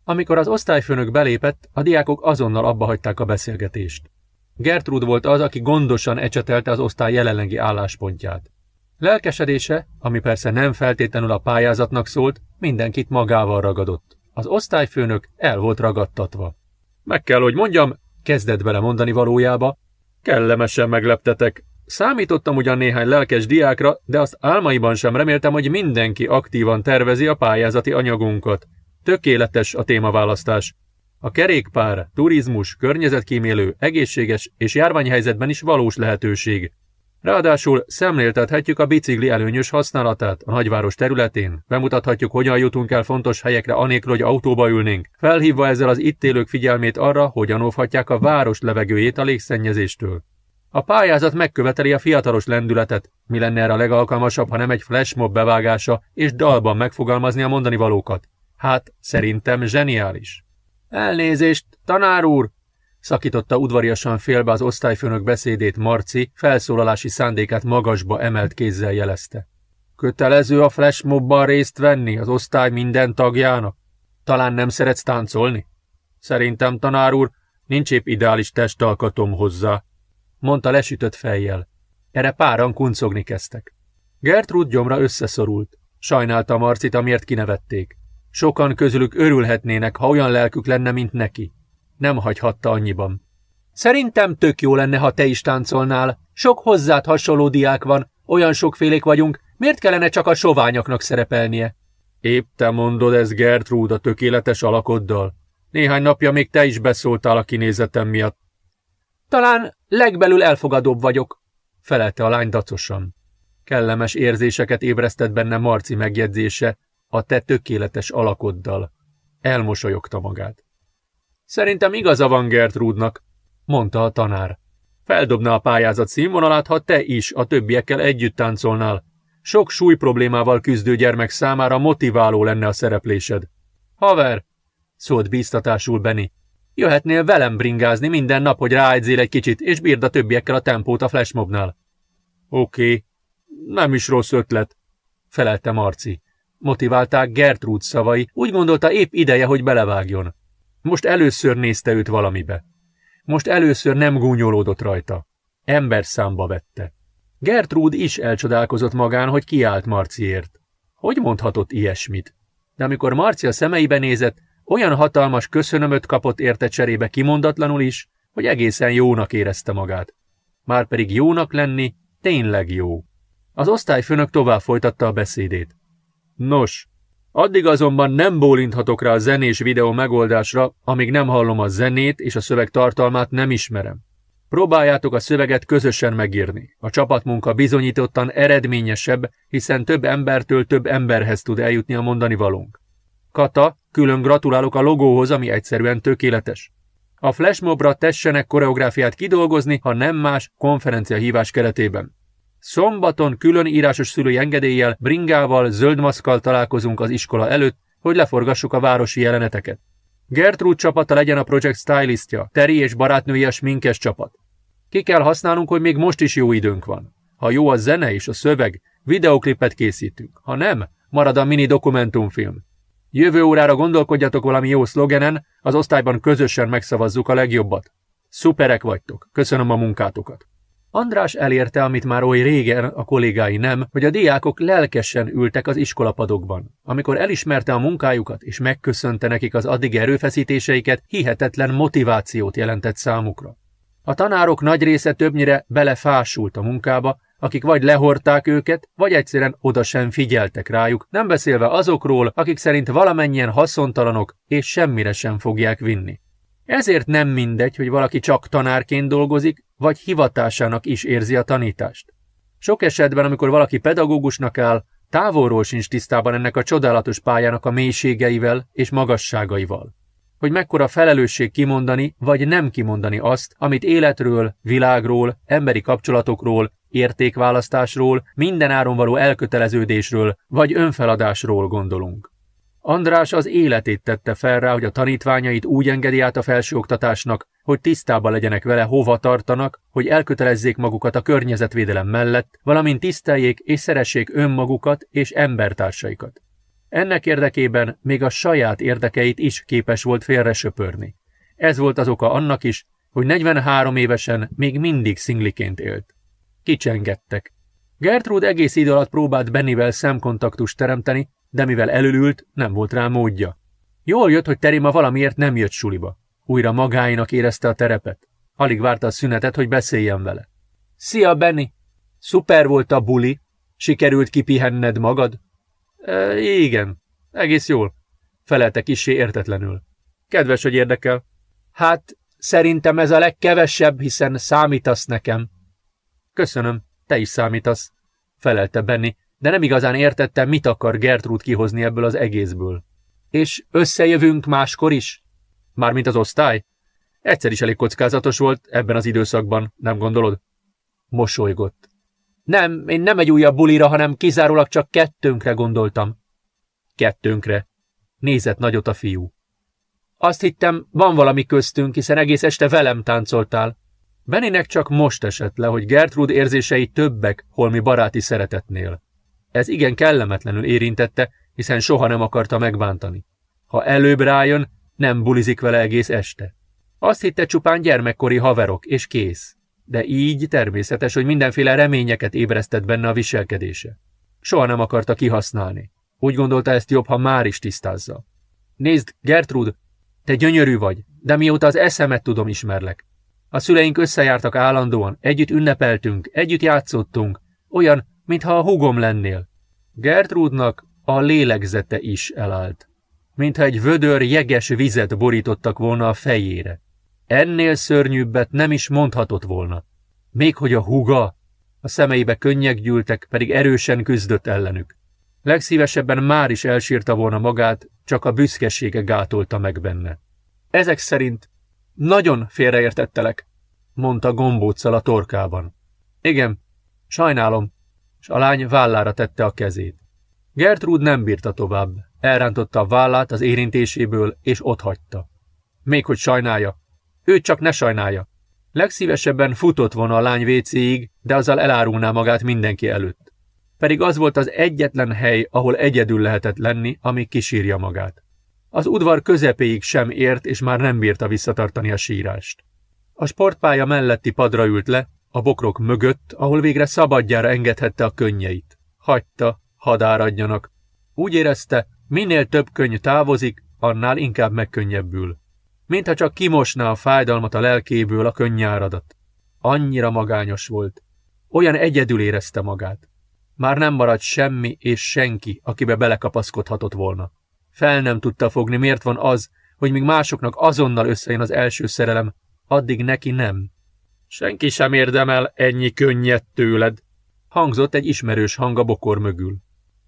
Amikor az osztályfőnök belépett, a diákok azonnal abba hagyták a beszélgetést. Gertrud volt az, aki gondosan ecsetelte az osztály jelenlegi álláspontját. Lelkesedése, ami persze nem feltétlenül a pályázatnak szólt, mindenkit magával ragadott. Az osztályfőnök el volt ragadtatva. Meg kell, hogy mondjam, kezdett bele mondani valójába, kellemesen megleptetek. Számítottam ugyan néhány lelkes diákra, de azt álmaiban sem reméltem, hogy mindenki aktívan tervezi a pályázati anyagunkat. Tökéletes a témaválasztás. A kerékpár, turizmus, környezetkímélő, egészséges és járványhelyzetben is valós lehetőség. Ráadásul szemléltethetjük a bicikli előnyös használatát a nagyváros területén, bemutathatjuk, hogyan jutunk el fontos helyekre anélkül, hogy autóba ülnénk, felhívva ezzel az itt élők figyelmét arra, hogyan óvhatják a város levegőjét a légszennyezéstől. A pályázat megköveteli a fiatalos lendületet, mi lenne erre a legalkalmasabb, ha nem egy flashmob bevágása és dalban megfogalmazni a mondani valókat. Hát, szerintem zseniális. Elnézést, tanár úr! Szakította udvariasan félbe az osztályfőnök beszédét Marci, felszólalási szándékát magasba emelt kézzel jelezte. Kötelező a flashmobban részt venni az osztály minden tagjának? Talán nem szeretsz táncolni? Szerintem, tanár úr, nincs épp ideális testalkatom hozzá, mondta lesütött fejjel. Erre páran kuncogni kezdtek. Gertrud gyomra összeszorult. Sajnálta Marcit, amiért kinevették. Sokan közülük örülhetnének, ha olyan lelkük lenne, mint neki. Nem hagyhatta annyiban. Szerintem tök jó lenne, ha te is táncolnál. Sok hozzád hasonló diák van, olyan sokfélék vagyunk, miért kellene csak a soványoknak szerepelnie? Épp te mondod ez Gertrude a tökéletes alakoddal. Néhány napja még te is beszóltál a kinézetem miatt. Talán legbelül elfogadóbb vagyok, felelte a lány dacosan. Kellemes érzéseket ébresztett benne Marci megjegyzése, a te tökéletes alakoddal. Elmosolyogta magát. Szerintem igaza van Gertrúdnak, mondta a tanár. Feldobna a pályázat színvonalát, ha te is a többiekkel együtt táncolnál. Sok súly problémával küzdő gyermek számára motiváló lenne a szereplésed. Haver, szólt bíztatásul Benny. Jöhetnél velem bringázni minden nap, hogy ráegyzél egy kicsit, és bírd a többiekkel a tempót a flashmobnál. Oké, okay. nem is rossz ötlet, felelte Marci. Motiválták Gertrude szavai, úgy gondolta épp ideje, hogy belevágjon. Most először nézte őt valamibe. Most először nem gúnyolódott rajta. Ember számba vette. Gertrude is elcsodálkozott magán, hogy kiállt Marciért. Hogy mondhatott ilyesmit? De amikor Marcia szemeibe nézett, olyan hatalmas köszönömöt kapott érte cserébe kimondatlanul is, hogy egészen jónak érezte magát. Márpedig jónak lenni tényleg jó. Az osztályfőnök tovább folytatta a beszédét. Nos, addig azonban nem bólinthatok rá a zenés videó megoldásra, amíg nem hallom a zenét és a szöveg tartalmát nem ismerem. Próbáljátok a szöveget közösen megírni. A csapatmunka bizonyítottan eredményesebb, hiszen több embertől több emberhez tud eljutni a mondani valónk. Kata, külön gratulálok a logóhoz, ami egyszerűen tökéletes. A flashmobra tessenek koreográfiát kidolgozni, ha nem más konferencia hívás keretében. Szombaton külön írásos szülői engedéllyel, bringával, zöldmaszkal találkozunk az iskola előtt, hogy leforgassuk a városi jeleneteket. Gertrude csapata legyen a projekt stylistja, Teri és barátnői a sminkes csapat. Ki kell használnunk, hogy még most is jó időnk van. Ha jó a zene és a szöveg, videoklipet készítünk. Ha nem, marad a mini dokumentumfilm. Jövő órára gondolkodjatok valami jó szlogenen, az osztályban közösen megszavazzuk a legjobbat. Szuperek vagytok, köszönöm a munkátokat. András elérte, amit már oly régen a kollégái nem, hogy a diákok lelkesen ültek az iskolapadokban. Amikor elismerte a munkájukat és megköszönte nekik az addig erőfeszítéseiket, hihetetlen motivációt jelentett számukra. A tanárok nagy része többnyire belefásult a munkába, akik vagy lehorták őket, vagy egyszerűen oda sem figyeltek rájuk, nem beszélve azokról, akik szerint valamennyien haszontalanok és semmire sem fogják vinni. Ezért nem mindegy, hogy valaki csak tanárként dolgozik, vagy hivatásának is érzi a tanítást. Sok esetben, amikor valaki pedagógusnak áll, távolról sincs tisztában ennek a csodálatos pályának a mélységeivel és magasságaival. Hogy mekkora felelősség kimondani, vagy nem kimondani azt, amit életről, világról, emberi kapcsolatokról, értékválasztásról, minden áron való elköteleződésről, vagy önfeladásról gondolunk. András az életét tette fel rá, hogy a tanítványait úgy engedi át a felsőoktatásnak, hogy tisztában legyenek vele, hova tartanak, hogy elkötelezzék magukat a környezetvédelem mellett, valamint tiszteljék és szeressék önmagukat és embertársaikat. Ennek érdekében még a saját érdekeit is képes volt félresöpörni. Ez volt az oka annak is, hogy 43 évesen még mindig szingliként élt. Kicsengettek. Gertrude egész idő alatt próbált Bennivel szemkontaktust teremteni, de mivel elülült, nem volt rá módja. Jól jött, hogy Terima valamiért nem jött suliba. Újra magáinak érezte a terepet. Alig várta a szünetet, hogy beszéljen vele. Szia, Benny! Szuper volt a buli. Sikerült kipihenned magad? E, igen, egész jól. Felelte kisé értetlenül. Kedves, hogy érdekel. Hát, szerintem ez a legkevesebb, hiszen számítasz nekem. Köszönöm, te is számítasz, felelte Benny, de nem igazán értette, mit akar Gertrude kihozni ebből az egészből. És összejövünk máskor is? Mármint az osztály? Egyszer is elég kockázatos volt ebben az időszakban, nem gondolod? Mosolygott. Nem, én nem egy újabb bulira, hanem kizárólag csak kettőnkre gondoltam. Kettőnkre. Nézett nagyot a fiú. Azt hittem, van valami köztünk, hiszen egész este velem táncoltál. Beninek csak most esett le, hogy Gertrude érzései többek holmi baráti szeretetnél. Ez igen kellemetlenül érintette, hiszen soha nem akarta megbántani. Ha előbb rájön, nem bulizik vele egész este. Azt hitte csupán gyermekkori haverok, és kész. De így természetes, hogy mindenféle reményeket ébresztett benne a viselkedése. Soha nem akarta kihasználni. Úgy gondolta ezt jobb, ha már is tisztázza. Nézd, Gertrud, te gyönyörű vagy, de mióta az eszemet tudom ismerlek. A szüleink összejártak állandóan, együtt ünnepeltünk, együtt játszottunk, olyan, mintha a hugom lennél. Gertrudnak a lélegzete is elállt, mintha egy vödör jeges vizet borítottak volna a fejére. Ennél szörnyűbbet nem is mondhatott volna. Még hogy a huga, a szemeibe könnyek gyűltek, pedig erősen küzdött ellenük. Legszívesebben már is elsírta volna magát, csak a büszkesége gátolta meg benne. Ezek szerint nagyon félreértettelek, mondta gombóccal a torkában. Igen, sajnálom, és a lány vállára tette a kezét. Gertrud nem bírta tovább, elrántotta a vállát az érintéséből, és otthagyta. Még hogy sajnálja. Őt csak ne sajnálja. Legszívesebben futott volna a lány vécéig, de azzal elárulná magát mindenki előtt. pedig az volt az egyetlen hely, ahol egyedül lehetett lenni, ami kisírja magát. Az udvar közepéig sem ért, és már nem bírta visszatartani a sírást. A sportpálya melletti padra ült le, a bokrok mögött, ahol végre szabadjára engedhette a könnyeit. Hagyta, hadáradjanak. Úgy érezte, minél több könny távozik, annál inkább megkönnyebbül. Mintha csak kimosná a fájdalmat a lelkéből a könnyáradat. Annyira magányos volt. Olyan egyedül érezte magát. Már nem maradt semmi és senki, akibe belekapaszkodhatott volna. Fel nem tudta fogni, miért van az, hogy míg másoknak azonnal összejön az első szerelem, addig neki nem. Senki sem érdemel ennyi könnyet tőled, hangzott egy ismerős hang a bokor mögül.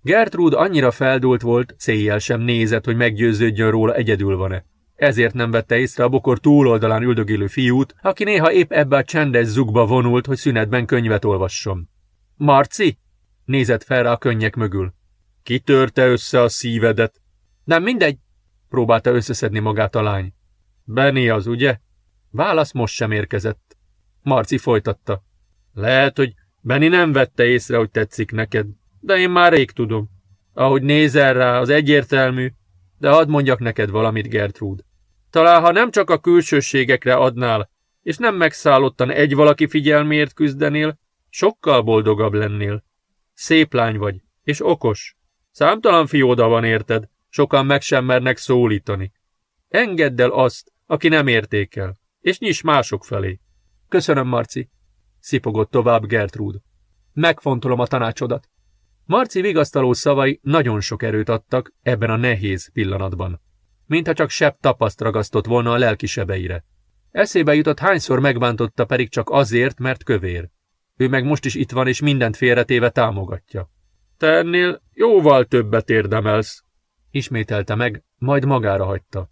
Gertrude annyira feldult volt, céljel sem nézett, hogy meggyőződjön róla egyedül van-e. Ezért nem vette észre a bokor túloldalán üldögélő fiút, aki néha épp ebbe a csendes zugba vonult, hogy szünetben könyvet olvasson. Marci? Nézett fel rá a könnyek mögül. Kitörte össze a szívedet. Nem mindegy, próbálta összeszedni magát a lány. Benni az, ugye? Válasz most sem érkezett. Marci folytatta. Lehet, hogy Benni nem vette észre, hogy tetszik neked, de én már rég tudom. Ahogy nézel rá, az egyértelmű, de hadd mondjak neked valamit, Gertrude. Talán ha nem csak a külsőségekre adnál, és nem megszállottan egy valaki figyelmért küzdenél, sokkal boldogabb lennél. Szép lány vagy, és okos. Számtalan fióda van érted, sokan meg sem mernek szólítani. Engedd el azt, aki nem értékel, és nyis mások felé. Köszönöm, Marci, szipogott tovább Gertrude. Megfontolom a tanácsodat. Marci vigasztaló szavai nagyon sok erőt adtak ebben a nehéz pillanatban. Mintha csak sebb tapaszt ragasztott volna a lelki sebeire. Eszébe jutott hányszor megbántotta pedig csak azért, mert kövér. Ő meg most is itt van, és mindent félretéve támogatja. Te ennél jóval többet érdemelsz, ismételte meg, majd magára hagyta.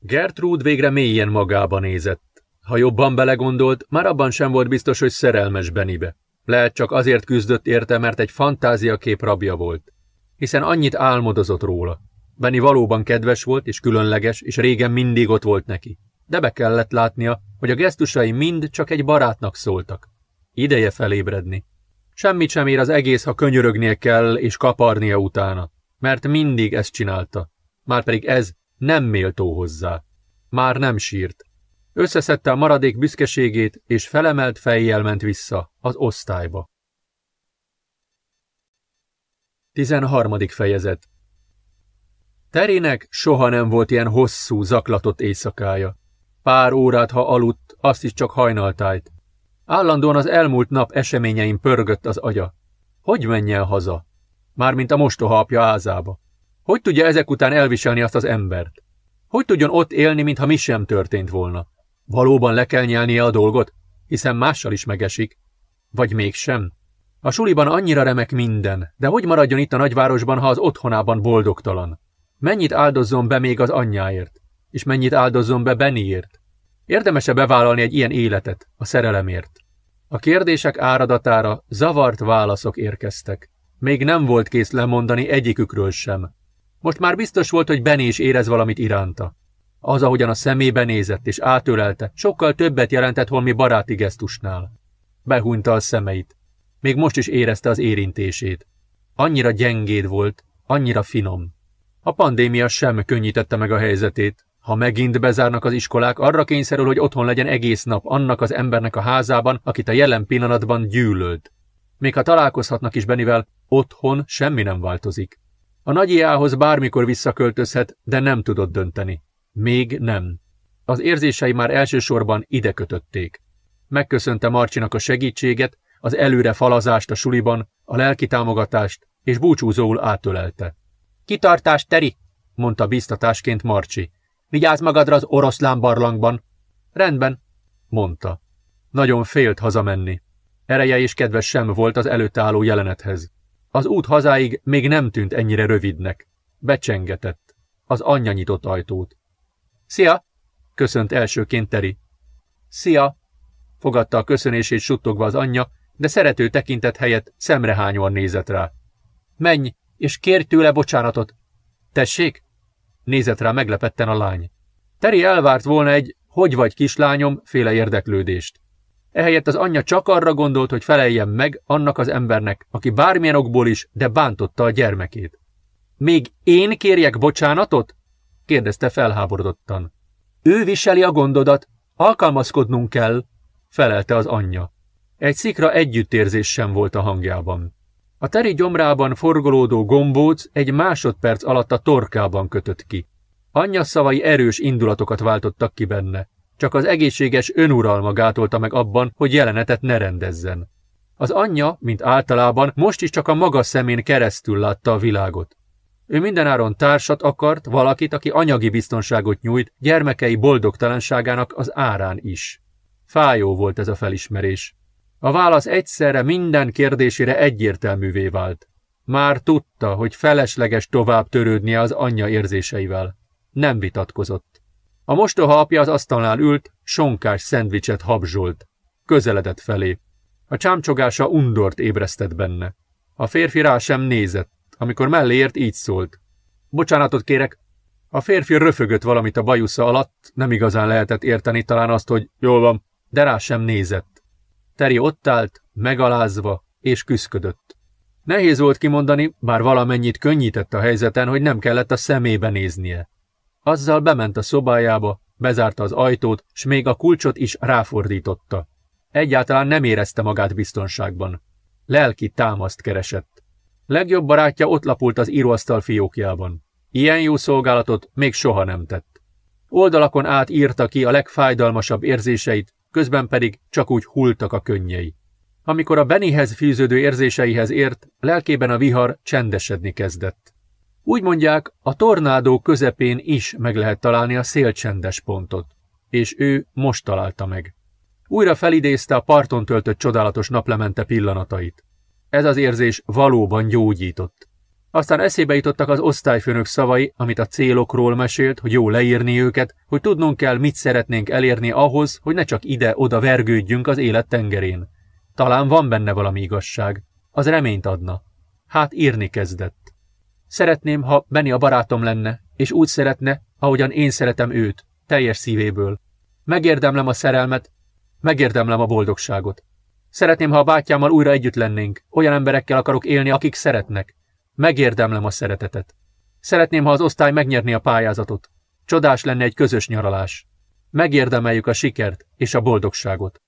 Gertrude végre mélyen magába nézett. Ha jobban belegondolt, már abban sem volt biztos, hogy szerelmes Benibe. Lehet csak azért küzdött érte, mert egy fantáziakép rabja volt. Hiszen annyit álmodozott róla. Benni valóban kedves volt és különleges, és régen mindig ott volt neki. De be kellett látnia, hogy a gesztusai mind csak egy barátnak szóltak. Ideje felébredni. Semmit sem ér az egész, ha könyörögnie kell és kaparnia utána, mert mindig ezt csinálta. Márpedig ez nem méltó hozzá. Már nem sírt. Összeszedte a maradék büszkeségét, és felemelt fejjel ment vissza az osztályba. 13. fejezet Terének soha nem volt ilyen hosszú, zaklatott éjszakája. Pár órát, ha aludt, azt is csak hajnaltájt. Állandóan az elmúlt nap eseményeim pörgött az agya. Hogy menjen haza? Mármint a mostoha apja ázába. Hogy tudja ezek után elviselni azt az embert? Hogy tudjon ott élni, mintha mi sem történt volna? Valóban le kell nyelnie a dolgot, hiszen mással is megesik. Vagy mégsem? A suliban annyira remek minden, de hogy maradjon itt a nagyvárosban, ha az otthonában boldogtalan? Mennyit áldozzon be még az anyjáért? És mennyit áldozzon be Beniért? Érdemese bevállalni egy ilyen életet, a szerelemért? A kérdések áradatára zavart válaszok érkeztek. Még nem volt kész lemondani egyikükről sem. Most már biztos volt, hogy Benny is érez valamit iránta. Az, ahogyan a szemébe nézett és átölelte, sokkal többet jelentett holmi baráti gesztusnál. Behúnyta a szemeit. Még most is érezte az érintését. Annyira gyengéd volt, annyira finom. A pandémia sem könnyítette meg a helyzetét. Ha megint bezárnak az iskolák, arra kényszerül, hogy otthon legyen egész nap annak az embernek a házában, akit a jelen pillanatban gyűlölt. Még ha találkozhatnak is Benivel, otthon semmi nem változik. A nagyiához bármikor visszaköltözhet, de nem tudott dönteni. Még nem. Az érzései már elsősorban ide kötötték. Megköszönte Marcsinak a segítséget, az előre falazást a suliban, a lelki támogatást, és búcsúzóul átölelte. Kitartás, Teri, mondta biztatásként Marcsi. Vigyázz magadra az oroszlán barlangban. Rendben, mondta. Nagyon félt hazamenni. Ereje és kedves sem volt az előtt álló jelenethez. Az út hazáig még nem tűnt ennyire rövidnek. Becsengetett. Az anyja nyitott ajtót. Szia! köszönt elsőként Teri. Szia! fogadta a köszönését suttogva az anyja, de szerető tekintet helyett szemrehányóan nézett rá. Menj, és kérj tőle bocsánatot. Tessék? Nézett rá meglepetten a lány. Teri elvárt volna egy hogy vagy kislányom féle érdeklődést. Ehelyett az anyja csak arra gondolt, hogy feleljen meg annak az embernek, aki bármilyen okból is, de bántotta a gyermekét. Még én kérjek bocsánatot? Kérdezte felháborodottan. Ő viseli a gondodat, alkalmazkodnunk kell, felelte az anyja. Egy szikra együttérzés sem volt a hangjában. A teri gyomrában forgolódó gombóc egy másodperc alatt a torkában kötött ki. Anyja szavai erős indulatokat váltottak ki benne. Csak az egészséges önuralma gátolta meg abban, hogy jelenetet ne rendezzen. Az anyja, mint általában, most is csak a maga szemén keresztül látta a világot. Ő mindenáron társat akart, valakit, aki anyagi biztonságot nyújt, gyermekei boldogtalanságának az árán is. Fájó volt ez a felismerés. A válasz egyszerre minden kérdésére egyértelművé vált. Már tudta, hogy felesleges tovább törődnie az anyja érzéseivel. Nem vitatkozott. A mostoha apja az asztalnál ült, sonkás szendvicset habzsolt. Közeledett felé. A csámcsogása undort ébresztett benne. A férfi rá sem nézett. Amikor mellé ért, így szólt. Bocsánatot kérek. A férfi röfögött valamit a bajusza alatt, nem igazán lehetett érteni talán azt, hogy jól van, de rá sem nézett. Teri ott állt, megalázva, és küszködött. Nehéz volt kimondani, bár valamennyit könnyített a helyzeten, hogy nem kellett a szemébe néznie. Azzal bement a szobájába, bezárta az ajtót, s még a kulcsot is ráfordította. Egyáltalán nem érezte magát biztonságban. Lelki támaszt keresett. Legjobb barátja ott lapult az íróasztal fiókjában. Ilyen jó szolgálatot még soha nem tett. Oldalakon át írta ki a legfájdalmasabb érzéseit, közben pedig csak úgy hultak a könnyei. Amikor a Bennyhez fűződő érzéseihez ért, lelkében a vihar csendesedni kezdett. Úgy mondják, a tornádó közepén is meg lehet találni a szélcsendes pontot, és ő most találta meg. Újra felidézte a parton töltött csodálatos naplemente pillanatait. Ez az érzés valóban gyógyított. Aztán eszébe jutottak az osztályfőnök szavai, amit a célokról mesélt, hogy jó leírni őket, hogy tudnunk kell, mit szeretnénk elérni ahhoz, hogy ne csak ide-oda vergődjünk az élet tengerén. Talán van benne valami igazság. Az reményt adna. Hát írni kezdett. Szeretném, ha Benni a barátom lenne, és úgy szeretne, ahogyan én szeretem őt, teljes szívéből. Megérdemlem a szerelmet, megérdemlem a boldogságot. Szeretném, ha a bátyámmal újra együtt lennénk. Olyan emberekkel akarok élni, akik szeretnek. Megérdemlem a szeretetet. Szeretném, ha az osztály megnyerni a pályázatot. Csodás lenne egy közös nyaralás. Megérdemeljük a sikert és a boldogságot.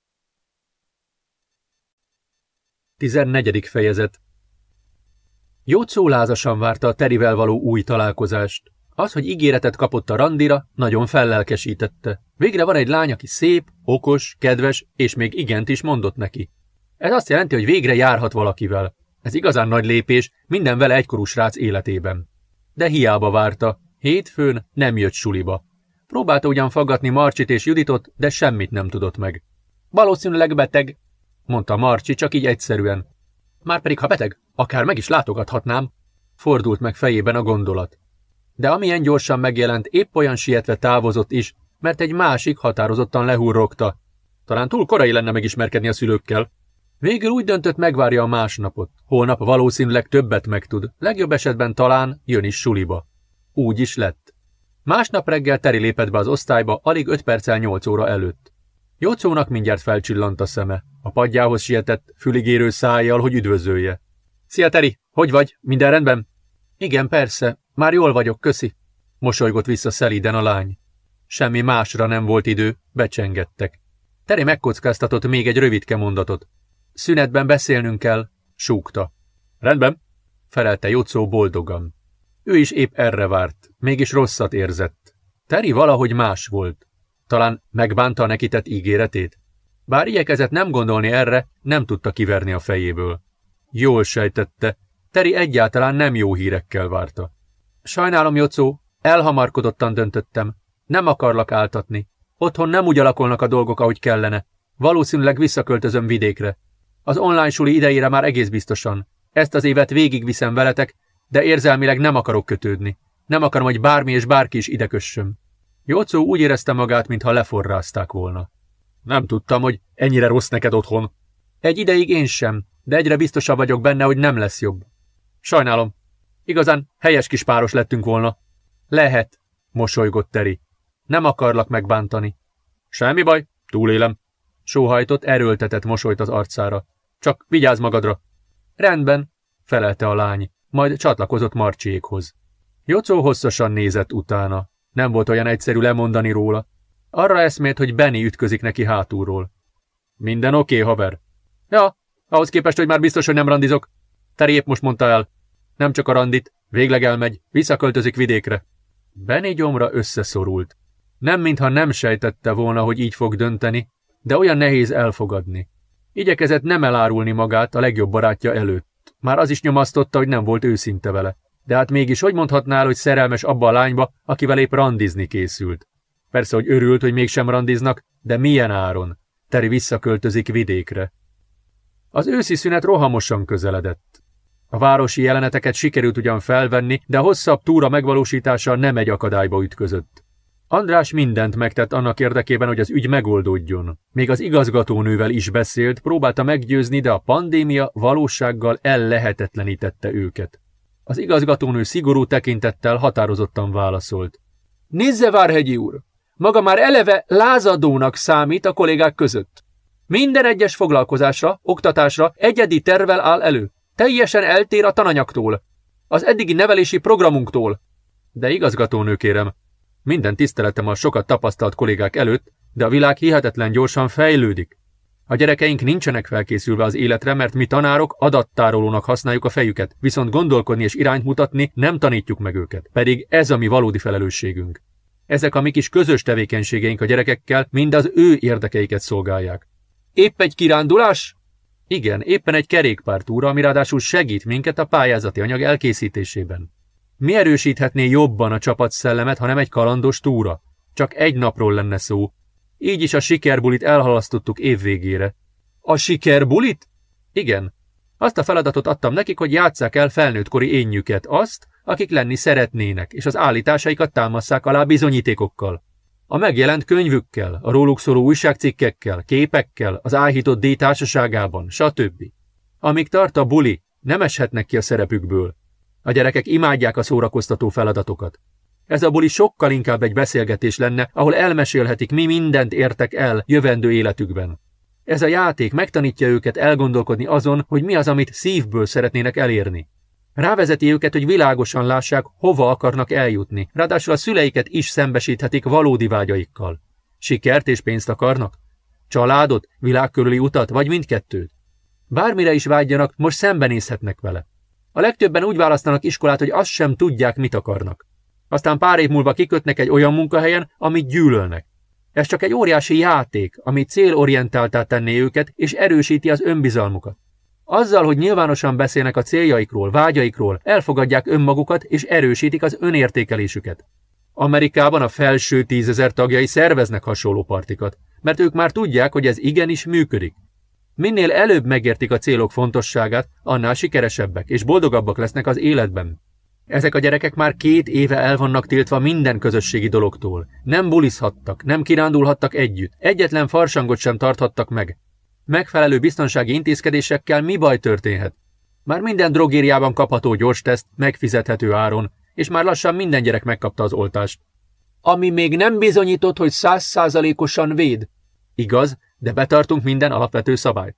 14. fejezet Jócó lázasan várta a Terivel való új találkozást. Az, hogy ígéretet kapott a randira, nagyon fellelkesítette. Végre van egy lány, aki szép, okos, kedves, és még igent is mondott neki. Ez azt jelenti, hogy végre járhat valakivel. Ez igazán nagy lépés minden vele egykorú srác életében. De hiába várta. Hétfőn nem jött suliba. Próbálta ugyan faggatni Marcsit és Juditot, de semmit nem tudott meg. Valószínűleg beteg, mondta Marcsi csak így egyszerűen. Márpedig, ha beteg, akár meg is látogathatnám, fordult meg fejében a gondolat. De amilyen gyorsan megjelent, épp olyan sietve távozott is, mert egy másik határozottan lehurrogta. Talán túl korai lenne megismerkedni a szülőkkel. Végül úgy döntött, megvárja a másnapot. Holnap valószínűleg többet megtud, legjobb esetben talán jön is suliba. Úgy is lett. Másnap reggel Teri lépett be az osztályba, alig öt perccel nyolc óra előtt. Jócónak mindjárt felcsillant a szeme. A padjához sietett, füligérő szájjal, hogy üdvözölje. Szia, Teri! Hogy vagy? Minden rendben? Igen, persze. Már jól vagyok, köszi. Mosolygott vissza szelíden a lány. Semmi másra nem volt idő, becsengettek. Teri megkockáztatott még egy rövidke mondatot. Szünetben beszélnünk kell, súgta. Rendben, felelte Jocó boldogan. Ő is épp erre várt, mégis rosszat érzett. Teri valahogy más volt. Talán megbánta neki tett ígéretét? Bár igyekezett nem gondolni erre, nem tudta kiverni a fejéből. Jól sejtette, Teri egyáltalán nem jó hírekkel várta. Sajnálom, Jocó, elhamarkodottan döntöttem. Nem akarlak áltatni. Otthon nem úgy alakulnak a dolgok, ahogy kellene. Valószínűleg visszaköltözöm vidékre. Az online suli idejére már egész biztosan. Ezt az évet végigviszem veletek, de érzelmileg nem akarok kötődni. Nem akarom, hogy bármi és bárki is ide kössöm. Jócó úgy érezte magát, mintha leforrázták volna. Nem tudtam, hogy ennyire rossz neked otthon. Egy ideig én sem, de egyre biztosabb vagyok benne, hogy nem lesz jobb. Sajnálom. Igazán helyes kis páros lettünk volna. Lehet, mosolygott Teri. Nem akarlak megbántani. Semmi baj, túlélem. Sóhajtott, erőltetett mosolyt az arcára. Csak vigyázz magadra. Rendben, felelte a lány, majd csatlakozott Marcsiékhoz. Jocó hosszasan nézett utána. Nem volt olyan egyszerű lemondani róla. Arra eszmélt, hogy Benny ütközik neki hátulról. Minden oké, okay, haver? Ja, ahhoz képest, hogy már biztos, hogy nem randizok. Teri épp most mondta el. Nem csak a randit, végleg elmegy, visszaköltözik vidékre. Benny gyomra összeszorult. Nem mintha nem sejtette volna, hogy így fog dönteni, de olyan nehéz elfogadni. Igyekezett nem elárulni magát a legjobb barátja előtt. Már az is nyomasztotta, hogy nem volt őszinte vele. De hát mégis hogy mondhatnál, hogy szerelmes abba a lányba, akivel épp randizni készült? Persze, hogy örült, hogy mégsem randiznak, de milyen áron? Teri visszaköltözik vidékre. Az őszi szünet rohamosan közeledett. A városi jeleneteket sikerült ugyan felvenni, de a hosszabb túra megvalósítása nem egy akadályba ütközött. András mindent megtett annak érdekében, hogy az ügy megoldódjon. Még az igazgatónővel is beszélt, próbálta meggyőzni, de a pandémia valósággal ellehetetlenítette őket. Az igazgatónő szigorú tekintettel határozottan válaszolt. Nézze, Várhegyi úr! Maga már eleve lázadónak számít a kollégák között. Minden egyes foglalkozásra, oktatásra egyedi tervel áll elő. Teljesen eltér a tananyagtól. Az eddigi nevelési programunktól. De igazgatónő kérem, minden tiszteletem a sokat tapasztalt kollégák előtt, de a világ hihetetlen gyorsan fejlődik. A gyerekeink nincsenek felkészülve az életre, mert mi tanárok adattárolónak használjuk a fejüket, viszont gondolkodni és irányt mutatni nem tanítjuk meg őket, pedig ez a mi valódi felelősségünk. Ezek a mi kis közös tevékenységeink a gyerekekkel mind az ő érdekeiket szolgálják. Épp egy kirándulás? Igen, éppen egy kerékpártúra, ami ráadásul segít minket a pályázati anyag elkészítésében. Mi erősíthetné jobban a csapat szellemet, ha nem egy kalandos túra? Csak egy napról lenne szó. Így is a sikerbulit elhalasztottuk évvégére. A sikerbulit? Igen. Azt a feladatot adtam nekik, hogy játsszák el felnőttkori énjüket, azt, akik lenni szeretnének, és az állításaikat támasszák alá bizonyítékokkal. A megjelent könyvükkel, a róluk szóló újságcikkekkel, képekkel, az áhított díj társaságában, stb. Amíg tart a buli, nem eshetnek ki a szerepükből. A gyerekek imádják a szórakoztató feladatokat. Ez a buli sokkal inkább egy beszélgetés lenne, ahol elmesélhetik, mi mindent értek el jövendő életükben. Ez a játék megtanítja őket elgondolkodni azon, hogy mi az, amit szívből szeretnének elérni. Rávezeti őket, hogy világosan lássák, hova akarnak eljutni, ráadásul a szüleiket is szembesíthetik valódi vágyaikkal. Sikert és pénzt akarnak? Családot, világkörüli utat, vagy mindkettőt? Bármire is vágyjanak, most szembenézhetnek vele. A legtöbben úgy választanak iskolát, hogy azt sem tudják, mit akarnak. Aztán pár év múlva kikötnek egy olyan munkahelyen, amit gyűlölnek. Ez csak egy óriási játék, ami célorientáltá tenné őket, és erősíti az önbizalmukat. Azzal, hogy nyilvánosan beszélnek a céljaikról, vágyaikról, elfogadják önmagukat és erősítik az önértékelésüket. Amerikában a felső tízezer tagjai szerveznek hasonló partikat, mert ők már tudják, hogy ez igenis működik. Minél előbb megértik a célok fontosságát, annál sikeresebbek és boldogabbak lesznek az életben. Ezek a gyerekek már két éve el vannak tiltva minden közösségi dologtól. Nem bulizhattak, nem kirándulhattak együtt, egyetlen farsangot sem tarthattak meg. Megfelelő biztonsági intézkedésekkel mi baj történhet? Már minden drogériában kapható gyors teszt, megfizethető áron, és már lassan minden gyerek megkapta az oltást. Ami még nem bizonyított, hogy százszázalékosan véd. Igaz, de betartunk minden alapvető szabályt.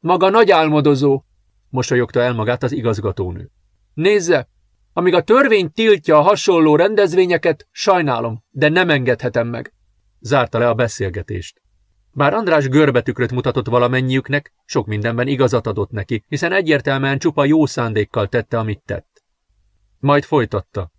Maga nagy álmodozó, mosolyogta el magát az igazgatónő. Nézze, amíg a törvény tiltja a hasonló rendezvényeket, sajnálom, de nem engedhetem meg. Zárta le a beszélgetést. Bár András görbetükröt mutatott valamennyiüknek, sok mindenben igazat adott neki, hiszen egyértelműen csupa jó szándékkal tette, amit tett. Majd folytatta.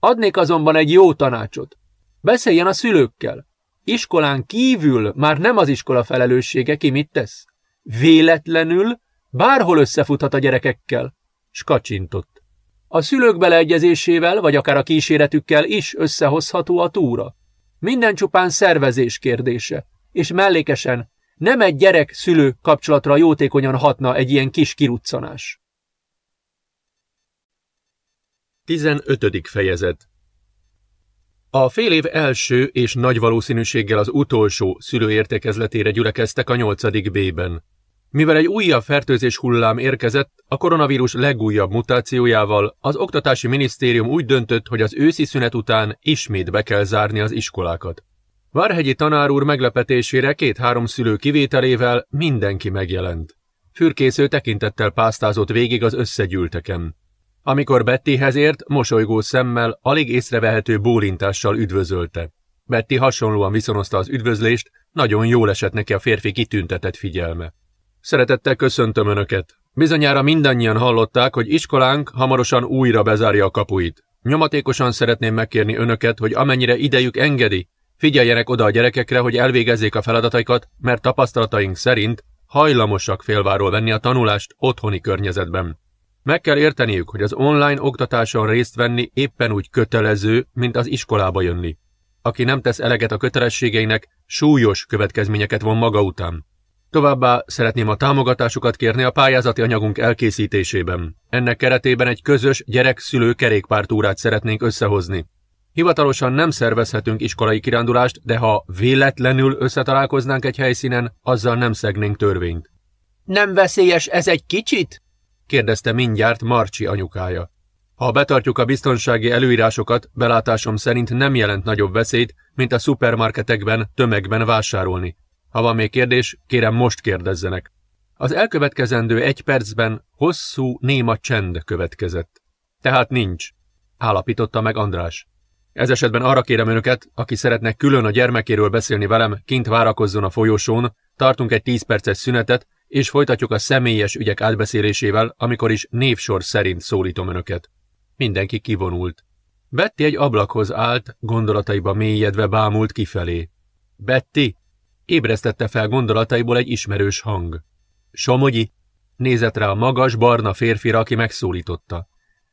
Adnék azonban egy jó tanácsot. Beszéljen a szülőkkel. Iskolán kívül már nem az iskola felelőssége, ki mit tesz. Véletlenül bárhol összefuthat a gyerekekkel. Skacsintott. A szülők beleegyezésével, vagy akár a kíséretükkel is összehozható a túra. Minden csupán szervezés kérdése, és mellékesen nem egy gyerek-szülő kapcsolatra jótékonyan hatna egy ilyen kis kiruccanás. 15. fejezet a fél év első és nagy valószínűséggel az utolsó szülőértekezletére gyülekeztek a nyolcadik B-ben. Mivel egy újabb fertőzés hullám érkezett, a koronavírus legújabb mutációjával az Oktatási Minisztérium úgy döntött, hogy az őszi szünet után ismét be kell zárni az iskolákat. Várhegyi tanár úr meglepetésére két-három szülő kivételével mindenki megjelent. Fürkésző tekintettel pásztázott végig az összegyűlteken. Amikor Bettyhez ért, mosolygó szemmel, alig észrevehető bólintással üdvözölte. Betty hasonlóan viszonozta az üdvözlést, nagyon jól esett neki a férfi kitüntetett figyelme. Szeretettel köszöntöm Önöket. Bizonyára mindannyian hallották, hogy iskolánk hamarosan újra bezárja a kapuit. Nyomatékosan szeretném megkérni Önöket, hogy amennyire idejük engedi, figyeljenek oda a gyerekekre, hogy elvégezzék a feladataikat, mert tapasztalataink szerint hajlamosak félváról venni a tanulást otthoni környezetben. Meg kell érteniük, hogy az online oktatáson részt venni éppen úgy kötelező, mint az iskolába jönni. Aki nem tesz eleget a kötelességeinek, súlyos következményeket von maga után. Továbbá szeretném a támogatásukat kérni a pályázati anyagunk elkészítésében. Ennek keretében egy közös gyerek-szülő kerékpártúrát szeretnénk összehozni. Hivatalosan nem szervezhetünk iskolai kirándulást, de ha véletlenül összetalálkoznánk egy helyszínen, azzal nem szegnénk törvényt. Nem veszélyes ez egy kicsit? Kérdezte mindjárt Marcsi anyukája. Ha betartjuk a biztonsági előírásokat, belátásom szerint nem jelent nagyobb veszélyt, mint a szupermarketekben tömegben vásárolni. Ha van még kérdés, kérem most kérdezzenek. Az elkövetkezendő egy percben hosszú, néma csend következett. Tehát nincs, állapította meg András. Ez esetben arra kérem önöket, aki szeretne külön a gyermekéről beszélni velem, kint várakozzon a folyosón, tartunk egy tíz perces szünetet, és folytatjuk a személyes ügyek átbeszélésével, amikor is névsor szerint szólítom önöket. Mindenki kivonult. Betty egy ablakhoz állt, gondolataiba mélyedve bámult kifelé. Betty! Ébresztette fel gondolataiból egy ismerős hang. Somogyi! Nézett rá a magas, barna férfira, aki megszólította.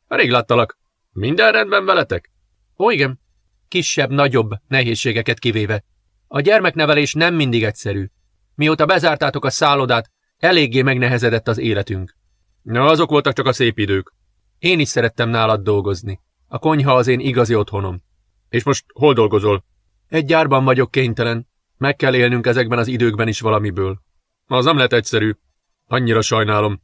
Rég láttalak. Minden rendben veletek? Ó, igen. Kisebb-nagyobb nehézségeket kivéve. A gyermeknevelés nem mindig egyszerű. Mióta bezártátok a szállodát, eléggé megnehezedett az életünk. Na, azok voltak csak a szép idők. Én is szerettem nálad dolgozni. A konyha az én igazi otthonom. És most hol dolgozol? Egy gyárban vagyok kénytelen. Meg kell élnünk ezekben az időkben is valamiből. Az nem lett egyszerű. Annyira sajnálom.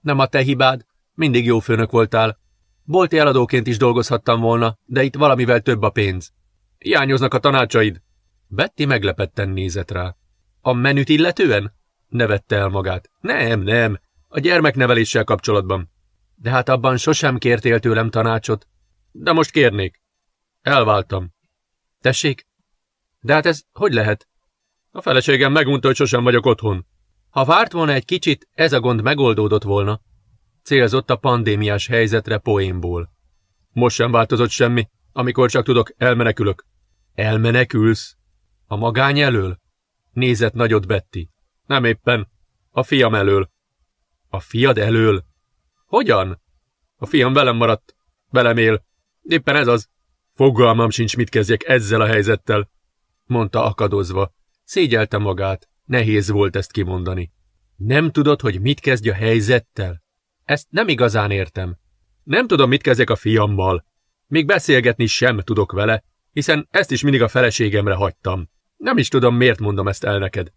Nem a te hibád. Mindig jó főnök voltál. Bolti eladóként is dolgozhattam volna, de itt valamivel több a pénz. Hiányoznak a tanácsaid. Betty meglepetten nézett rá. A menüt illetően? Nevette el magát. Nem, nem. A gyermekneveléssel kapcsolatban. De hát abban sosem kértél tőlem tanácsot. De most kérnék. Elváltam. Tessék? De hát ez hogy lehet? A feleségem megmondta, hogy sosem vagyok otthon. Ha várt volna egy kicsit, ez a gond megoldódott volna. Célzott a pandémiás helyzetre poénból. Most sem változott semmi, amikor csak tudok, elmenekülök. Elmenekülsz? A magány elől? Nézett nagyot Betty. Nem éppen. A fiam elől. A fiad elől? Hogyan? A fiam velem maradt. Velem él. Éppen ez az. Fogalmam sincs, mit kezdjek ezzel a helyzettel, mondta akadozva. Szégyelte magát. Nehéz volt ezt kimondani. Nem tudod, hogy mit kezdj a helyzettel? Ezt nem igazán értem. Nem tudom, mit kezdjek a fiammal. Még beszélgetni sem tudok vele, hiszen ezt is mindig a feleségemre hagytam. Nem is tudom, miért mondom ezt el neked.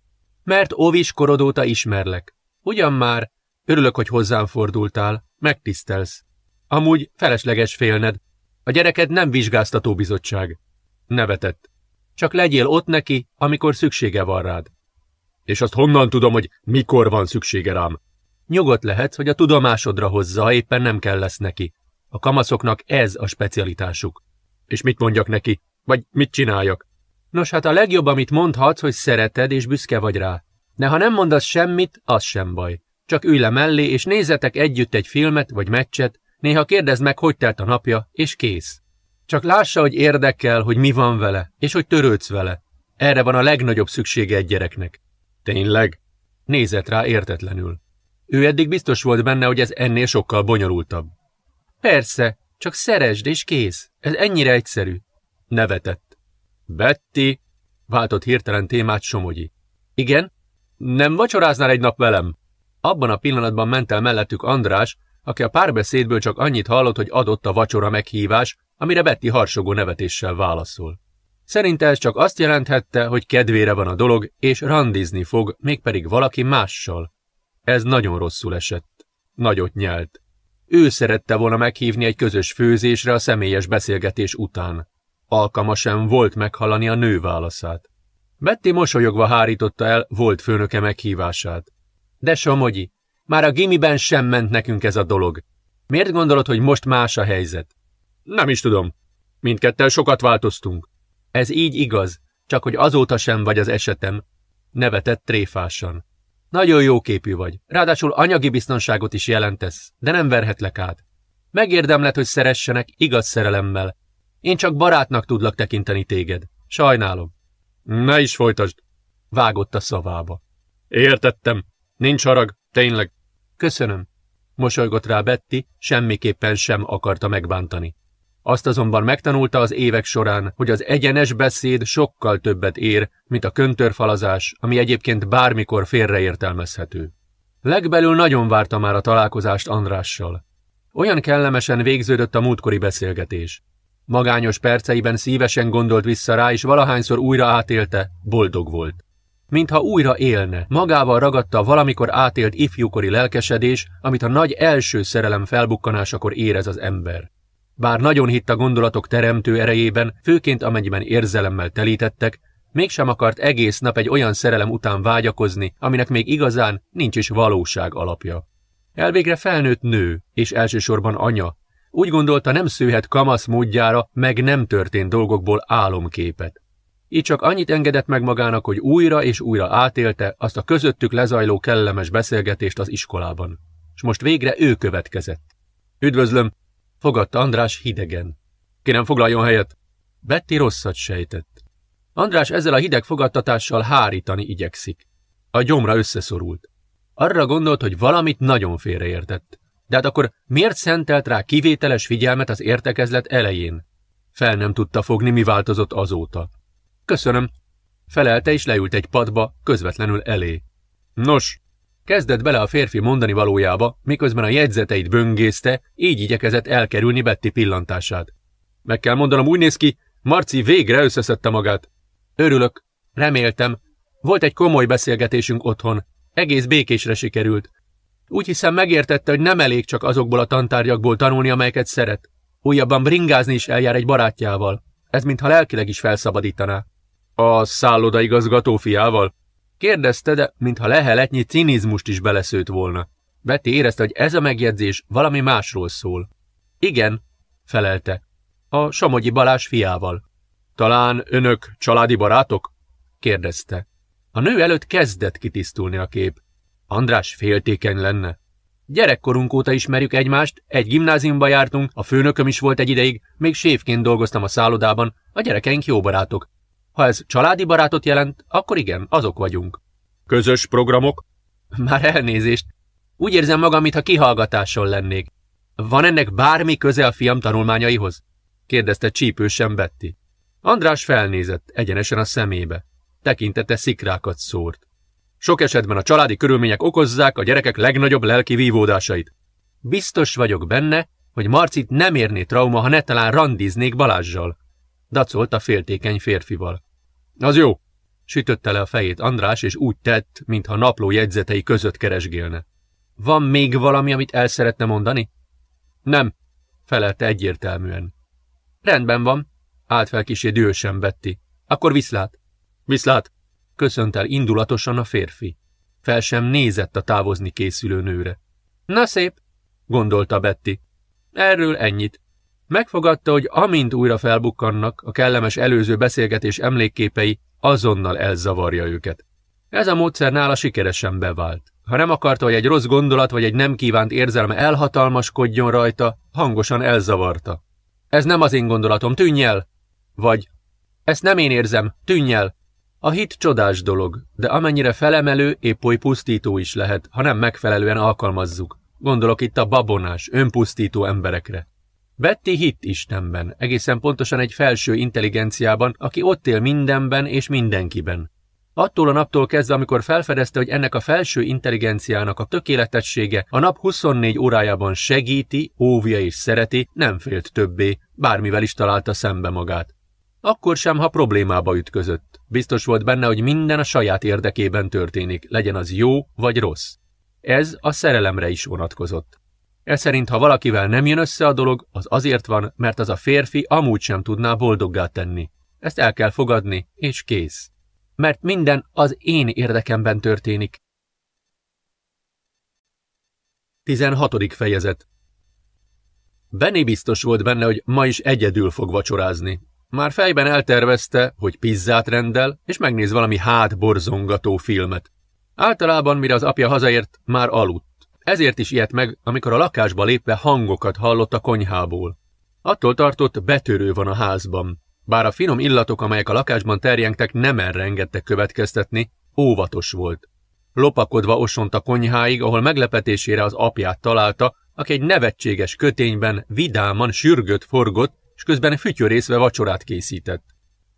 Mert óvis korod óta ismerlek. Ugyan már, örülök, hogy hozzám fordultál, megtisztelsz. Amúgy felesleges félned. A gyereked nem vizsgáztató bizottság. Nevetett. Csak legyél ott neki, amikor szüksége van rád. És azt honnan tudom, hogy mikor van szüksége rám? Nyugodt lehetsz, hogy a tudomásodra hozza, ha éppen nem kell lesz neki. A kamaszoknak ez a specialitásuk. És mit mondjak neki? Vagy mit csináljak? Nos, hát a legjobb, amit mondhatsz, hogy szereted és büszke vagy rá. De ha nem mondasz semmit, az sem baj. Csak ülj le mellé, és nézzetek együtt egy filmet vagy meccset, néha kérdezd meg, hogy telt a napja, és kész. Csak lássa, hogy érdekel, hogy mi van vele, és hogy törődsz vele. Erre van a legnagyobb szüksége egy gyereknek. Tényleg? Nézett rá értetlenül. Ő eddig biztos volt benne, hogy ez ennél sokkal bonyolultabb. Persze, csak szeresd és kész. Ez ennyire egyszerű. Nevetett. Betty, váltott hirtelen témát Somogyi. Igen? Nem vacsoráznál egy nap velem? Abban a pillanatban ment el mellettük András, aki a párbeszédből csak annyit hallott, hogy adott a vacsora meghívás, amire Betty harsogó nevetéssel válaszol. Szerinte ez csak azt jelenthette, hogy kedvére van a dolog, és randizni fog, mégpedig valaki mással. Ez nagyon rosszul esett. Nagyot nyelt. Ő szerette volna meghívni egy közös főzésre a személyes beszélgetés után. Alkalma sem volt meghallani a nő válaszát. Betty mosolyogva hárította el volt főnöke meghívását. De Somogyi, már a gimiben sem ment nekünk ez a dolog. Miért gondolod, hogy most más a helyzet? Nem is tudom. Mindkettel sokat változtunk. Ez így igaz, csak hogy azóta sem vagy az esetem. Nevetett tréfásan. Nagyon jó képű vagy, ráadásul anyagi biztonságot is jelentesz, de nem verhetlek át. Megérdemled, hogy szeressenek igaz szerelemmel. Én csak barátnak tudlak tekinteni téged. Sajnálom. Ne is folytasd. Vágott a szavába. Értettem. Nincs harag, tényleg. Köszönöm. Mosolygott rá Betty, semmiképpen sem akarta megbántani. Azt azonban megtanulta az évek során, hogy az egyenes beszéd sokkal többet ér, mint a köntörfalazás, ami egyébként bármikor félreértelmezhető. Legbelül nagyon várta már a találkozást Andrással. Olyan kellemesen végződött a múltkori beszélgetés. Magányos perceiben szívesen gondolt vissza rá, és valahányszor újra átélte, boldog volt. Mintha újra élne, magával ragadta valamikor átélt ifjúkori lelkesedés, amit a nagy első szerelem felbukkanásakor érez az ember. Bár nagyon hitt a gondolatok teremtő erejében, főként amennyiben érzelemmel telítettek, mégsem akart egész nap egy olyan szerelem után vágyakozni, aminek még igazán nincs is valóság alapja. Elvégre felnőtt nő, és elsősorban anya. Úgy gondolta nem szőhet kamasz módjára, meg nem történt dolgokból álomképet. Így csak annyit engedett meg magának, hogy újra és újra átélte azt a közöttük lezajló kellemes beszélgetést az iskolában. És most végre ő következett. Üdvözlöm, fogadta András hidegen. Kérem foglaljon helyet. Betty rosszat sejtett. András ezzel a hideg fogadtatással hárítani igyekszik. A gyomra összeszorult. Arra gondolt, hogy valamit nagyon félreértett. De hát akkor miért szentelt rá kivételes figyelmet az értekezlet elején? Fel nem tudta fogni, mi változott azóta. Köszönöm. Felelte és leült egy padba, közvetlenül elé. Nos, kezdett bele a férfi mondani valójába, miközben a jegyzeteit böngészte, így igyekezett elkerülni Betty pillantását. Meg kell mondanom, úgy néz ki, Marci végre összeszedte magát. Örülök, reméltem. Volt egy komoly beszélgetésünk otthon, egész békésre sikerült. Úgy hiszem megértette, hogy nem elég csak azokból a tantárgyakból tanulni, amelyeket szeret. Újabban bringázni is eljár egy barátjával. Ez mintha lelkileg is felszabadítaná. A szállodaigazgató fiával? Kérdezte, de mintha leheletnyi cinizmust is beleszőtt volna. Betty érezte, hogy ez a megjegyzés valami másról szól. Igen, felelte. A Somogyi Balás fiával. Talán önök családi barátok? kérdezte. A nő előtt kezdett kitisztulni a kép. András féltékeny lenne. Gyerekkorunk óta ismerjük egymást, egy gimnáziumba jártunk, a főnököm is volt egy ideig, még séfként dolgoztam a szállodában, a gyerekeink jó barátok. Ha ez családi barátot jelent, akkor igen, azok vagyunk. Közös programok? Már elnézést. Úgy érzem magam, mintha kihallgatáson lennék. Van ennek bármi köze a fiam tanulmányaihoz? kérdezte csípősen Betty. András felnézett, egyenesen a szemébe. Tekintete szikrákat szórt. Sok esetben a családi körülmények okozzák a gyerekek legnagyobb lelki vívódásait. Biztos vagyok benne, hogy Marcit nem érné trauma, ha ne talán randiznék Balázsjal. Dacolt a féltékeny férfival. Az jó, sütötte le a fejét András, és úgy tett, mintha napló jegyzetei között keresgélne. Van még valami, amit el szeretne mondani? Nem, felelte egyértelműen. Rendben van, állt fel kisé dühösen Betty. Akkor viszlát. Viszlát, köszönt el indulatosan a férfi. Fel sem nézett a távozni készülő nőre. Na szép, gondolta Betty. Erről ennyit. Megfogadta, hogy amint újra felbukkannak, a kellemes előző beszélgetés emlékképei azonnal elzavarja őket. Ez a módszer nála sikeresen bevált. Ha nem akarta, hogy egy rossz gondolat vagy egy nem kívánt érzelme elhatalmaskodjon rajta, hangosan elzavarta. Ez nem az én gondolatom, tűnj el! Vagy, ezt nem én érzem, tűnj el! A hit csodás dolog, de amennyire felemelő, épp oly pusztító is lehet, ha nem megfelelően alkalmazzuk. Gondolok itt a babonás, önpusztító emberekre. Betty hitt Istenben, egészen pontosan egy felső intelligenciában, aki ott él mindenben és mindenkiben. Attól a naptól kezdve, amikor felfedezte, hogy ennek a felső intelligenciának a tökéletessége a nap 24 órájában segíti, óvja és szereti, nem félt többé, bármivel is találta szembe magát. Akkor sem, ha problémába ütközött. Biztos volt benne, hogy minden a saját érdekében történik, legyen az jó vagy rossz. Ez a szerelemre is vonatkozott. Ez szerint, ha valakivel nem jön össze a dolog, az azért van, mert az a férfi amúgy sem tudná boldoggá tenni. Ezt el kell fogadni, és kész. Mert minden az én érdekemben történik. 16. fejezet Benny biztos volt benne, hogy ma is egyedül fog vacsorázni. Már fejben eltervezte, hogy pizzát rendel, és megnéz valami hátborzongató filmet. Általában, mire az apja hazaért, már aludt. Ezért is ilyet meg, amikor a lakásba lépve hangokat hallott a konyhából. Attól tartott, betörő van a házban. Bár a finom illatok, amelyek a lakásban terjengtek, nem erre engedtek következtetni, óvatos volt. Lopakodva osont a konyháig, ahol meglepetésére az apját találta, aki egy nevetséges kötényben vidáman sürgött forgott, és közben fütyörészve vacsorát készített.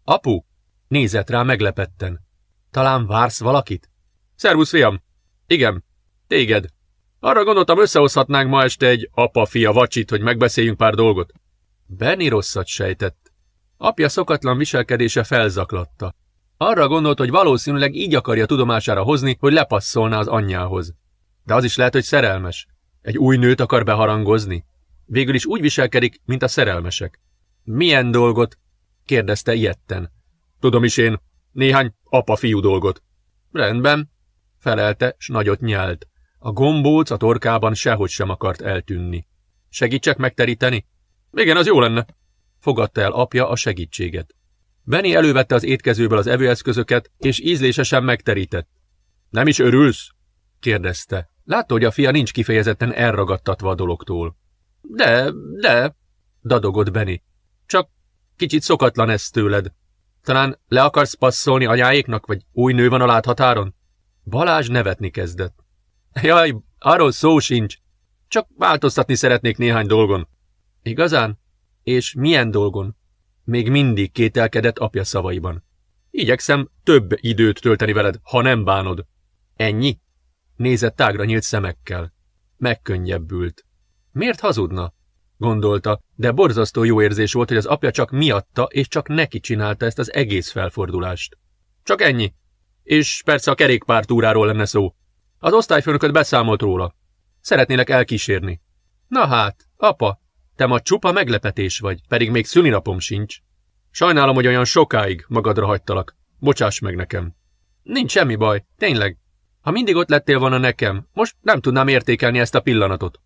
Apu! Nézett rá meglepetten. Talán vársz valakit? Szervusz, fiam! Igen, téged. Arra gondoltam, összehozhatnánk ma este egy apa-fia vacsit, hogy megbeszéljünk pár dolgot. Benny rosszat sejtett. Apja szokatlan viselkedése felzaklatta. Arra gondolt, hogy valószínűleg így akarja tudomására hozni, hogy lepasszolná az anyjához. De az is lehet, hogy szerelmes. Egy új nőt akar beharangozni? Végül is úgy viselkedik, mint a szerelmesek. Milyen dolgot? kérdezte ilyetten. Tudom is én, néhány apa-fiú dolgot. Rendben, felelte, s nagyot nyelt. A gombóc a torkában sehogy sem akart eltűnni. Segítsek megteríteni? Igen, az jó lenne. Fogadta el apja a segítséget. Benny elővette az étkezőből az evőeszközöket, és ízlésesen megterített. Nem is örülsz? kérdezte. Látta, hogy a fia nincs kifejezetten elragadtatva a dologtól. De, de, dadogott Benny. Kicsit szokatlan ez tőled. Talán le akarsz passzolni anyáéknak, vagy új nő van a láthatáron? Balázs nevetni kezdett. Jaj, arról szó sincs. Csak változtatni szeretnék néhány dolgon. Igazán? És milyen dolgon? Még mindig kételkedett apja szavaiban. Igyekszem több időt tölteni veled, ha nem bánod. Ennyi? Nézett tágra nyílt szemekkel. Megkönnyebbült. Miért hazudna? Gondolta, de borzasztó jó érzés volt, hogy az apja csak miatta és csak neki csinálta ezt az egész felfordulást. Csak ennyi. És persze a kerékpártúráról lenne szó. Az osztályfőnököt beszámolt róla. Szeretnélek elkísérni. Na hát, apa, te ma csupa meglepetés vagy, pedig még szülinapom sincs. Sajnálom, hogy olyan sokáig magadra hagytalak. Bocsáss meg nekem. Nincs semmi baj, tényleg. Ha mindig ott lettél volna nekem, most nem tudnám értékelni ezt a pillanatot.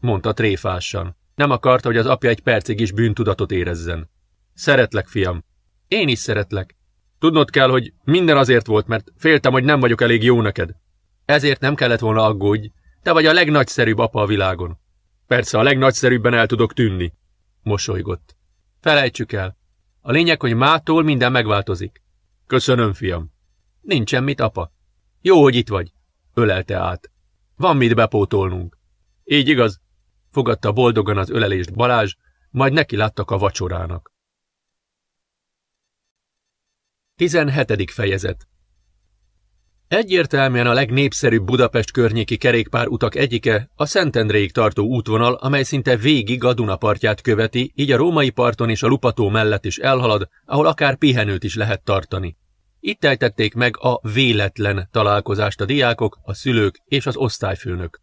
Mondta tréfásan. Nem akarta, hogy az apja egy percig is bűntudatot érezzen. Szeretlek, fiam. Én is szeretlek. Tudnod kell, hogy minden azért volt, mert féltem, hogy nem vagyok elég jó neked. Ezért nem kellett volna aggódj, te vagy a legnagyszerűbb apa a világon. Persze a legnagyszerűbben el tudok tűnni. Mosolygott. Felejtsük el. A lényeg, hogy mától minden megváltozik. Köszönöm, fiam. Nincs semmit, apa. Jó, hogy itt vagy. Ölelte át. Van mit bepótolnunk. Így igaz. Fogadta boldogan az ölelést Balázs, majd neki láttak a vacsorának. 17. fejezet Egyértelműen a legnépszerűbb Budapest környéki kerékpárutak egyike a Szentendréig tartó útvonal, amely szinte végig a Dunapartját követi, így a római parton és a Lupató mellett is elhalad, ahol akár pihenőt is lehet tartani. Itt ejtették meg a véletlen találkozást a diákok, a szülők és az osztályfőnök.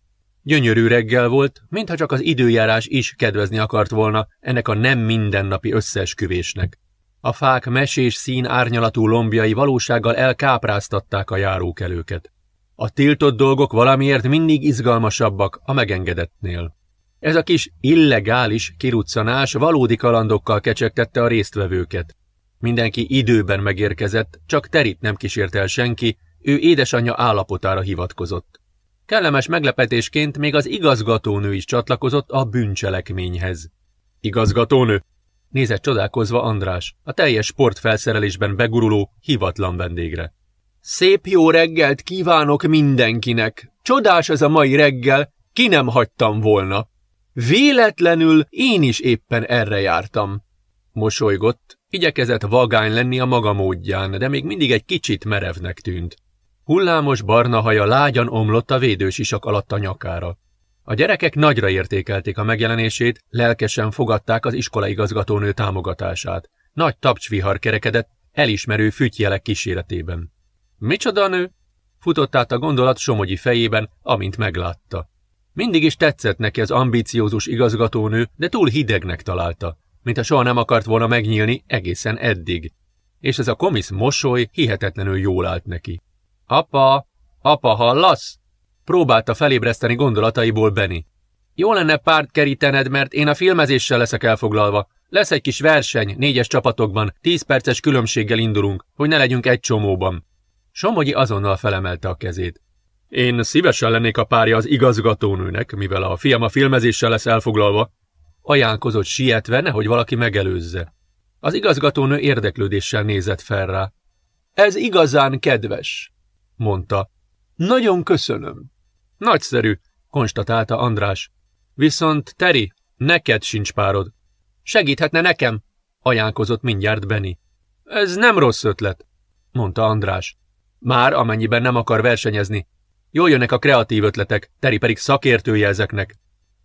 Gyönyörű reggel volt, mintha csak az időjárás is kedvezni akart volna ennek a nem mindennapi összeesküvésnek. A fák mesés szín árnyalatú lombjai valósággal elkápráztatták a járókelőket. A tiltott dolgok valamiért mindig izgalmasabbak a megengedettnél. Ez a kis illegális kiruccanás valódi kalandokkal kecsegtette a résztvevőket. Mindenki időben megérkezett, csak Terit nem kísért el senki, ő édesanyja állapotára hivatkozott. Kellemes meglepetésként még az igazgatónő is csatlakozott a bűncselekményhez. Igazgatónő? Nézett csodálkozva András, a teljes sportfelszerelésben beguruló, hivatlan vendégre. Szép jó reggelt kívánok mindenkinek! Csodás ez a mai reggel, ki nem hagytam volna. Véletlenül én is éppen erre jártam. Mosolygott, igyekezett vagány lenni a maga módján, de még mindig egy kicsit merevnek tűnt. Hullámos barna haja lágyan omlott a védősisak alatt a nyakára. A gyerekek nagyra értékelték a megjelenését, lelkesen fogadták az iskolaigazgatónő támogatását. Nagy tapcsvihar kerekedett, elismerő fütyjelek kíséretében. Micsoda nő? Futott át a gondolat Somogyi fejében, amint meglátta. Mindig is tetszett neki az ambíciózus igazgatónő, de túl hidegnek találta, mintha soha nem akart volna megnyílni egészen eddig. És ez a komisz mosoly hihetetlenül jól állt neki. Apa, apa, hallasz? Próbálta felébreszteni gondolataiból Benny. Jó lenne párt kerítened, mert én a filmezéssel leszek elfoglalva. Lesz egy kis verseny, négyes csapatokban, tíz perces különbséggel indulunk, hogy ne legyünk egy csomóban. Somogyi azonnal felemelte a kezét. Én szívesen lennék a párja az igazgatónőnek, mivel a fiam a filmezéssel lesz elfoglalva. Ajánkozott sietve, nehogy valaki megelőzze. Az igazgatónő érdeklődéssel nézett fel rá. Ez igazán kedves, mondta. Nagyon köszönöm. Nagyszerű, konstatálta András. Viszont, Teri, neked sincs párod. Segíthetne nekem, ajánkozott mindjárt Benny. Ez nem rossz ötlet, mondta András. Már amennyiben nem akar versenyezni. Jól jönnek a kreatív ötletek, Teri pedig szakértője ezeknek.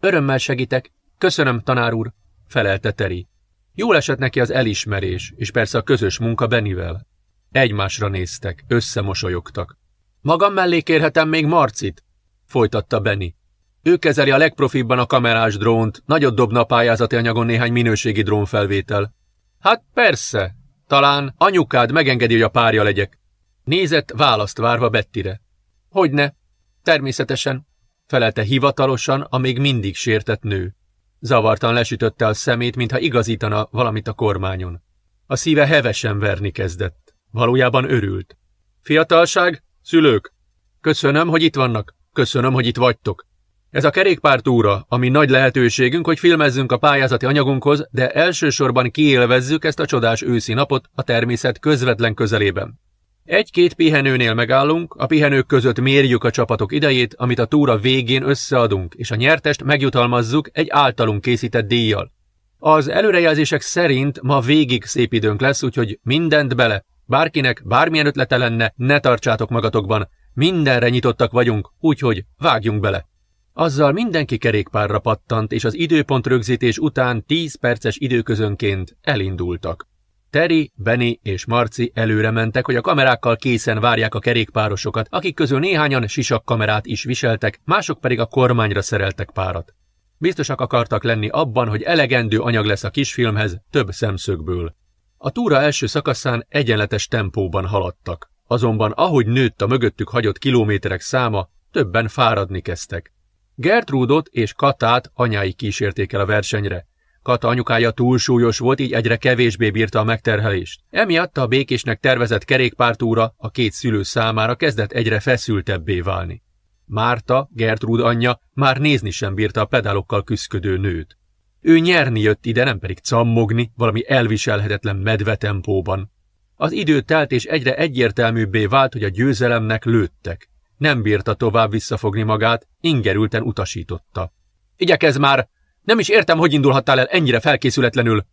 Örömmel segítek. Köszönöm, tanár úr, felelte Teri. Jól esett neki az elismerés, és persze a közös munka Benivel. Egymásra néztek, összemosolyogtak. Magam mellé kérhetem még Marcit? Folytatta Benny. Ő kezeli a legprofibban a kamerás drónt, nagyot dobna a pályázati anyagon néhány minőségi drónfelvétel. Hát persze, talán anyukád megengedi, hogy a párja legyek. Nézett választ várva Bettire. Hogyne? Természetesen, felelte hivatalosan a még mindig sértett nő. Zavartan lesütötte a szemét, mintha igazítana valamit a kormányon. A szíve hevesen verni kezdett. Valójában örült. Fiatalság, szülők, köszönöm, hogy itt vannak, köszönöm, hogy itt vagytok. Ez a kerékpártúra, ami nagy lehetőségünk, hogy filmezzünk a pályázati anyagunkhoz, de elsősorban kiélvezzük ezt a csodás őszi napot a természet közvetlen közelében. Egy-két pihenőnél megállunk, a pihenők között mérjük a csapatok idejét, amit a túra végén összeadunk, és a nyertest megjutalmazzuk egy általunk készített díjjal. Az előrejelzések szerint ma végig szép időnk lesz, úgyhogy mindent bele. Bárkinek bármilyen ötlete lenne, ne tartsátok magatokban. Mindenre nyitottak vagyunk, úgyhogy vágjunk bele. Azzal mindenki kerékpárra pattant, és az időpont rögzítés után 10 perces időközönként elindultak. Terry, Benny és Marci előre mentek, hogy a kamerákkal készen várják a kerékpárosokat, akik közül néhányan sisak kamerát is viseltek, mások pedig a kormányra szereltek párat. Biztosak akartak lenni abban, hogy elegendő anyag lesz a kisfilmhez több szemszögből. A túra első szakaszán egyenletes tempóban haladtak, azonban ahogy nőtt a mögöttük hagyott kilométerek száma, többen fáradni kezdtek. Gertrudot és Katát anyái kísérték el a versenyre. Kata anyukája túlsúlyos volt, így egyre kevésbé bírta a megterhelést. Emiatt a békésnek tervezett kerékpártúra a két szülő számára kezdett egyre feszültebbé válni. Márta, Gertrud anyja már nézni sem bírta a pedálokkal küszködő nőt. Ő nyerni jött ide, nem pedig cammogni, valami elviselhetetlen medvetempóban. Az idő telt, és egyre egyértelműbbé vált, hogy a győzelemnek lőttek. Nem bírta tovább visszafogni magát, ingerülten utasította. Igyekez már! Nem is értem, hogy indulhattál el ennyire felkészületlenül.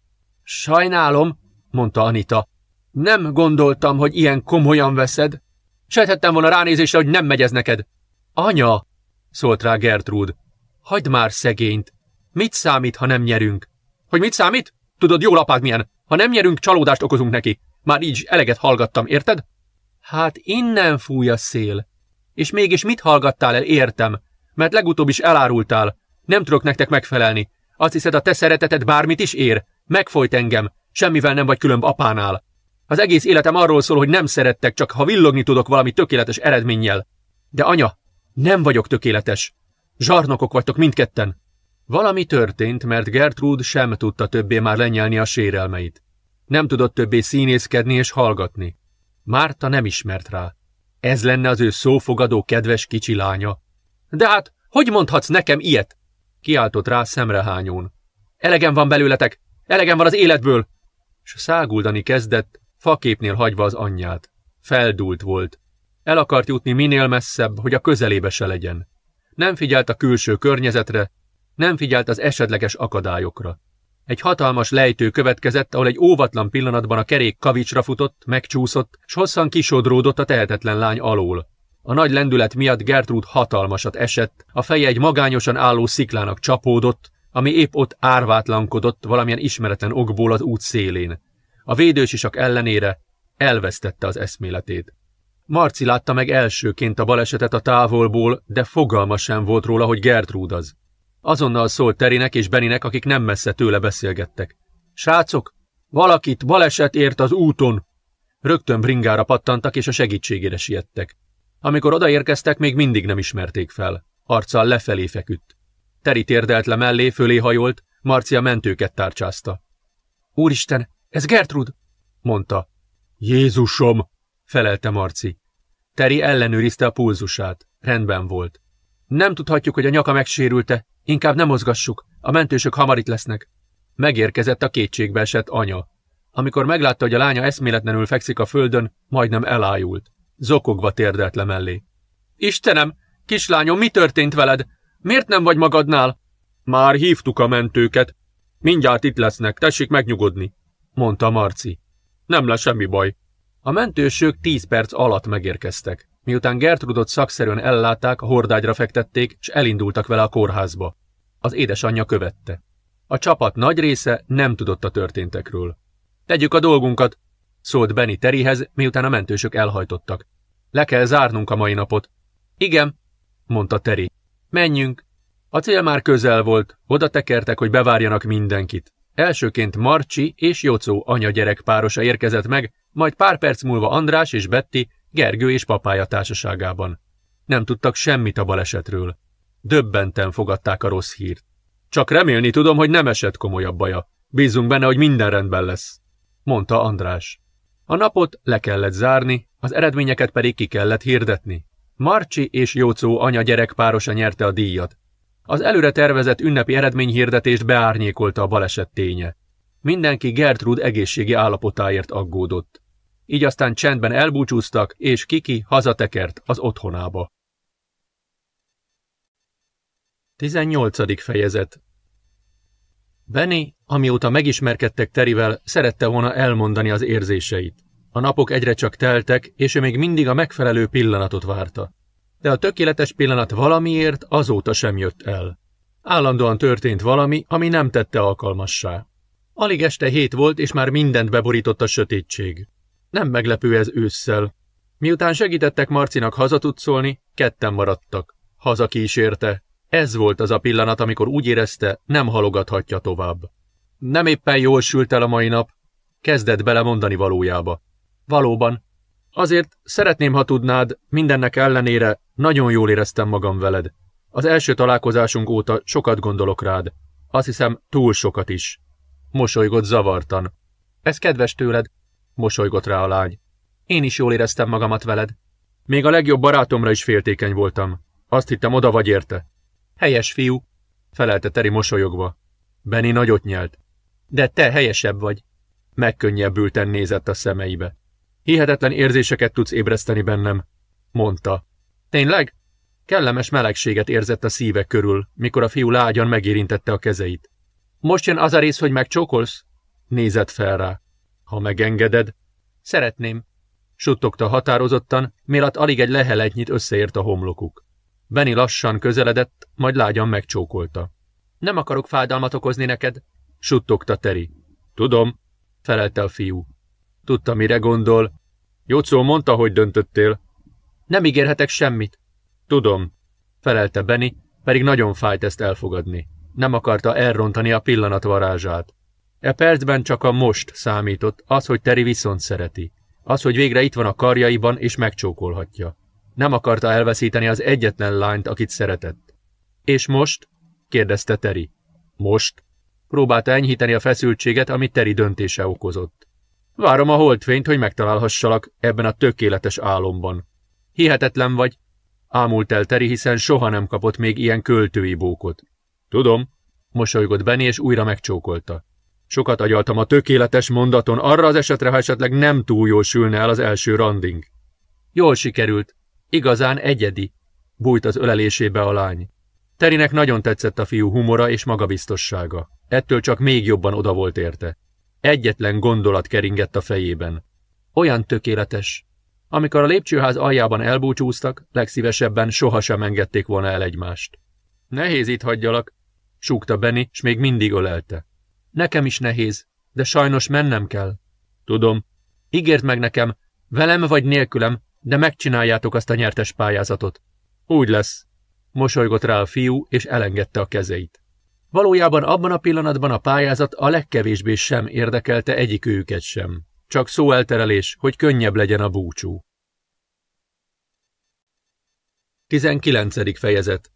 Sajnálom, mondta Anita. Nem gondoltam, hogy ilyen komolyan veszed. Sejthettem volna ránézésre, hogy nem megy ez neked. Anya, szólt rá Gertrud. Hagyd már szegényt. Mit számít, ha nem nyerünk? Hogy mit számít? Tudod, jó apád milyen. Ha nem nyerünk, csalódást okozunk neki. Már így eleget hallgattam, érted? Hát innen fúj a szél. És mégis mit hallgattál el, értem? Mert legutóbb is elárultál. Nem tudok nektek megfelelni. Azt hiszed, a te szereteted bármit is ér? Megfojt engem. Semmivel nem vagy különb apánál. Az egész életem arról szól, hogy nem szerettek, csak ha villogni tudok valami tökéletes eredménnyel. De anya, nem vagyok tökéletes. Zsarnokok vagytok mindketten. Valami történt, mert Gertrude sem tudta többé már lenyelni a sérelmeit. Nem tudott többé színészkedni és hallgatni. Márta nem ismert rá. Ez lenne az ő szófogadó kedves kicsi lánya. De hát, hogy mondhatsz nekem ilyet? Kiáltott rá szemrehányón. Elegem van belőletek! Elegem van az életből! S száguldani kezdett, faképnél hagyva az anyját. Feldult volt. El akart jutni minél messzebb, hogy a közelébe se legyen. Nem figyelt a külső környezetre, nem figyelt az esetleges akadályokra. Egy hatalmas lejtő következett, ahol egy óvatlan pillanatban a kerék kavicsra futott, megcsúszott, s hosszan kisodródott a tehetetlen lány alól. A nagy lendület miatt Gertrud hatalmasat esett, a feje egy magányosan álló sziklának csapódott, ami épp ott árvátlankodott valamilyen ismeretlen okból az út szélén. A védősisak ellenére elvesztette az eszméletét. Marci látta meg elsőként a balesetet a távolból, de fogalma sem volt róla, hogy Gertrude az. Azonnal szólt Terinek és Beninek, akik nem messze tőle beszélgettek. Srácok, valakit baleset ért az úton! Rögtön bringára pattantak és a segítségére siettek. Amikor odaérkeztek, még mindig nem ismerték fel. Arccal lefelé feküdt. Teri térdelt le mellé, fölé hajolt, Marcia mentőket tárcsázta. Úristen, ez Gertrud! mondta. Jézusom! felelte Marci. Teri ellenőrizte a pulzusát. Rendben volt. Nem tudhatjuk, hogy a nyaka megsérülte. Inkább nem mozgassuk. A mentősök hamar itt lesznek. Megérkezett a kétségbe esett anya. Amikor meglátta, hogy a lánya eszméletlenül fekszik a földön, majdnem elájult. Zokogva térdelt le mellé. Istenem, kislányom, mi történt veled? Miért nem vagy magadnál? Már hívtuk a mentőket. Mindjárt itt lesznek, tessék megnyugodni, mondta Marci. Nem lesz semmi baj. A mentősök tíz perc alatt megérkeztek. Miután Gertrudot szakszerűen ellátták, a hordágyra fektették, és elindultak vele a kórházba. Az édesanyja követte. A csapat nagy része nem tudott a történtekről. Tegyük a dolgunkat, szólt Benny Terihez, miután a mentősök elhajtottak. Le kell zárnunk a mai napot. Igen, mondta Teri. Menjünk. A cél már közel volt, oda tekertek, hogy bevárjanak mindenkit. Elsőként Marcsi és Jocó anya-gyerek párosa érkezett meg, majd pár perc múlva András és Betty, Gergő és papája társaságában. Nem tudtak semmit a balesetről. Döbbenten fogadták a rossz hírt. Csak remélni tudom, hogy nem esett komolyabb baja. Bízunk benne, hogy minden rendben lesz, mondta András. A napot le kellett zárni, az eredményeket pedig ki kellett hirdetni. Marcsi és Jócó anya-gyerek párosa nyerte a díjat. Az előre tervezett ünnepi eredményhirdetést beárnyékolta a baleset ténye. Mindenki Gertrud egészségi állapotáért aggódott. Így aztán csendben elbúcsúztak, és Kiki hazatekert az otthonába. 18. fejezet Benny, amióta megismerkedtek Terivel, szerette volna elmondani az érzéseit. A napok egyre csak teltek, és ő még mindig a megfelelő pillanatot várta. De a tökéletes pillanat valamiért azóta sem jött el. Állandóan történt valami, ami nem tette alkalmassá. Alig este hét volt, és már mindent beborított a sötétség. Nem meglepő ez ősszel. Miután segítettek Marcinak hazatudszolni, ketten maradtak. Haza kísérte. Ez volt az a pillanat, amikor úgy érezte, nem halogathatja tovább. Nem éppen jól sült el a mai nap, kezdett bele mondani valójába. Valóban. Azért szeretném, ha tudnád, mindennek ellenére nagyon jól éreztem magam veled. Az első találkozásunk óta sokat gondolok rád. Azt hiszem, túl sokat is. Mosolygott zavartan. Ez kedves tőled, mosolygott rá a lány. Én is jól éreztem magamat veled. Még a legjobb barátomra is féltékeny voltam. Azt hittem, oda vagy érte. Helyes fiú, felelte Teri mosolyogva. Benny nagyot nyelt. De te helyesebb vagy. Megkönnyebbülten nézett a szemeibe. Hihetetlen érzéseket tudsz ébreszteni bennem, mondta. Tényleg? Kellemes melegséget érzett a szíve körül, mikor a fiú lágyan megérintette a kezeit. Most jön az a rész, hogy megcsókolsz? Nézett fel rá. Ha megengeded. Szeretném. Suttogta határozottan, mielőtt alig egy leheletnyit összeért a homlokuk. Benny lassan közeledett, majd lágyan megcsókolta. Nem akarok fájdalmat okozni neked, suttogta Teri. Tudom, felelte a fiú. Tudta, mire gondol. Jocó mondta, hogy döntöttél. Nem ígérhetek semmit. Tudom, felelte Benny, pedig nagyon fájt ezt elfogadni. Nem akarta elrontani a pillanat varázsát. E percben csak a most számított, az, hogy Teri viszont szereti. Az, hogy végre itt van a karjaiban, és megcsókolhatja. Nem akarta elveszíteni az egyetlen lányt, akit szeretett. És most? kérdezte Teri. Most? Próbálta enyhíteni a feszültséget, amit Teri döntése okozott. Várom a holdfényt, hogy megtalálhassalak ebben a tökéletes álomban. Hihetetlen vagy, ámult el Teri, hiszen soha nem kapott még ilyen költői bókot. Tudom, mosolygott Benny, és újra megcsókolta. Sokat agyaltam a tökéletes mondaton, arra az esetre, ha esetleg nem túl jól sülne el az első randing. Jól sikerült. Igazán egyedi, bújt az ölelésébe a lány. Terinek nagyon tetszett a fiú humora és magabiztossága. Ettől csak még jobban oda volt érte. Egyetlen gondolat keringett a fejében. Olyan tökéletes. Amikor a lépcsőház aljában elbúcsúztak, legszívesebben sohasem engedték volna el egymást. Nehéz itt hagyjalak, súgta Benny, s még mindig ölelte. Nekem is nehéz, de sajnos mennem kell. Tudom. Ígért meg nekem, velem vagy nélkülem, de megcsináljátok azt a nyertes pályázatot. Úgy lesz. Mosolygott rá a fiú, és elengedte a kezeit. Valójában abban a pillanatban a pályázat a legkevésbé sem érdekelte egyik őket sem. Csak szóelterelés, hogy könnyebb legyen a búcsú. 19. fejezet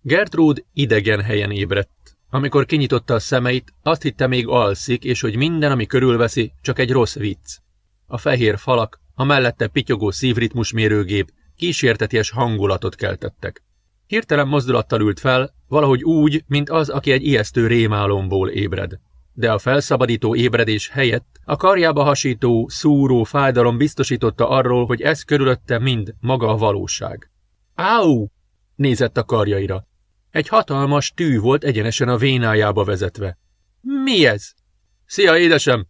Gertrude idegen helyen ébredt. Amikor kinyitotta a szemeit, azt hitte még alszik, és hogy minden, ami körülveszi, csak egy rossz vicc. A fehér falak, a mellette pityogó szívritmusmérőgép kísérteties hangulatot keltettek. Hirtelen mozdulattal ült fel, valahogy úgy, mint az, aki egy ijesztő rémálomból ébred. De a felszabadító ébredés helyett a karjába hasító, szúró fájdalom biztosította arról, hogy ez körülötte mind maga a valóság. Áú! nézett a karjaira. Egy hatalmas tű volt egyenesen a vénájába vezetve. Mi ez? Szia, édesem!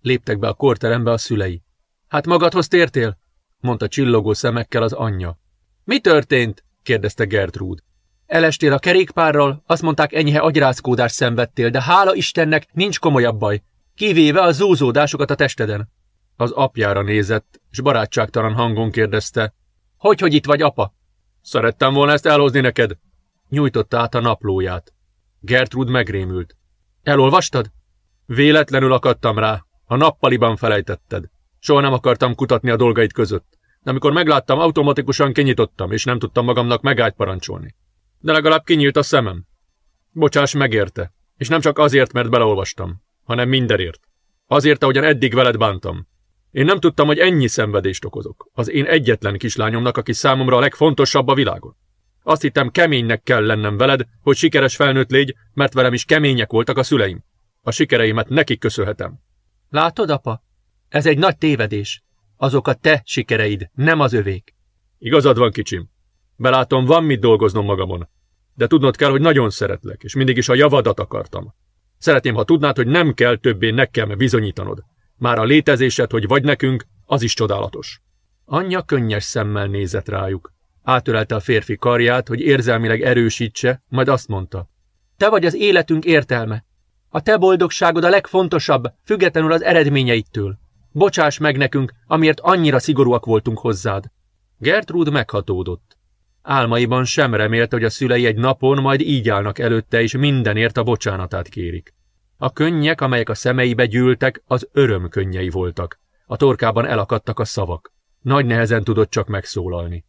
Léptek be a korterembe a szülei. Hát magadhoz tértél? mondta csillogó szemekkel az anyja. Mi történt? kérdezte Gertrude. Elestél a kerékpárral, azt mondták enyhe agyrázkódást szenvedtél, de hála Istennek nincs komolyabb baj, kivéve a zúzódásokat a testeden. Az apjára nézett, és barátságtalan hangon kérdezte. Hogy, hogy itt vagy, apa? Szerettem volna ezt elhozni neked. Nyújtotta át a naplóját. Gertrude megrémült. Elolvastad? Véletlenül akadtam rá. A nappaliban felejtetted. Soha nem akartam kutatni a dolgait között. De amikor megláttam, automatikusan kinyitottam, és nem tudtam magamnak megállt parancsolni. De legalább kinyílt a szemem. Bocsáss megérte. És nem csak azért, mert beleolvastam, hanem mindenért. Azért, ahogyan eddig veled bántam. Én nem tudtam, hogy ennyi szenvedést okozok. Az én egyetlen kislányomnak, aki számomra a legfontosabb a világon. Azt hittem, keménynek kell lennem veled, hogy sikeres felnőtt légy, mert velem is kemények voltak a szüleim. A sikereimet nekik köszönhetem. Látod, apa? Ez egy nagy tévedés. Azok a te sikereid, nem az övék. Igazad van, kicsim. Belátom, van mit dolgoznom magamon. De tudnod kell, hogy nagyon szeretlek, és mindig is a javadat akartam. Szeretném, ha tudnád, hogy nem kell többé nekem bizonyítanod. Már a létezésed, hogy vagy nekünk, az is csodálatos. Anyja könnyes szemmel nézett rájuk. Átölelte a férfi karját, hogy érzelmileg erősítse, majd azt mondta. Te vagy az életünk értelme. A te boldogságod a legfontosabb, függetlenül az eredményeittől. Bocsáss meg nekünk, amiért annyira szigorúak voltunk hozzád. Gertrude meghatódott. Álmaiban sem remélte, hogy a szülei egy napon majd így állnak előtte, és mindenért a bocsánatát kérik. A könnyek, amelyek a szemeibe gyűltek, az öröm könnyei voltak. A torkában elakadtak a szavak. Nagy nehezen tudott csak megszólalni.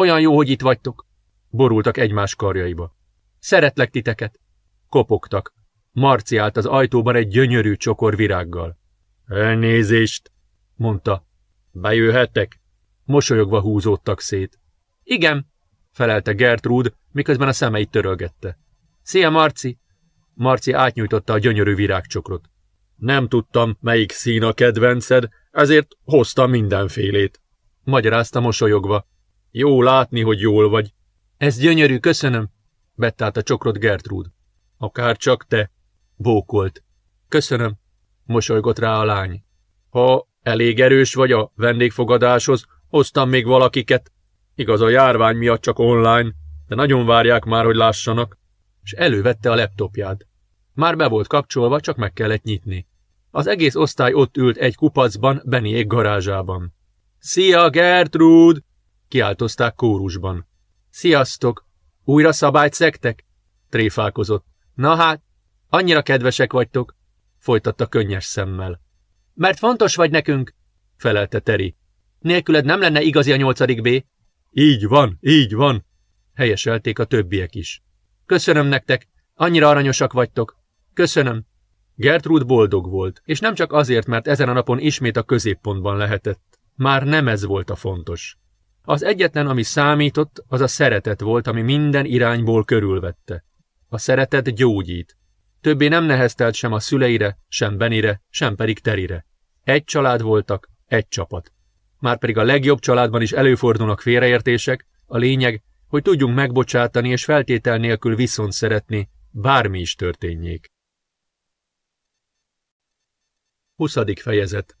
Olyan jó, hogy itt vagytok. Borultak egymás karjaiba. Szeretlek titeket. Kopogtak. Marci állt az ajtóban egy gyönyörű csokor virággal. Elnézést, mondta. Bejöhettek? Mosolyogva húzódtak szét. Igen, felelte Gertrude, miközben a szemeit törölgette. Szia, Marci! Marci átnyújtotta a gyönyörű virágcsokrot. Nem tudtam, melyik szín a kedvenced, ezért hoztam mindenfélét. Magyarázta mosolyogva. Jó látni, hogy jól vagy. Ez gyönyörű, köszönöm, vett át a csokrot Gertrude. Akár csak te, bókolt. Köszönöm, mosolygott rá a lány. Ha elég erős vagy a vendégfogadáshoz, hoztam még valakiket. Igaz, a járvány miatt csak online, de nagyon várják már, hogy lássanak. És elővette a laptopját. Már be volt kapcsolva, csak meg kellett nyitni. Az egész osztály ott ült egy kupacban, Beniék garázsában. Szia, Gertrud! Kiáltozták kórusban. Sziasztok! Újra szabályt szektek? tréfálkozott. Na hát, annyira kedvesek vagytok, folytatta könnyes szemmel. Mert fontos vagy nekünk, felelte Teri. Nélküled nem lenne igazi a nyolcadik B. Így van, így van, helyeselték a többiek is. Köszönöm nektek, annyira aranyosak vagytok. Köszönöm. Gertrud boldog volt, és nem csak azért, mert ezen a napon ismét a középpontban lehetett. Már nem ez volt a fontos. Az egyetlen, ami számított, az a szeretet volt, ami minden irányból körülvette. A szeretet gyógyít. Többé nem neheztelt sem a szüleire, sem Benire, sem pedig Terire. Egy család voltak, egy csapat. Márpedig a legjobb családban is előfordulnak félreértések, a lényeg, hogy tudjunk megbocsátani és feltétel nélkül viszont szeretni, bármi is történjék. 20. fejezet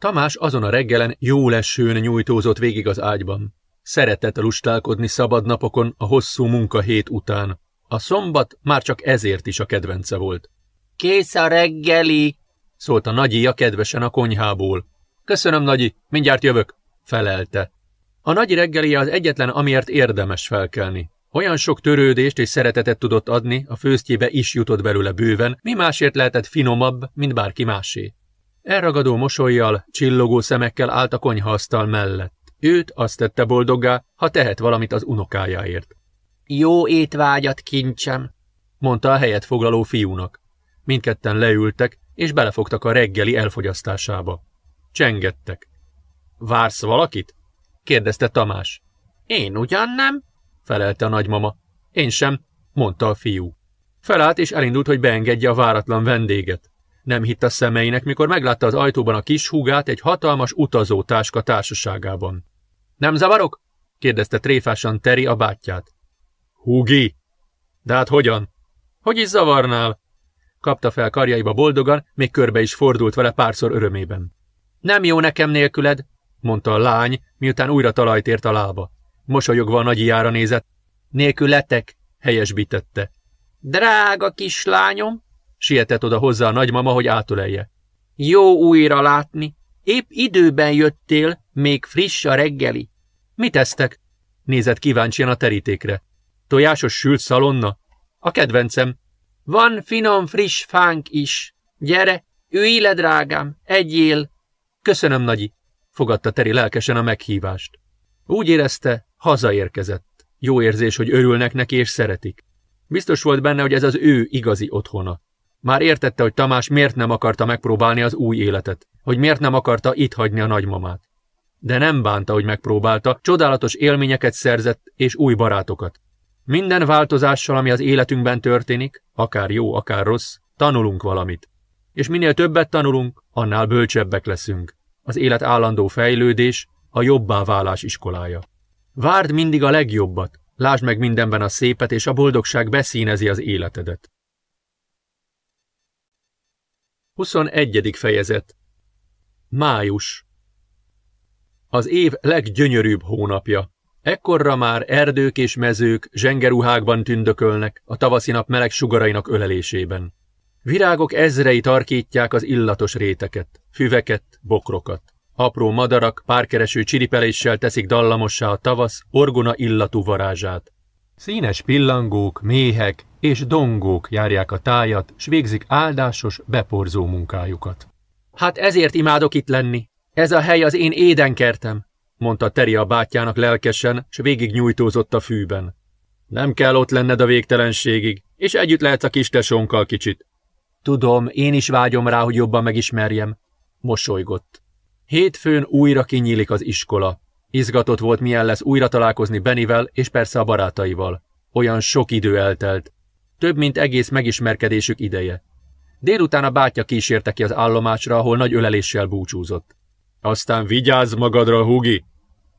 Tamás azon a reggelen jó lesőn nyújtózott végig az ágyban. Szeretett lustálkodni szabad napokon a hosszú munkahét után. A szombat már csak ezért is a kedvence volt. Kész a reggeli, szólt a nagyia kedvesen a konyhából. Köszönöm, Nagyi, mindjárt jövök, felelte. A nagy reggelie az egyetlen, amiért érdemes felkelni. Olyan sok törődést és szeretetet tudott adni, a főztjébe is jutott belőle bőven, mi másért lehetett finomabb, mint bárki másé. Elragadó mosolyjal, csillogó szemekkel állt a konyhaasztal mellett. Őt azt tette boldoggá, ha tehet valamit az unokájáért. Jó étvágyat, kincsem, mondta a helyet foglaló fiúnak. Mindketten leültek, és belefogtak a reggeli elfogyasztásába. Csengettek. Vársz valakit? kérdezte Tamás. Én ugyan nem? felelte a nagymama. Én sem, mondta a fiú. Felállt és elindult, hogy beengedje a váratlan vendéget. Nem hitt a szemeinek, mikor meglátta az ajtóban a kis húgát egy hatalmas utazótáska társaságában. Nem zavarok? kérdezte tréfásan Teri a bátyját. Húgi! De hát hogyan? Hogy is zavarnál? Kapta fel karjaiba boldogan, még körbe is fordult vele párszor örömében. Nem jó nekem nélküled, mondta a lány, miután újra talajt ért a lába. Mosolyogva a nagyiára nézett. Nélkületek, helyesbítette. Drága kislányom, sietett oda hozzá a nagymama, hogy átölelje. Jó újra látni. Épp időben jöttél, még friss a reggeli. Mit tesztek? Nézett kíváncsian a terítékre. Tojásos sült szalonna? A kedvencem. Van finom, friss fánk is. Gyere, ülj le, drágám, egyél. Köszönöm, nagyi, fogadta Teri lelkesen a meghívást. Úgy érezte, hazaérkezett. Jó érzés, hogy örülnek neki és szeretik. Biztos volt benne, hogy ez az ő igazi otthona. Már értette, hogy Tamás miért nem akarta megpróbálni az új életet, hogy miért nem akarta itt hagyni a nagymamát. De nem bánta, hogy megpróbálta, csodálatos élményeket szerzett és új barátokat. Minden változással, ami az életünkben történik, akár jó, akár rossz, tanulunk valamit. És minél többet tanulunk, annál bölcsebbek leszünk. Az élet állandó fejlődés, a jobbá válás iskolája. Várd mindig a legjobbat, lásd meg mindenben a szépet, és a boldogság beszínezi az életedet. 21. fejezet Május Az év leggyönyörűbb hónapja. Ekkorra már erdők és mezők zsengeruhákban tündökölnek a tavaszi nap meleg sugarainak ölelésében. Virágok ezrei tarkítják az illatos réteket, füveket, bokrokat. Apró madarak párkereső csiripeléssel teszik dallamossá a tavasz orgona illatú varázsát. Színes pillangók, méhek és dongók járják a tájat, s végzik áldásos, beporzó munkájukat. Hát ezért imádok itt lenni. Ez a hely az én édenkertem, mondta Teri a bátyjának lelkesen, s végig nyújtózott a fűben. Nem kell ott lenned a végtelenségig, és együtt lehetsz a kis tesónkkal kicsit. Tudom, én is vágyom rá, hogy jobban megismerjem. Mosolygott. Hétfőn újra kinyílik az iskola. Izgatott volt, milyen lesz újra találkozni Benivel és persze a barátaival. Olyan sok idő eltelt. Több, mint egész megismerkedésük ideje. Délután a bátya kísérte ki az állomásra, ahol nagy öleléssel búcsúzott. Aztán vigyázz magadra, Hugi!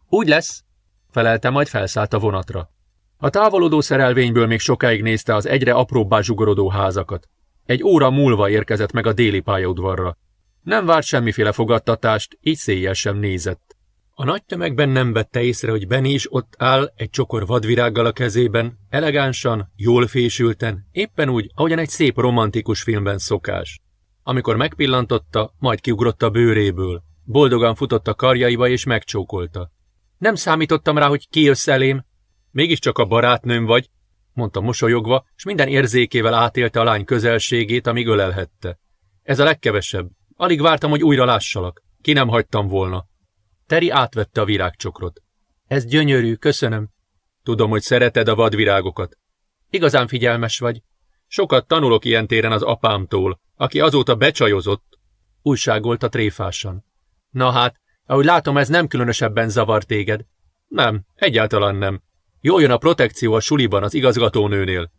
Úgy lesz, felelte, majd felszállt a vonatra. A távolodó szerelvényből még sokáig nézte az egyre apróbbá zsugorodó házakat. Egy óra múlva érkezett meg a déli pályaudvarra. Nem várt semmiféle fogadtatást, így széjjel sem nézett. A nagy tömegben nem vette észre, hogy Benny is ott áll egy csokor vadvirággal a kezében, elegánsan, jól fésülten, éppen úgy, ahogyan egy szép romantikus filmben szokás. Amikor megpillantotta, majd kiugrott a bőréből. Boldogan futott a karjaiba és megcsókolta. Nem számítottam rá, hogy kijössz elém. Mégiscsak a barátnőm vagy, mondta mosolyogva, és minden érzékével átélte a lány közelségét, amíg ölelhette. Ez a legkevesebb. Alig vártam, hogy újra lássalak. Ki nem hagytam volna. Teri átvette a virágcsokrot. Ez gyönyörű, köszönöm. Tudom, hogy szereted a vadvirágokat. Igazán figyelmes vagy. Sokat tanulok ilyen téren az apámtól, aki azóta becsajozott. Újságolta tréfásan. Na hát, ahogy látom, ez nem különösebben zavar téged. Nem, egyáltalán nem. Jól jön a protekció a suliban az igazgatónőnél.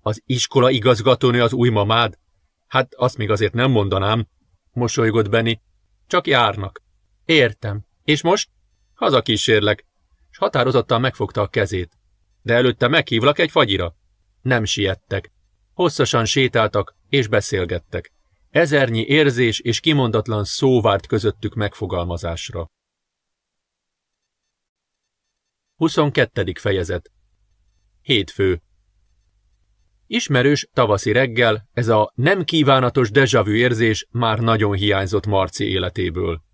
Az iskola igazgatónő az új mamád? Hát azt még azért nem mondanám, mosolygott Benny. Csak járnak. Értem. És most? Hazakísérlek. És határozottan megfogta a kezét. De előtte meghívlak egy fagyira. Nem siettek. Hosszasan sétáltak és beszélgettek. Ezernyi érzés és kimondatlan szó várt közöttük megfogalmazásra. 22. fejezet Hétfő Ismerős tavaszi reggel ez a nem kívánatos vu érzés már nagyon hiányzott Marci életéből.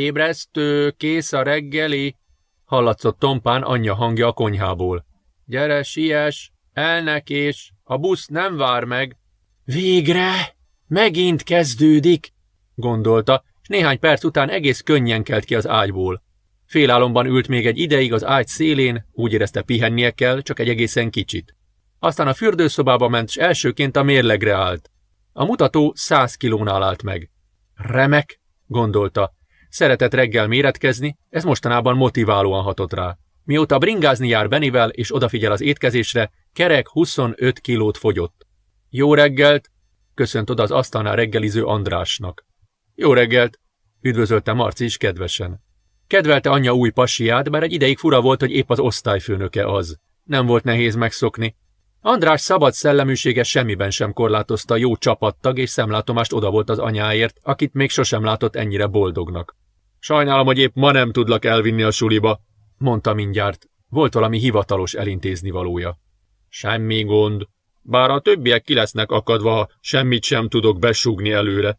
Ébresztő, kész a reggeli, hallatszott Tompán anyja hangja a konyhából. Gyere, siess, elnekés, a busz nem vár meg. Végre! Megint kezdődik, gondolta, és néhány perc után egész könnyen kelt ki az ágyból. Félálomban ült még egy ideig az ágy szélén, úgy érezte pihennie kell, csak egy egészen kicsit. Aztán a fürdőszobába ment, és elsőként a mérlegre állt. A mutató száz kilónál állt meg. Remek, gondolta. Szeretett reggel méretkezni, ez mostanában motiválóan hatott rá. Mióta bringázni jár Benivel és odafigyel az étkezésre, kerek 25 kilót fogyott. Jó reggelt, köszönt oda az asztalnál reggeliző Andrásnak. Jó reggelt, üdvözölte Marci is kedvesen. Kedvelte anyja új pasiát, bár egy ideig fura volt, hogy épp az osztályfőnöke az. Nem volt nehéz megszokni. András szabad szelleműsége semmiben sem korlátozta jó csapattag és szemlátomást oda volt az anyáért, akit még sosem látott ennyire boldognak. Sajnálom, hogy épp ma nem tudlak elvinni a suliba, mondta mindjárt. Volt valami hivatalos elintézni valója. Semmi gond. Bár a többiek ki lesznek akadva, ha semmit sem tudok besugni előre.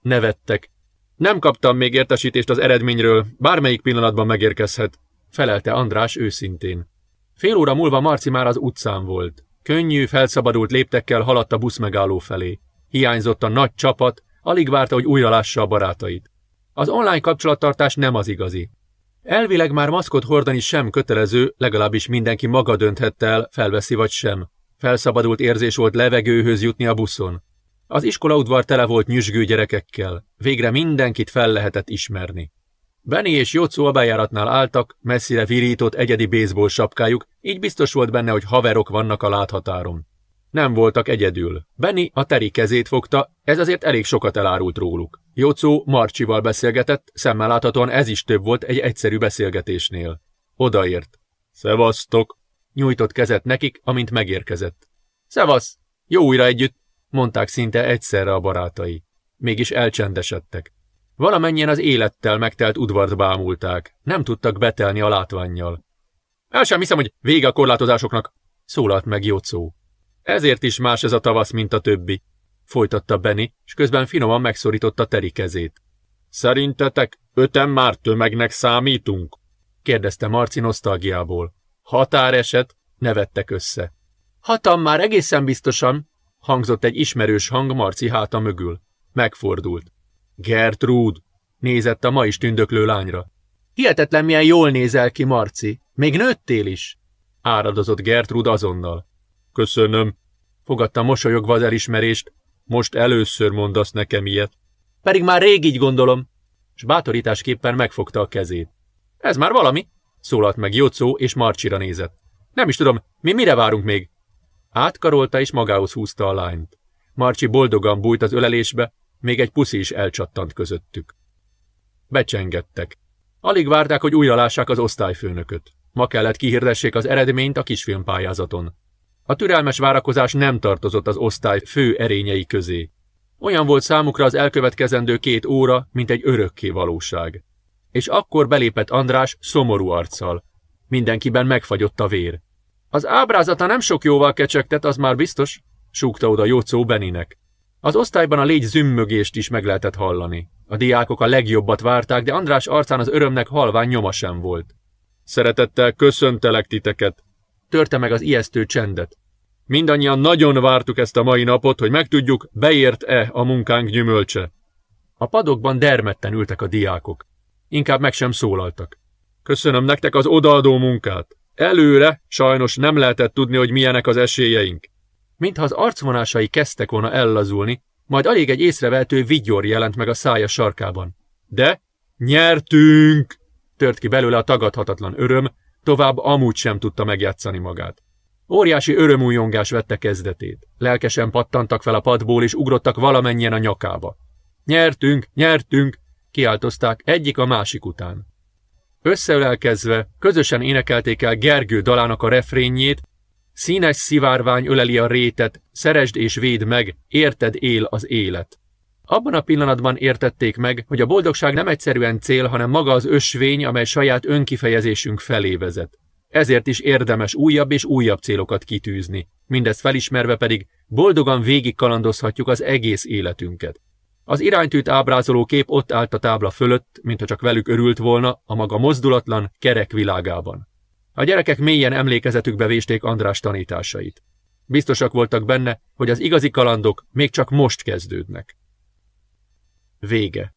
Nevettek. Nem kaptam még értesítést az eredményről, bármelyik pillanatban megérkezhet, felelte András őszintén. Fél óra múlva Marci már az utcán volt. Könnyű, felszabadult léptekkel haladt a buszmegálló felé. Hiányzott a nagy csapat, alig várta, hogy újra lássa a barátait. Az online kapcsolattartás nem az igazi. Elvileg már maszkot hordani sem kötelező, legalábbis mindenki maga dönthette el, felveszi vagy sem. Felszabadult érzés volt levegőhöz jutni a buszon. Az iskolaudvar tele volt nyüzsgő gyerekekkel. Végre mindenkit fel lehetett ismerni. Benny és Jocó a bejáratnál álltak, messzire virított egyedi baseball sapkájuk, így biztos volt benne, hogy haverok vannak a láthatáron. Nem voltak egyedül. Benny a teri kezét fogta, ez azért elég sokat elárult róluk. Jocó Marcsival beszélgetett, szemmel láthatóan ez is több volt egy egyszerű beszélgetésnél. Odaért. Szevasztok! Nyújtott kezet nekik, amint megérkezett. Szevasz! Jó újra együtt! mondták szinte egyszerre a barátai. Mégis elcsendesedtek. Valamennyien az élettel megtelt udvart bámulták, nem tudtak betelni a látványjal. El sem hiszem, hogy vége a korlátozásoknak, szólalt meg Jocó. Ezért is más ez a tavasz, mint a többi, folytatta Benny, és közben finoman megszorította Teri kezét. Szerintetek öten már tömegnek számítunk? kérdezte Marci nosztalgiából. Határeset, nevettek össze. Hatam már egészen biztosan, hangzott egy ismerős hang Marci háta mögül. Megfordult. Gertrúd, nézett a ma is tündöklő lányra. Hihetetlen milyen jól nézel ki, Marci. Még nőttél is. Áradozott Gertrúd azonnal. Köszönöm. Fogadta mosolyogva az elismerést. Most először mondasz nekem ilyet. Pedig már rég így gondolom. S bátorításképpen megfogta a kezét. Ez már valami, szólalt meg Jocó, és Marcsira nézett. Nem is tudom, mi mire várunk még? Átkarolta és magához húzta a lányt. Marcsi boldogan bújt az ölelésbe, még egy puszi is elcsattant közöttük. Becsengettek. Alig várták, hogy újra az osztályfőnököt. Ma kellett kihirdessék az eredményt a kisfilmpályázaton. A türelmes várakozás nem tartozott az osztály fő erényei közé. Olyan volt számukra az elkövetkezendő két óra, mint egy örökké valóság. És akkor belépett András szomorú arccal. Mindenkiben megfagyott a vér. Az ábrázata nem sok jóval kecsegtet, az már biztos, súgta oda Jócó Beninek. Az osztályban a légy zümmögést is meg lehetett hallani. A diákok a legjobbat várták, de András arcán az örömnek halvány nyoma sem volt. Szeretettel köszöntelek titeket, törte meg az ijesztő csendet. Mindannyian nagyon vártuk ezt a mai napot, hogy megtudjuk, beért-e a munkánk gyümölcse. A padokban dermedten ültek a diákok. Inkább meg sem szólaltak. Köszönöm nektek az odaadó munkát. Előre sajnos nem lehetett tudni, hogy milyenek az esélyeink. Mintha az arcvonásai kezdtek volna ellazulni, majd alig egy észrevehető vigyor jelent meg a szája sarkában. De nyertünk! Tört ki belőle a tagadhatatlan öröm, tovább amúgy sem tudta megjátszani magát. Óriási örömújongás vette kezdetét. Lelkesen pattantak fel a padból, és ugrottak valamennyien a nyakába. Nyertünk, nyertünk, kiáltozták egyik a másik után. Összeölelkezve, közösen énekelték el Gergő dalának a refrénjét, Színes szivárvány öleli a rétet, szeresd és véd meg, érted él az élet. Abban a pillanatban értették meg, hogy a boldogság nem egyszerűen cél, hanem maga az ösvény, amely saját önkifejezésünk felé vezet. Ezért is érdemes újabb és újabb célokat kitűzni. Mindezt felismerve pedig boldogan végig kalandozhatjuk az egész életünket. Az iránytűt ábrázoló kép ott állt a tábla fölött, mintha csak velük örült volna a maga mozdulatlan, kerek világában. A gyerekek mélyen emlékezetükbe vésték András tanításait. Biztosak voltak benne, hogy az igazi kalandok még csak most kezdődnek. Vége.